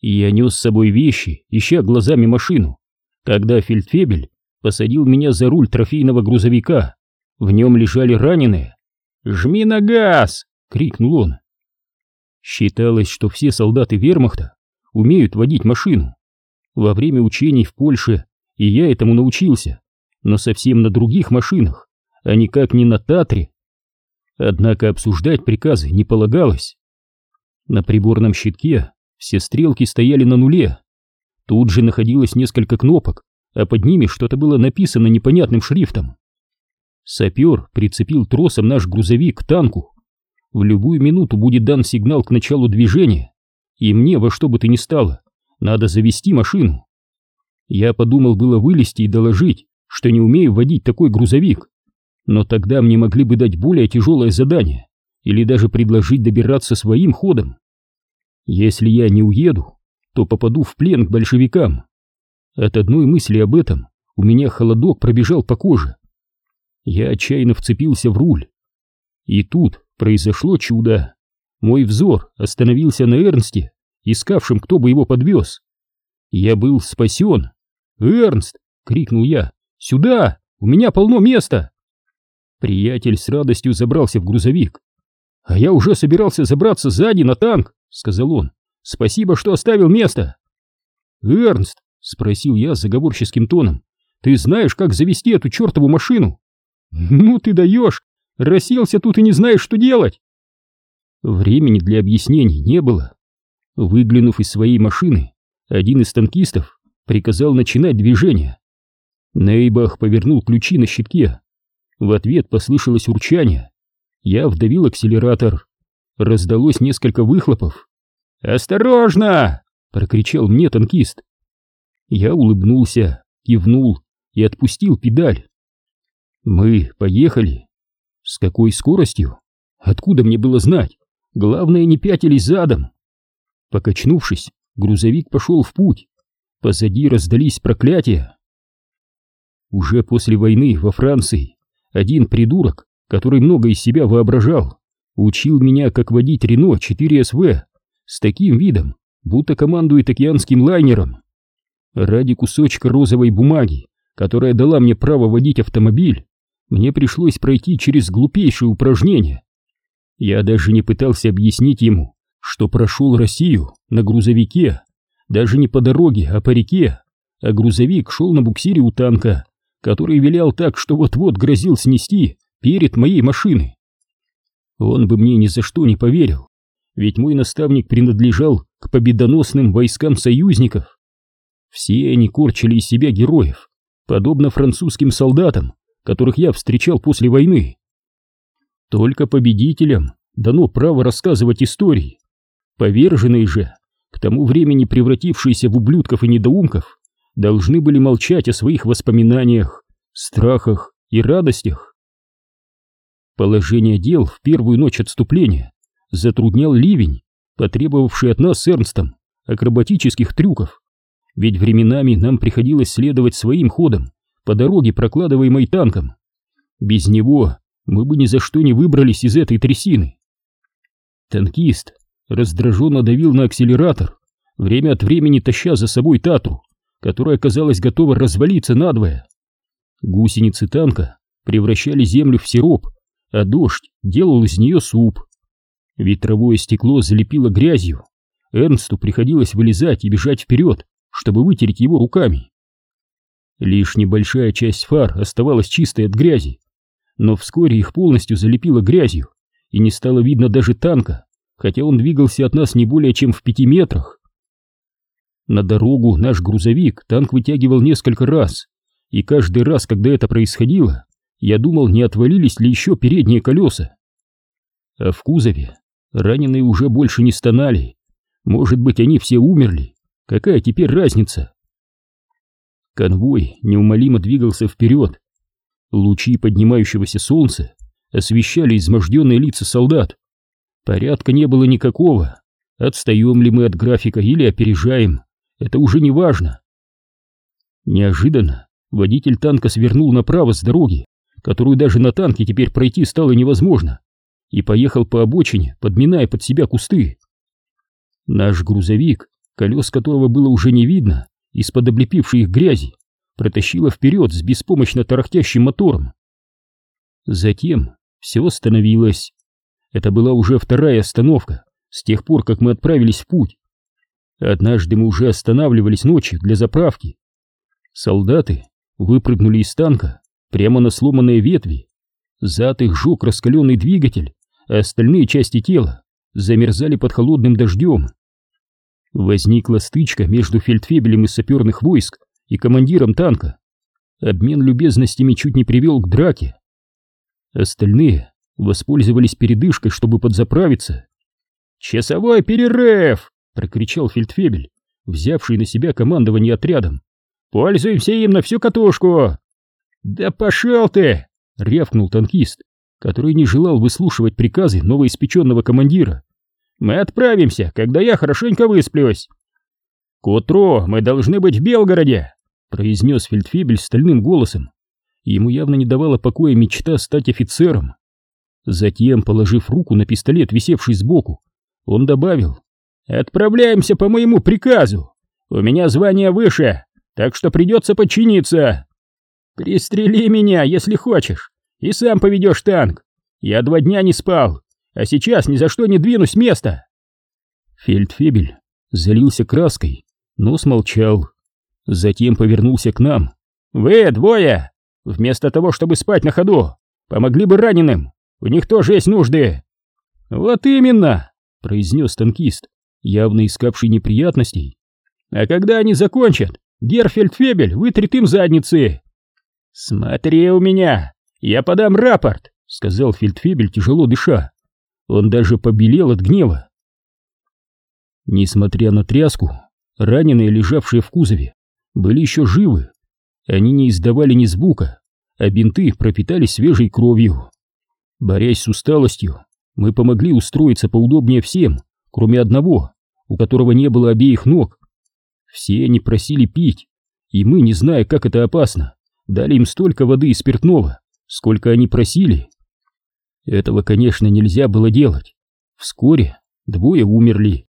Я нес с собой вещи, ища глазами машину, когда фельдфебель посадил меня за руль трофейного грузовика. В нем лежали раненые. «Жми на газ!» — крикнул он. Считалось, что все солдаты вермахта умеют водить машину. Во время учений в Польше и я этому научился, но совсем на других машинах, а никак не на Татре. Однако обсуждать приказы не полагалось. На приборном щитке все стрелки стояли на нуле. Тут же находилось несколько кнопок, а под ними что-то было написано непонятным шрифтом. Сапер прицепил тросом наш грузовик к танку. В любую минуту будет дан сигнал к началу движения, и мне во что бы то ни стало, надо завести машину. Я подумал было вылезти и доложить, что не умею водить такой грузовик, но тогда мне могли бы дать более тяжелое задание или даже предложить добираться своим ходом. Если я не уеду, то попаду в плен к большевикам. От одной мысли об этом у меня холодок пробежал по коже. Я отчаянно вцепился в руль. И тут произошло чудо. Мой взор остановился на Эрнсте, искавшем, кто бы его подвез. Я был спасен. «Эрнст!» — крикнул я. «Сюда! У меня полно места!» Приятель с радостью забрался в грузовик. «А я уже собирался забраться сзади на танк», — сказал он. «Спасибо, что оставил место». «Эрнст», — спросил я заговорческим тоном, — «ты знаешь, как завести эту чертову машину?» «Ну ты даешь! Расселся тут и не знаешь, что делать!» Времени для объяснений не было. Выглянув из своей машины, один из танкистов приказал начинать движение. Нейбах повернул ключи на щитке. В ответ послышалось урчание. Я вдавил акселератор. Раздалось несколько выхлопов. «Осторожно!» — прокричал мне танкист. Я улыбнулся, кивнул и отпустил педаль. Мы поехали. С какой скоростью? Откуда мне было знать? Главное, не пятились задом. Покачнувшись, грузовик пошел в путь. Позади раздались проклятия. Уже после войны во Франции один придурок, который много из себя воображал, учил меня, как водить Рено 4СВ с таким видом, будто командует океанским лайнером. Ради кусочка розовой бумаги, которая дала мне право водить автомобиль, мне пришлось пройти через глупейшее упражнение. Я даже не пытался объяснить ему, что прошел Россию на грузовике, даже не по дороге, а по реке, а грузовик шел на буксире у танка, который вилял так, что вот-вот грозил снести перед моей машиной. Он бы мне ни за что не поверил, ведь мой наставник принадлежал к победоносным войскам союзников. Все они корчили из себя героев, подобно французским солдатам, которых я встречал после войны. Только победителям дано право рассказывать истории. Поверженные же, к тому времени превратившиеся в ублюдков и недоумков, должны были молчать о своих воспоминаниях, страхах и радостях. Положение дел в первую ночь отступления затруднял ливень, потребовавший от нас с Эрнстом акробатических трюков, ведь временами нам приходилось следовать своим ходом, по дороге, прокладываемой танком. Без него мы бы ни за что не выбрались из этой трясины. Танкист раздраженно давил на акселератор, время от времени таща за собой Татру, которая казалась готова развалиться надвое. Гусеницы танка превращали землю в сироп, а дождь делал из нее суп. Ветровое стекло залепило грязью. Эрнсту приходилось вылезать и бежать вперед, чтобы вытереть его руками. Лишь небольшая часть фар оставалась чистой от грязи, но вскоре их полностью залепило грязью, и не стало видно даже танка, хотя он двигался от нас не более чем в пяти метрах. На дорогу наш грузовик танк вытягивал несколько раз, и каждый раз, когда это происходило, я думал, не отвалились ли еще передние колеса. А в кузове раненые уже больше не стонали. Может быть, они все умерли. Какая теперь разница? Конвой неумолимо двигался вперед. Лучи поднимающегося солнца освещали изможденные лица солдат. Порядка не было никакого. Отстаем ли мы от графика или опережаем, это уже не важно. Неожиданно водитель танка свернул направо с дороги, которую даже на танке теперь пройти стало невозможно, и поехал по обочине, подминая под себя кусты. Наш грузовик, колес которого было уже не видно, из-под облепившей их грязи, протащила вперед с беспомощно тарахтящим мотором. Затем все остановилось. Это была уже вторая остановка с тех пор, как мы отправились в путь. Однажды мы уже останавливались ночью для заправки. Солдаты выпрыгнули из танка прямо на сломанные ветви. Зад их жег раскаленный двигатель, а остальные части тела замерзали под холодным дождем. Возникла стычка между фельдфебелем из саперных войск и командиром танка. Обмен любезностями чуть не привел к драке. Остальные воспользовались передышкой, чтобы подзаправиться. «Часовой перерыв!» — прокричал фельдфебель, взявший на себя командование отрядом. «Пользуемся им на всю катушку!» «Да пошел ты!» — рявкнул танкист, который не желал выслушивать приказы новоиспеченного командира. «Мы отправимся, когда я хорошенько высплюсь!» «К утру мы должны быть в Белгороде!» — произнес фельдфебель стальным голосом. Ему явно не давала покоя мечта стать офицером. Затем, положив руку на пистолет, висевший сбоку, он добавил «Отправляемся по моему приказу! У меня звание выше, так что придется подчиниться!» «Пристрели меня, если хочешь, и сам поведешь танк! Я два дня не спал, а сейчас ни за что не двинусь с места!» Фельдфебель залился краской, но смолчал. Затем повернулся к нам. «Вы, двое, вместо того, чтобы спать на ходу, помогли бы раненым, у них тоже есть нужды!» «Вот именно!» — произнес танкист, явно искавший неприятностей. «А когда они закончат, Герфельдфебель вытрет им задницы!» «Смотри у меня! Я подам рапорт!» — сказал Фельдфебель, тяжело дыша. Он даже побелел от гнева. Несмотря на тряску, раненые, лежавшие в кузове, были еще живы. Они не издавали ни звука, а бинты пропитались свежей кровью. Борясь с усталостью, мы помогли устроиться поудобнее всем, кроме одного, у которого не было обеих ног. Все они просили пить, и мы, не зная, как это опасно, дали им столько воды и спиртного, сколько они просили. Этого, конечно, нельзя было делать. Вскоре двое умерли.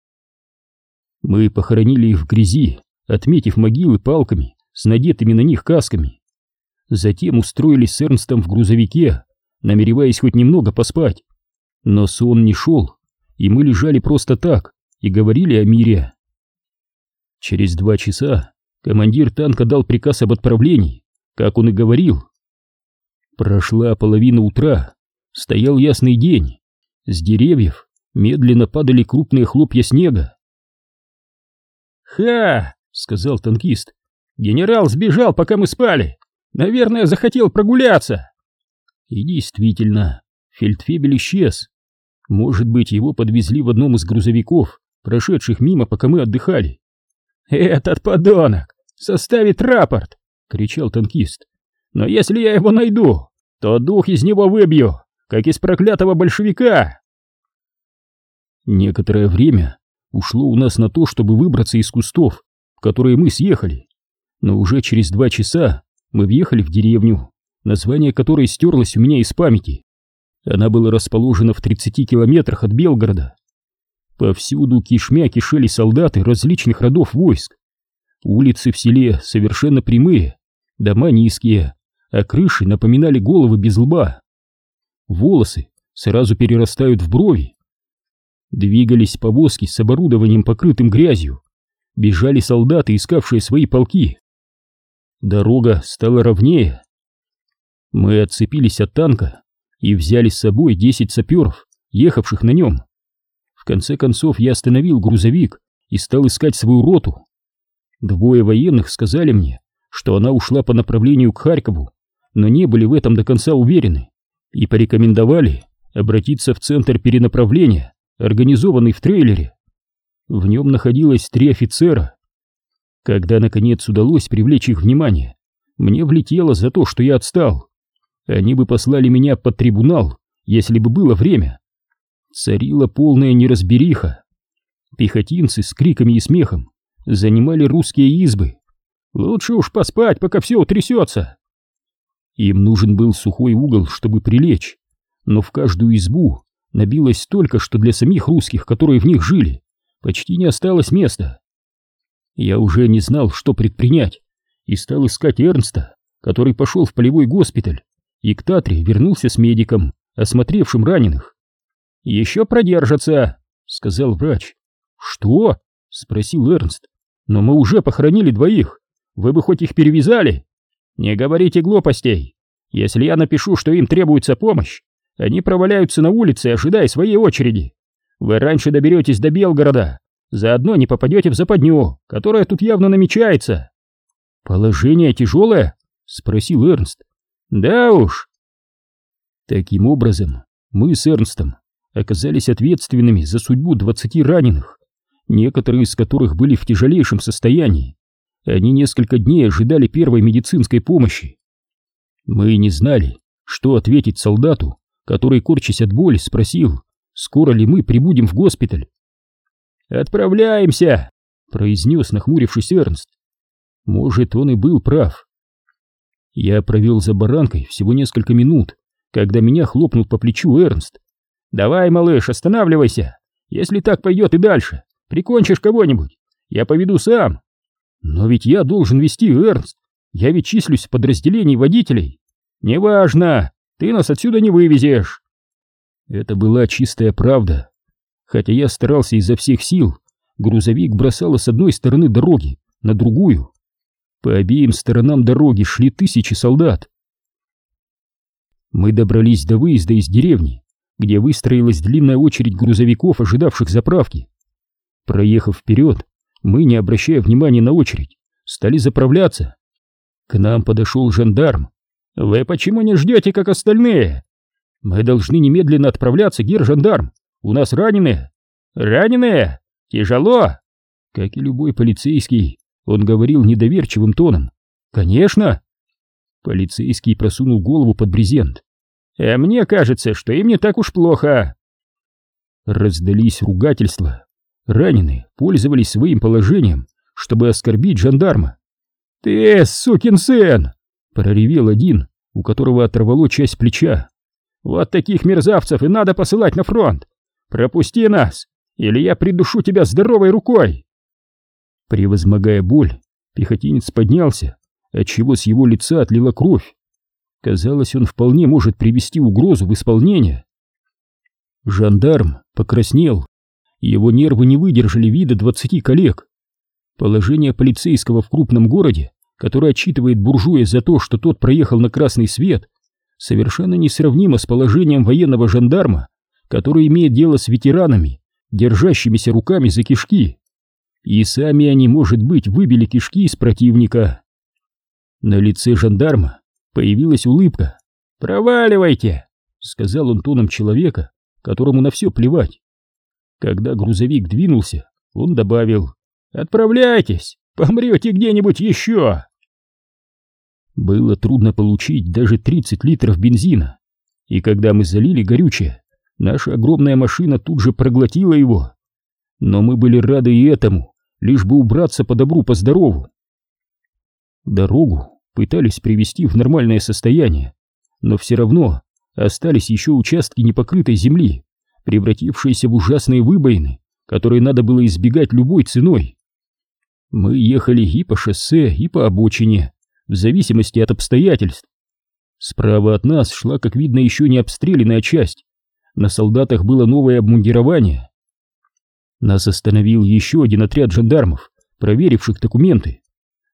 Мы похоронили их в грязи, отметив могилы палками с надетыми на них касками. Затем устроились с Эрнстом в грузовике, намереваясь хоть немного поспать. Но сон не шел, и мы лежали просто так и говорили о мире. Через два часа командир танка дал приказ об отправлении, как он и говорил. Прошла половина утра, стоял ясный день, с деревьев медленно падали крупные хлопья снега. «Ха!» — сказал танкист. «Генерал сбежал, пока мы спали. Наверное, захотел прогуляться». И действительно, фельдфебель исчез. Может быть, его подвезли в одном из грузовиков, прошедших мимо, пока мы отдыхали. «Этот подонок составит рапорт!» — кричал танкист. «Но если я его найду, то дух из него выбью, как из проклятого большевика!» Некоторое время ушло у нас на то, чтобы выбраться из кустов, в которые мы съехали. Но уже через два часа мы въехали в деревню, название которой стерлось у меня из памяти. Она была расположена в 30 километрах от Белгорода. Повсюду кишмя кишели солдаты различных родов войск. Улицы в селе совершенно прямые, дома низкие, а крыши напоминали головы без лба. Волосы сразу перерастают в брови. Двигались повозки с оборудованием, покрытым грязью. Бежали солдаты, искавшие свои полки. Дорога стала ровнее. Мы отцепились от танка и взяли с собой десять саперов, ехавших на нем. В конце концов я остановил грузовик и стал искать свою роту. Двое военных сказали мне, что она ушла по направлению к Харькову, но не были в этом до конца уверены и порекомендовали обратиться в центр перенаправления, организованный в трейлере. В нем находилось три офицера. Когда, наконец, удалось привлечь их внимание, мне влетело за то, что я отстал. Они бы послали меня под трибунал, если бы было время. Царила полная неразбериха. Пехотинцы с криками и смехом занимали русские избы. Лучше уж поспать, пока все утрясется. Им нужен был сухой угол, чтобы прилечь, но в каждую избу набилось столько, что для самих русских, которые в них жили, почти не осталось места. Я уже не знал, что предпринять, и стал искать Эрнста, который пошел в полевой госпиталь и к Татре вернулся с медиком, осмотревшим раненых. «Еще продержатся», — сказал врач. «Что?» — спросил Эрнст. «Но мы уже похоронили двоих. Вы бы хоть их перевязали?» «Не говорите глупостей. Если я напишу, что им требуется помощь, они проваляются на улице, ожидая своей очереди. Вы раньше доберетесь до Белгорода, заодно не попадете в западню, которая тут явно намечается. Положение тяжелое? Спросил Эрнст. Да уж. Таким образом, мы с Эрнстом оказались ответственными за судьбу двадцати раненых, некоторые из которых были в тяжелейшем состоянии. Они несколько дней ожидали первой медицинской помощи. Мы не знали, что ответить солдату, который, корчась от боли, спросил, скоро ли мы прибудем в госпиталь. «Отправляемся!» — произнес нахмурившись Эрнст. Может, он и был прав. Я провел за баранкой всего несколько минут, когда меня хлопнул по плечу Эрнст. «Давай, малыш, останавливайся! Если так пойдет и дальше, прикончишь кого-нибудь, я поведу сам!» «Но ведь я должен вести, Эрнст! Я ведь числюсь в подразделении водителей!» «Неважно! Ты нас отсюда не вывезешь!» Это была чистая правда. Хотя я старался изо всех сил, грузовик бросало с одной стороны дороги на другую. По обеим сторонам дороги шли тысячи солдат. Мы добрались до выезда из деревни, где выстроилась длинная очередь грузовиков, ожидавших заправки. Проехав вперед, мы, не обращая внимания на очередь, стали заправляться. К нам подошел жандарм. «Вы почему не ждете, как остальные?» «Мы должны немедленно отправляться, гер-жандарм. У нас раненые». «Раненые? Тяжело?» Как и любой полицейский, он говорил недоверчивым тоном. «Конечно!» Полицейский просунул голову под брезент. «А мне кажется, что им не так уж плохо!» Раздались ругательства. Раненые пользовались своим положением, чтобы оскорбить жандарма. «Ты, сукин сын!» — проревел один, у которого оторвало часть плеча. «Вот таких мерзавцев и надо посылать на фронт! Пропусти нас, или я придушу тебя здоровой рукой!» Превозмогая боль, пехотинец поднялся, отчего с его лица отлила кровь. Казалось, он вполне может привести угрозу в исполнение. Жандарм покраснел, его нервы не выдержали вида двадцати коллег. Положение полицейского в крупном городе, который отчитывает буржуя за то, что тот проехал на красный свет, совершенно несравнимо с положением военного жандарма, который имеет дело с ветеранами, держащимися руками за кишки и сами они, может быть, выбили кишки из противника. На лице жандарма появилась улыбка. «Проваливайте!» — сказал он тоном человека, которому на все плевать. Когда грузовик двинулся, он добавил «Отправляйтесь, помрете где-нибудь еще!» Было трудно получить даже 30 литров бензина, и когда мы залили горючее, наша огромная машина тут же проглотила его. Но мы были рады и этому, лишь бы убраться по добру, по здорову. Дорогу пытались привести в нормальное состояние, но все равно остались еще участки непокрытой земли, превратившиеся в ужасные выбоины, которые надо было избегать любой ценой. Мы ехали и по шоссе, и по обочине, в зависимости от обстоятельств. Справа от нас шла, как видно, еще не обстрелянная часть. На солдатах было новое обмундирование, нас остановил еще один отряд жандармов, проверивших документы.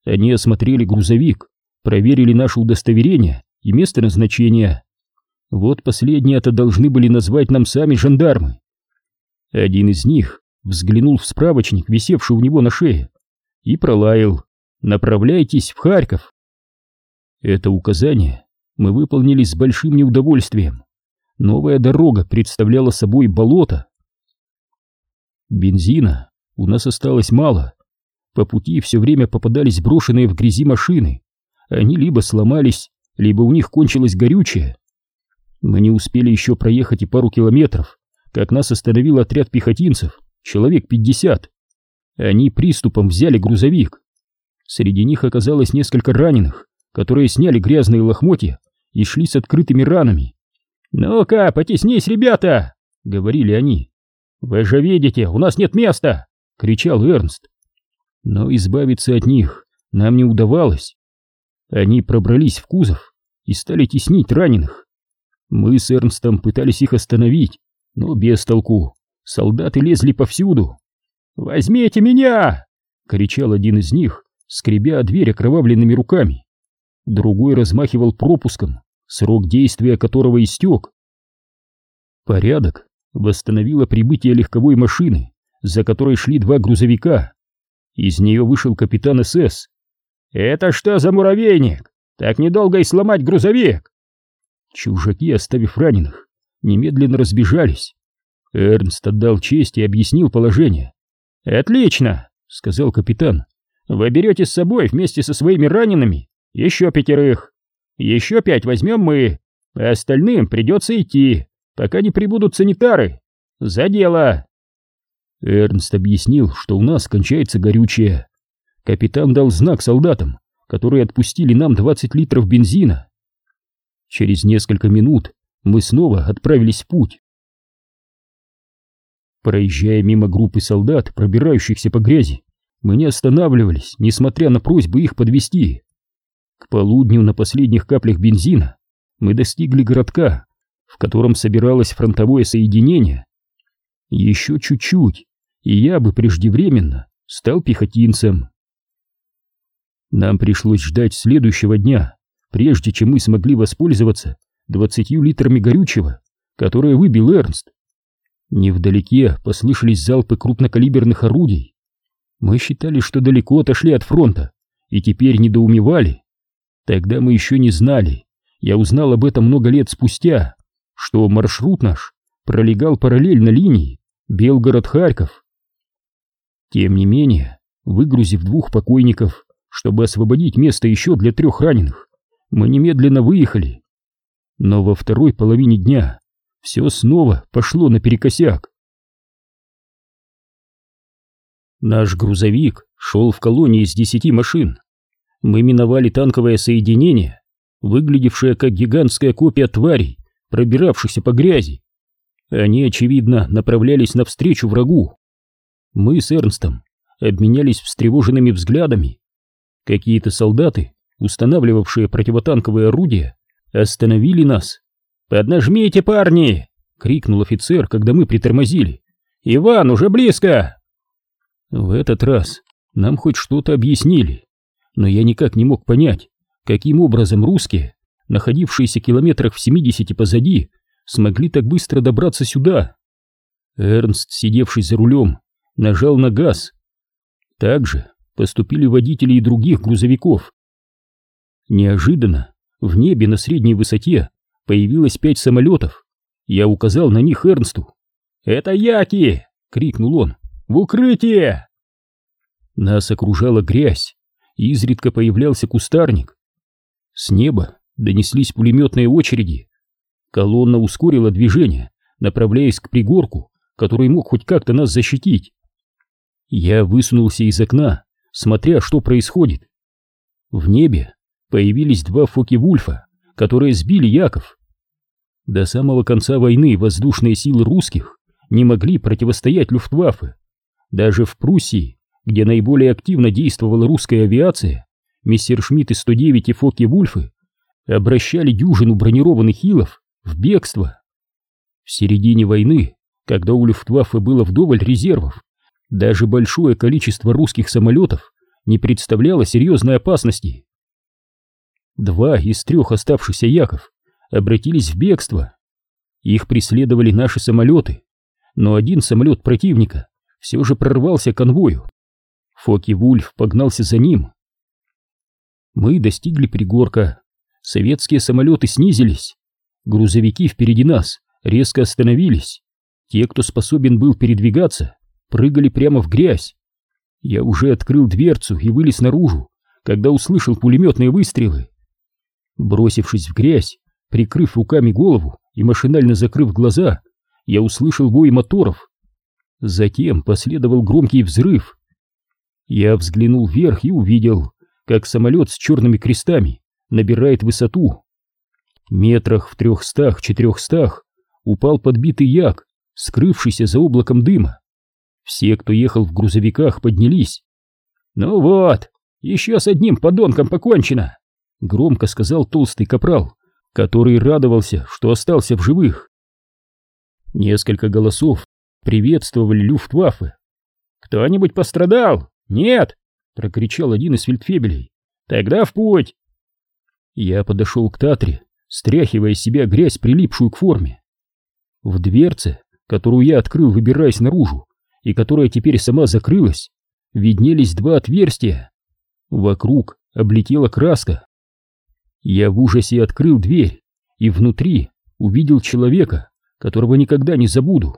Они осмотрели грузовик, проверили наше удостоверение и место назначения. Вот последнее-то должны были назвать нам сами жандармы. Один из них взглянул в справочник, висевший у него на шее, и пролаял «Направляйтесь в Харьков». Это указание мы выполнили с большим неудовольствием. Новая дорога представляла собой болото, Бензина у нас осталось мало. По пути все время попадались брошенные в грязи машины. Они либо сломались, либо у них кончилось горючее. Мы не успели еще проехать и пару километров, как нас остановил отряд пехотинцев, человек пятьдесят. Они приступом взяли грузовик. Среди них оказалось несколько раненых, которые сняли грязные лохмотья и шли с открытыми ранами. «Ну-ка, потеснись, ребята!» — говорили они. «Вы же видите, у нас нет места!» — кричал Эрнст. Но избавиться от них нам не удавалось. Они пробрались в кузов и стали теснить раненых. Мы с Эрнстом пытались их остановить, но без толку. Солдаты лезли повсюду. «Возьмите меня!» — кричал один из них, скребя дверь окровавленными руками. Другой размахивал пропуском, срок действия которого истек. Порядок восстановило прибытие легковой машины, за которой шли два грузовика. Из нее вышел капитан СС. «Это что за муравейник? Так недолго и сломать грузовик!» Чужаки, оставив раненых, немедленно разбежались. Эрнст отдал честь и объяснил положение. «Отлично!» — сказал капитан. «Вы берете с собой вместе со своими ранеными еще пятерых. Еще пять возьмем мы, а остальным придется идти, пока не прибудут санитары. За дело!» Эрнст объяснил, что у нас кончается горючее. Капитан дал знак солдатам, которые отпустили нам 20 литров бензина. Через несколько минут мы снова отправились в путь. Проезжая мимо группы солдат, пробирающихся по грязи, мы не останавливались, несмотря на просьбы их подвести. К полудню на последних каплях бензина мы достигли городка, в котором собиралось фронтовое соединение. Еще чуть-чуть, и я бы преждевременно стал пехотинцем. Нам пришлось ждать следующего дня, прежде чем мы смогли воспользоваться двадцатью литрами горючего, которое выбил Эрнст. Невдалеке послышались залпы крупнокалиберных орудий. Мы считали, что далеко отошли от фронта, и теперь недоумевали. Тогда мы еще не знали, я узнал об этом много лет спустя, что маршрут наш пролегал параллельно линии Белгород-Харьков. Тем не менее, выгрузив двух покойников, чтобы освободить место еще для трех раненых, мы немедленно выехали. Но во второй половине дня все снова пошло наперекосяк. Наш грузовик шел в колонии из десяти машин. Мы миновали танковое соединение, выглядевшее как гигантская копия тварей, пробиравшихся по грязи. Они, очевидно, направлялись навстречу врагу. Мы с Эрнстом обменялись встревоженными взглядами. Какие-то солдаты, устанавливавшие противотанковые орудия, остановили нас. «Поднажмите, парни!» — крикнул офицер, когда мы притормозили. «Иван, уже близко!» В этот раз нам хоть что-то объяснили, но я никак не мог понять, каким образом русские, находившиеся километрах в семидесяти позади, смогли так быстро добраться сюда. Эрнст, сидевший за рулем, нажал на газ. Так же поступили водители и других грузовиков. Неожиданно в небе на средней высоте появилось пять самолетов. Я указал на них Эрнсту. «Это Яки!» — крикнул он. «В укрытие!» Нас окружала грязь, и изредка появлялся кустарник. С неба донеслись пулеметные очереди. Колонна ускорила движение, направляясь к пригорку, который мог хоть как-то нас защитить. Я высунулся из окна, смотря, что происходит. В небе появились два Фоки-Вульфа, которые сбили Яков. До самого конца войны воздушные силы русских не могли противостоять Люфтваффе. Даже в Пруссии, где наиболее активно действовала русская авиация, мистер Шмидт и 109 и Фоки-Вульфы обращали дюжину бронированных илов в бегство. В середине войны, когда у Люфтваффе было вдоволь резервов, даже большое количество русских самолетов не представляло серьезной опасности. Два из трех оставшихся яков обратились в бегство. Их преследовали наши самолеты, но один самолет противника все же прорвался к конвою. Фоки Вульф погнался за ним. Мы достигли пригорка. Советские самолеты снизились. Грузовики впереди нас резко остановились. Те, кто способен был передвигаться, прыгали прямо в грязь. Я уже открыл дверцу и вылез наружу, когда услышал пулеметные выстрелы. Бросившись в грязь, прикрыв руками голову и машинально закрыв глаза, я услышал вой моторов. Затем последовал громкий взрыв. Я взглянул вверх и увидел, как самолет с черными крестами набирает высоту. Метрах в трехстах-четырехстах упал подбитый як, скрывшийся за облаком дыма. Все, кто ехал в грузовиках, поднялись. «Ну вот, еще с одним подонком покончено!» Громко сказал толстый капрал, который радовался, что остался в живых. Несколько голосов приветствовали Люфтваффе. «Кто-нибудь пострадал? Нет!» — прокричал один из фельдфебелей. «Тогда в путь!» Я подошел к Татре, стряхивая с себя грязь, прилипшую к форме. В дверце, которую я открыл, выбираясь наружу, и которая теперь сама закрылась, виднелись два отверстия. Вокруг облетела краска. Я в ужасе открыл дверь и внутри увидел человека, которого никогда не забуду.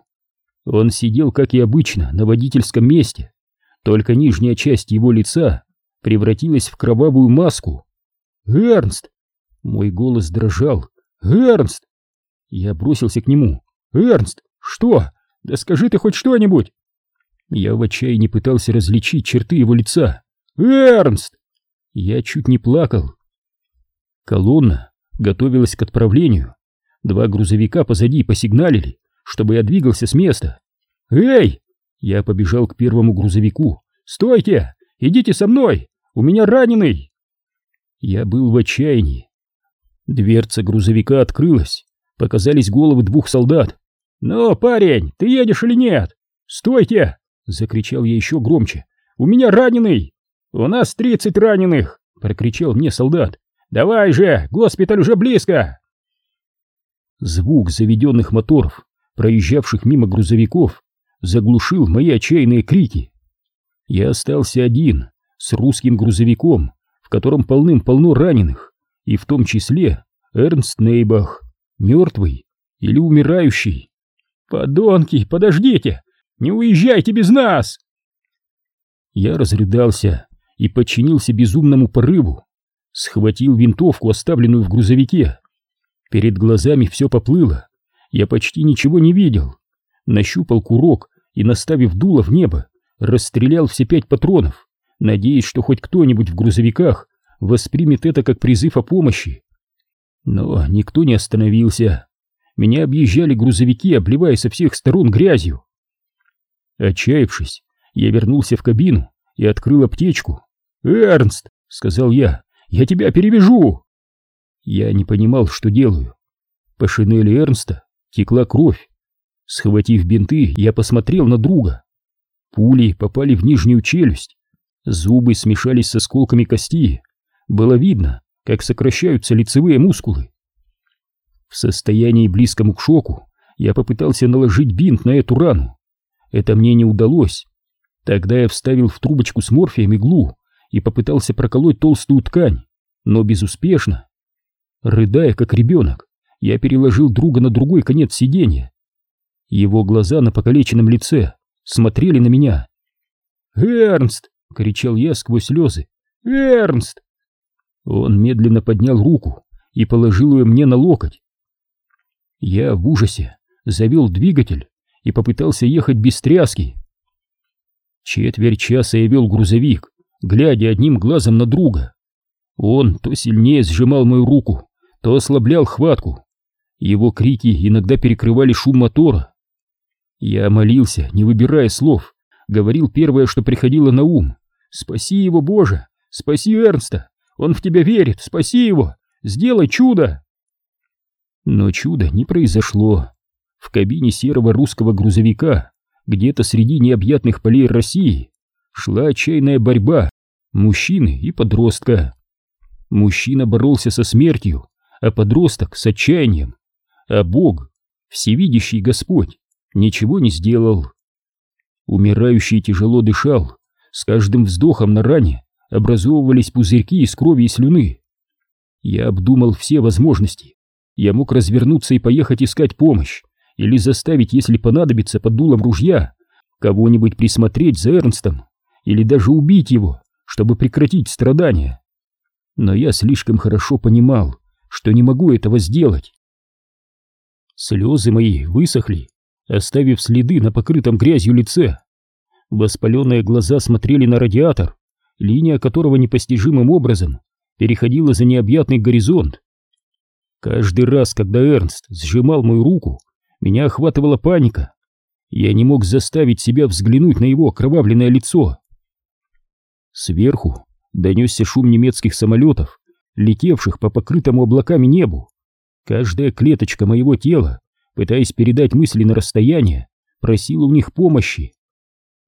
Он сидел, как и обычно, на водительском месте, только нижняя часть его лица превратилась в кровавую маску. «Эрнст!» Мой голос дрожал. «Эрнст!» Я бросился к нему. «Эрнст! Что? Да скажи ты хоть что-нибудь!» Я в отчаянии пытался различить черты его лица. «Эрнст!» Я чуть не плакал. Колонна готовилась к отправлению. Два грузовика позади посигналили, чтобы я двигался с места. «Эй!» Я побежал к первому грузовику. «Стойте! Идите со мной! У меня раненый!» Я был в отчаянии. Дверца грузовика открылась. Показались головы двух солдат. «Ну, парень, ты едешь или нет? Стойте!» Закричал я еще громче. «У меня раненый!» «У нас тридцать раненых!» Прокричал мне солдат. «Давай же! Госпиталь уже близко!» Звук заведенных моторов, проезжавших мимо грузовиков, заглушил мои отчаянные крики. Я остался один, с русским грузовиком, в котором полным-полно раненых, и в том числе Эрнст Нейбах, мертвый или умирающий. «Подонки, подождите! Не уезжайте без нас!» Я разрыдался и подчинился безумному порыву, схватил винтовку, оставленную в грузовике. Перед глазами все поплыло, я почти ничего не видел. Нащупал курок и, наставив дуло в небо, расстрелял все пять патронов, надеясь, что хоть кто-нибудь в грузовиках воспримет это как призыв о помощи. Но никто не остановился. Меня объезжали грузовики, обливая со всех сторон грязью. Отчаявшись, я вернулся в кабину и открыл аптечку. «Эрнст!» — сказал я. «Я тебя перевяжу!» Я не понимал, что делаю. По шинели Эрнста текла кровь. Схватив бинты, я посмотрел на друга. Пули попали в нижнюю челюсть. Зубы смешались с осколками кости. Было видно, как сокращаются лицевые мускулы. В состоянии близкому к шоку я попытался наложить бинт на эту рану. Это мне не удалось. Тогда я вставил в трубочку с морфием иглу и попытался проколоть толстую ткань, но безуспешно. Рыдая, как ребенок, я переложил друга на другой конец сиденья. Его глаза на покалеченном лице смотрели на меня. «Эрнст!» — кричал я сквозь слезы. «Эрнст!» Он медленно поднял руку и положил ее мне на локоть. Я в ужасе завел двигатель и попытался ехать без тряски. Четверть часа я вел грузовик, глядя одним глазом на друга. Он то сильнее сжимал мою руку, то ослаблял хватку. Его крики иногда перекрывали шум мотора. Я молился, не выбирая слов, говорил первое, что приходило на ум. «Спаси его, Боже! Спаси Эрнста! Он в тебя верит! Спаси его! Сделай чудо!» Но чудо не произошло. В кабине серого русского грузовика, где-то среди необъятных полей России, шла отчаянная борьба мужчины и подростка. Мужчина боролся со смертью, а подросток с отчаянием. А Бог, всевидящий Господь, ничего не сделал. Умирающий тяжело дышал, с каждым вздохом на ране образовывались пузырьки из крови и слюны. Я обдумал все возможности. Я мог развернуться и поехать искать помощь, или заставить, если понадобится, под дулом ружья, кого-нибудь присмотреть за Эрнстом, или даже убить его, чтобы прекратить страдания. Но я слишком хорошо понимал, что не могу этого сделать. Слезы мои высохли, оставив следы на покрытом грязью лице. Воспаленные глаза смотрели на радиатор, линия которого непостижимым образом переходила за необъятный горизонт. Каждый раз, когда Эрнст сжимал мою руку, меня охватывала паника. Я не мог заставить себя взглянуть на его окровавленное лицо. Сверху донесся шум немецких самолетов, летевших по покрытому облаками небу. Каждая клеточка моего тела, пытаясь передать мысли на расстояние, просила у них помощи.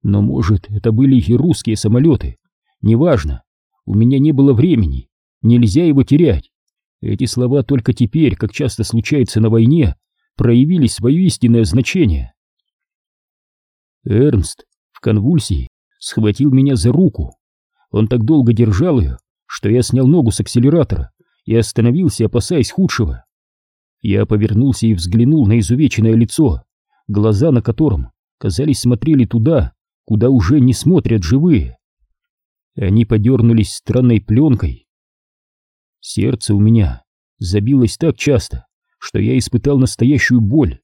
Но, может, это были и русские самолеты. Неважно. У меня не было времени. Нельзя его терять. Эти слова только теперь, как часто случается на войне, проявили свое истинное значение. Эрнст в конвульсии схватил меня за руку. Он так долго держал ее, что я снял ногу с акселератора и остановился, опасаясь худшего. Я повернулся и взглянул на изувеченное лицо, глаза на котором, казались, смотрели туда, куда уже не смотрят живые. Они подернулись странной пленкой. Сердце у меня забилось так часто, что я испытал настоящую боль.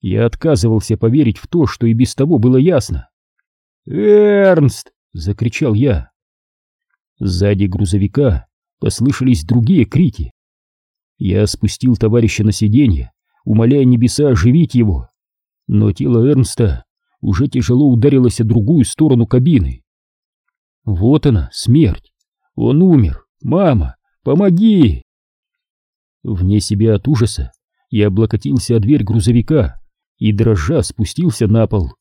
Я отказывался поверить в то, что и без того было ясно. «Эрнст!» — закричал я. Сзади грузовика послышались другие крики. Я спустил товарища на сиденье, умоляя небеса оживить его. Но тело Эрнста уже тяжело ударилось о другую сторону кабины. Вот она, смерть. Он умер. Мама, помоги! Вне себя от ужаса я облокотился о дверь грузовика и, дрожа, спустился на пол.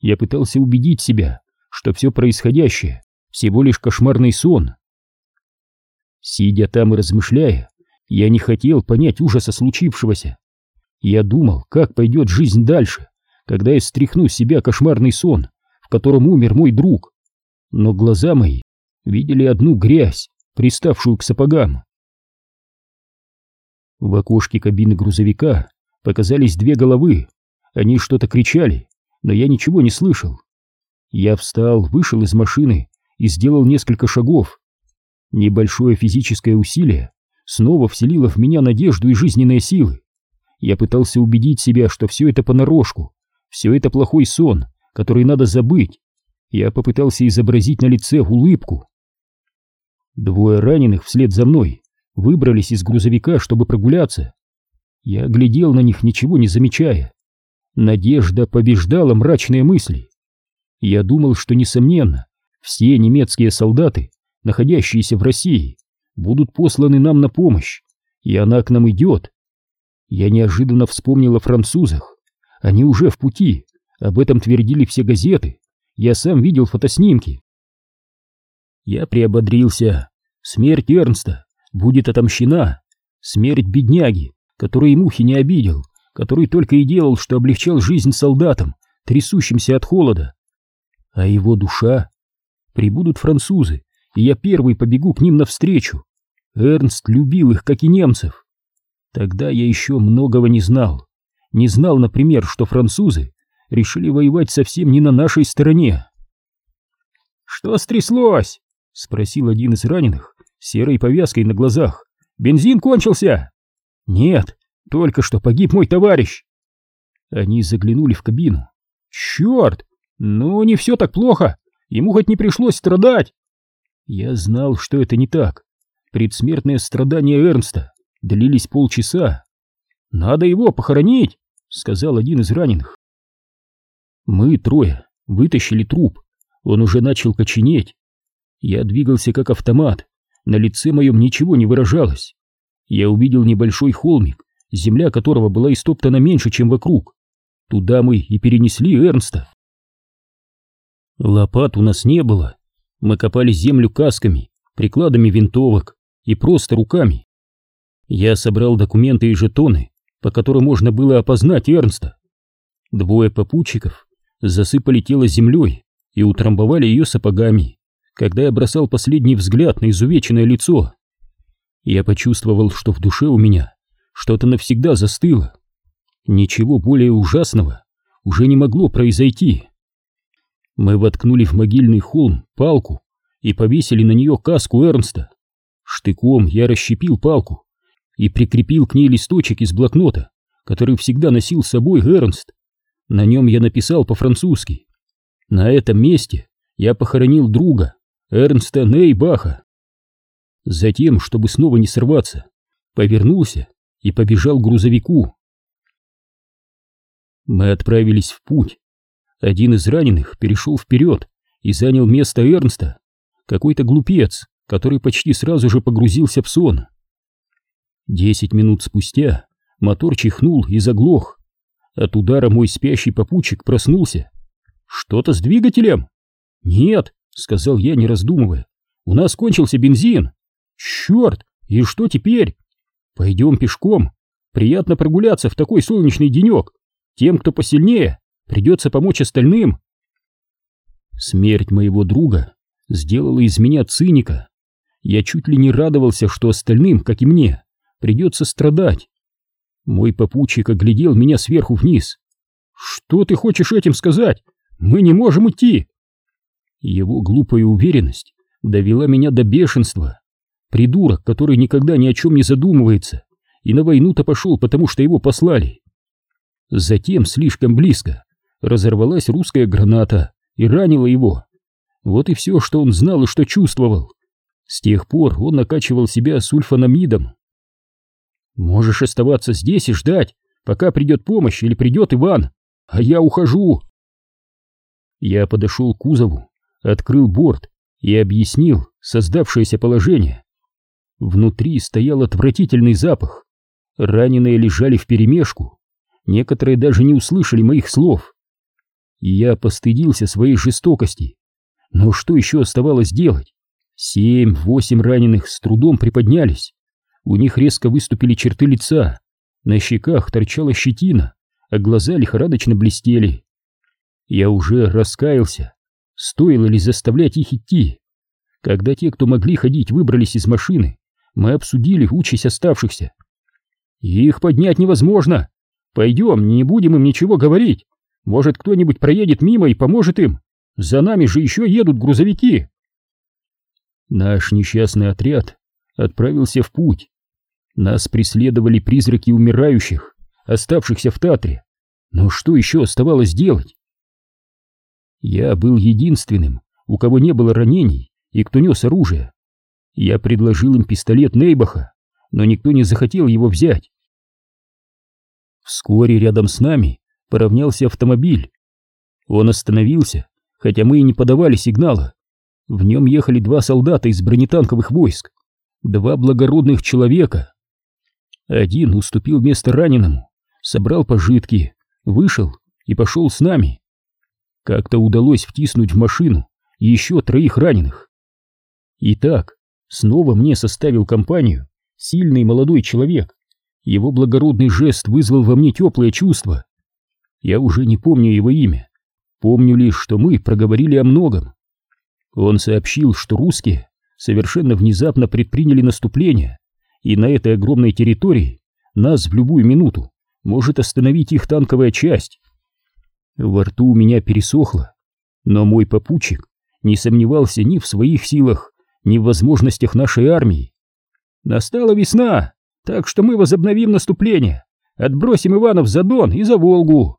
Я пытался убедить себя, что все происходящее всего лишь кошмарный сон. Сидя там и размышляя, я не хотел понять ужаса случившегося. Я думал, как пойдет жизнь дальше, когда я стряхну с себя кошмарный сон, в котором умер мой друг. Но глаза мои видели одну грязь, приставшую к сапогам. В окошке кабины грузовика показались две головы. Они что-то кричали, но я ничего не слышал. Я встал, вышел из машины и сделал несколько шагов. Небольшое физическое усилие снова вселило в меня надежду и жизненные силы. Я пытался убедить себя, что все это понарошку, все это плохой сон, который надо забыть. Я попытался изобразить на лице улыбку. Двое раненых вслед за мной выбрались из грузовика, чтобы прогуляться. Я глядел на них, ничего не замечая. Надежда побеждала мрачные мысли. Я думал, что, несомненно, все немецкие солдаты, находящиеся в России, будут посланы нам на помощь, и она к нам идет. Я неожиданно вспомнил о французах. Они уже в пути, об этом твердили все газеты. Я сам видел фотоснимки. Я приободрился. Смерть Эрнста будет отомщена. Смерть бедняги, который и мухи не обидел, который только и делал, что облегчал жизнь солдатам, трясущимся от холода. А его душа? Прибудут французы, и я первый побегу к ним навстречу. Эрнст любил их, как и немцев. Тогда я еще многого не знал. Не знал, например, что французы решили воевать совсем не на нашей стороне. «Что стряслось?» — спросил один из раненых, серой повязкой на глазах. «Бензин кончился?» «Нет, только что погиб мой товарищ». Они заглянули в кабину. «Черт! Ну, не все так плохо. Ему хоть не пришлось страдать». Я знал, что это не так. Предсмертные страдания Эрнста длились полчаса. «Надо его похоронить», — сказал один из раненых. Мы трое вытащили труп. Он уже начал коченеть. Я двигался как автомат. На лице моем ничего не выражалось. Я увидел небольшой холмик, земля которого была истоптана меньше, чем вокруг. Туда мы и перенесли Эрнста. Лопат у нас не было. Мы копали землю касками, прикладами винтовок и просто руками. Я собрал документы и жетоны, по которым можно было опознать Эрнста. Двое попутчиков засыпали тело землей и утрамбовали ее сапогами, когда я бросал последний взгляд на изувеченное лицо. Я почувствовал, что в душе у меня что-то навсегда застыло. Ничего более ужасного уже не могло произойти. Мы воткнули в могильный холм палку и повесили на нее каску Эрнста. Штыком я расщепил палку и прикрепил к ней листочек из блокнота, который всегда носил с собой Эрнст. На нем я написал по-французски. На этом месте я похоронил друга, Эрнста Нейбаха. Затем, чтобы снова не сорваться, повернулся и побежал к грузовику. Мы отправились в путь. Один из раненых перешел вперед и занял место Эрнста. Какой-то глупец, который почти сразу же погрузился в сон. Десять минут спустя мотор чихнул и заглох. От удара мой спящий попутчик проснулся. «Что-то с двигателем?» «Нет», — сказал я, не раздумывая. «У нас кончился бензин». «Черт! И что теперь?» Пойдем пешком. Приятно прогуляться в такой солнечный денек. Тем, кто посильнее, придется помочь остальным. Смерть моего друга сделала из меня циника. Я чуть ли не радовался, что остальным, как и мне, придется страдать. Мой попутчик оглядел меня сверху вниз. «Что ты хочешь этим сказать? Мы не можем идти!» Его глупая уверенность довела меня до бешенства. Придурок, который никогда ни о чем не задумывается, и на войну-то пошел, потому что его послали. Затем, слишком близко, разорвалась русская граната и ранила его. Вот и все, что он знал и что чувствовал. С тех пор он накачивал себя сульфанамидом. «Можешь оставаться здесь и ждать, пока придет помощь или придет Иван, а я ухожу!» Я подошел к кузову, открыл борт и объяснил создавшееся положение. Внутри стоял отвратительный запах. Раненые лежали вперемешку. Некоторые даже не услышали моих слов. И я постыдился своей жестокости. Но что еще оставалось делать? Семь-восемь раненых с трудом приподнялись. У них резко выступили черты лица. На щеках торчала щетина, а глаза лихорадочно блестели. Я уже раскаялся. Стоило ли заставлять их идти? Когда те, кто могли ходить, выбрались из машины, мы обсудили участь оставшихся. Их поднять невозможно. Пойдем, не будем им ничего говорить. Может, кто-нибудь проедет мимо и поможет им. За нами же еще едут грузовики. Наш несчастный отряд отправился в путь. Нас преследовали призраки умирающих, оставшихся в Татре. Но что еще оставалось делать? Я был единственным, у кого не было ранений и кто нес оружие. Я предложил им пистолет Нейбаха, но никто не захотел его взять. Вскоре рядом с нами поравнялся автомобиль. Он остановился, хотя мы и не подавали сигнала. В нем ехали два солдата из бронетанковых войск, два благородных человека. Один уступил место раненому, собрал пожитки, вышел и пошел с нами. Как-то удалось втиснуть в машину еще троих раненых. Итак, Снова мне составил компанию сильный молодой человек. Его благородный жест вызвал во мне теплое чувство. Я уже не помню его имя. Помню лишь, что мы проговорили о многом. Он сообщил, что русские совершенно внезапно предприняли наступление, и на этой огромной территории нас в любую минуту может остановить их танковая часть. Во рту у меня пересохло, но мой попутчик не сомневался ни в своих силах, ни в возможностях нашей армии. Настала весна, так что мы возобновим наступление, отбросим Иванов за Дон и за Волгу.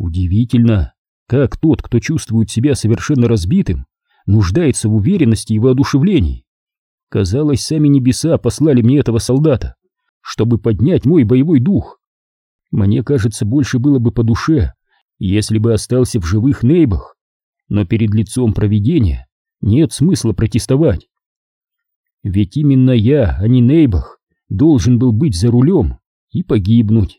Удивительно, как тот, кто чувствует себя совершенно разбитым, нуждается в уверенности и воодушевлении. Казалось, сами небеса послали мне этого солдата, чтобы поднять мой боевой дух. Мне кажется, больше было бы по душе, если бы остался в живых нейбах, но перед лицом провидения нет смысла протестовать. Ведь именно я, а не Нейбах, должен был быть за рулем и погибнуть.